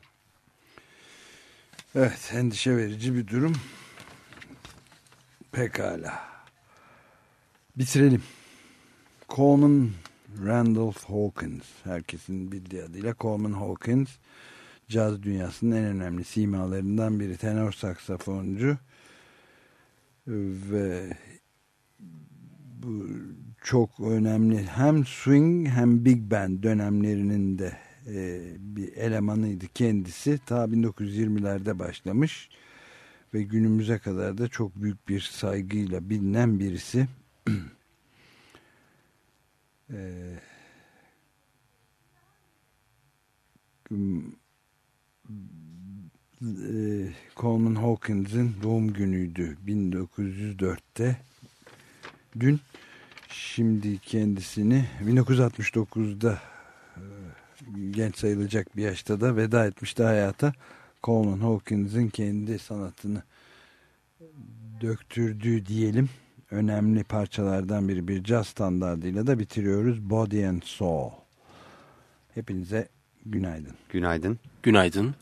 Evet endişe verici bir durum. Pekala. Bitirelim. Coleman Randolph Hawkins. Herkesin bildiği adıyla Coleman Hawkins. Caz dünyasının en önemli simalarından biri. Tenor saksafoncu. Ve bu çok önemli hem swing hem big band dönemlerinin de e, bir elemanıydı kendisi. Ta 1920'lerde başlamış ve günümüze kadar da çok büyük bir saygıyla bilinen birisi. e, e, Coleman Hawkins'in doğum günüydü 1904'te. Dün şimdi kendisini 1969'da e, genç sayılacak bir yaşta da veda etmişti hayata. Coleman Hawkins'in kendi sanatını döktürdüğü diyelim önemli parçalardan biri bir caz standartıyla da bitiriyoruz. Body and Soul. Hepinize günaydın. Günaydın. Günaydın.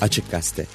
Açık Gazete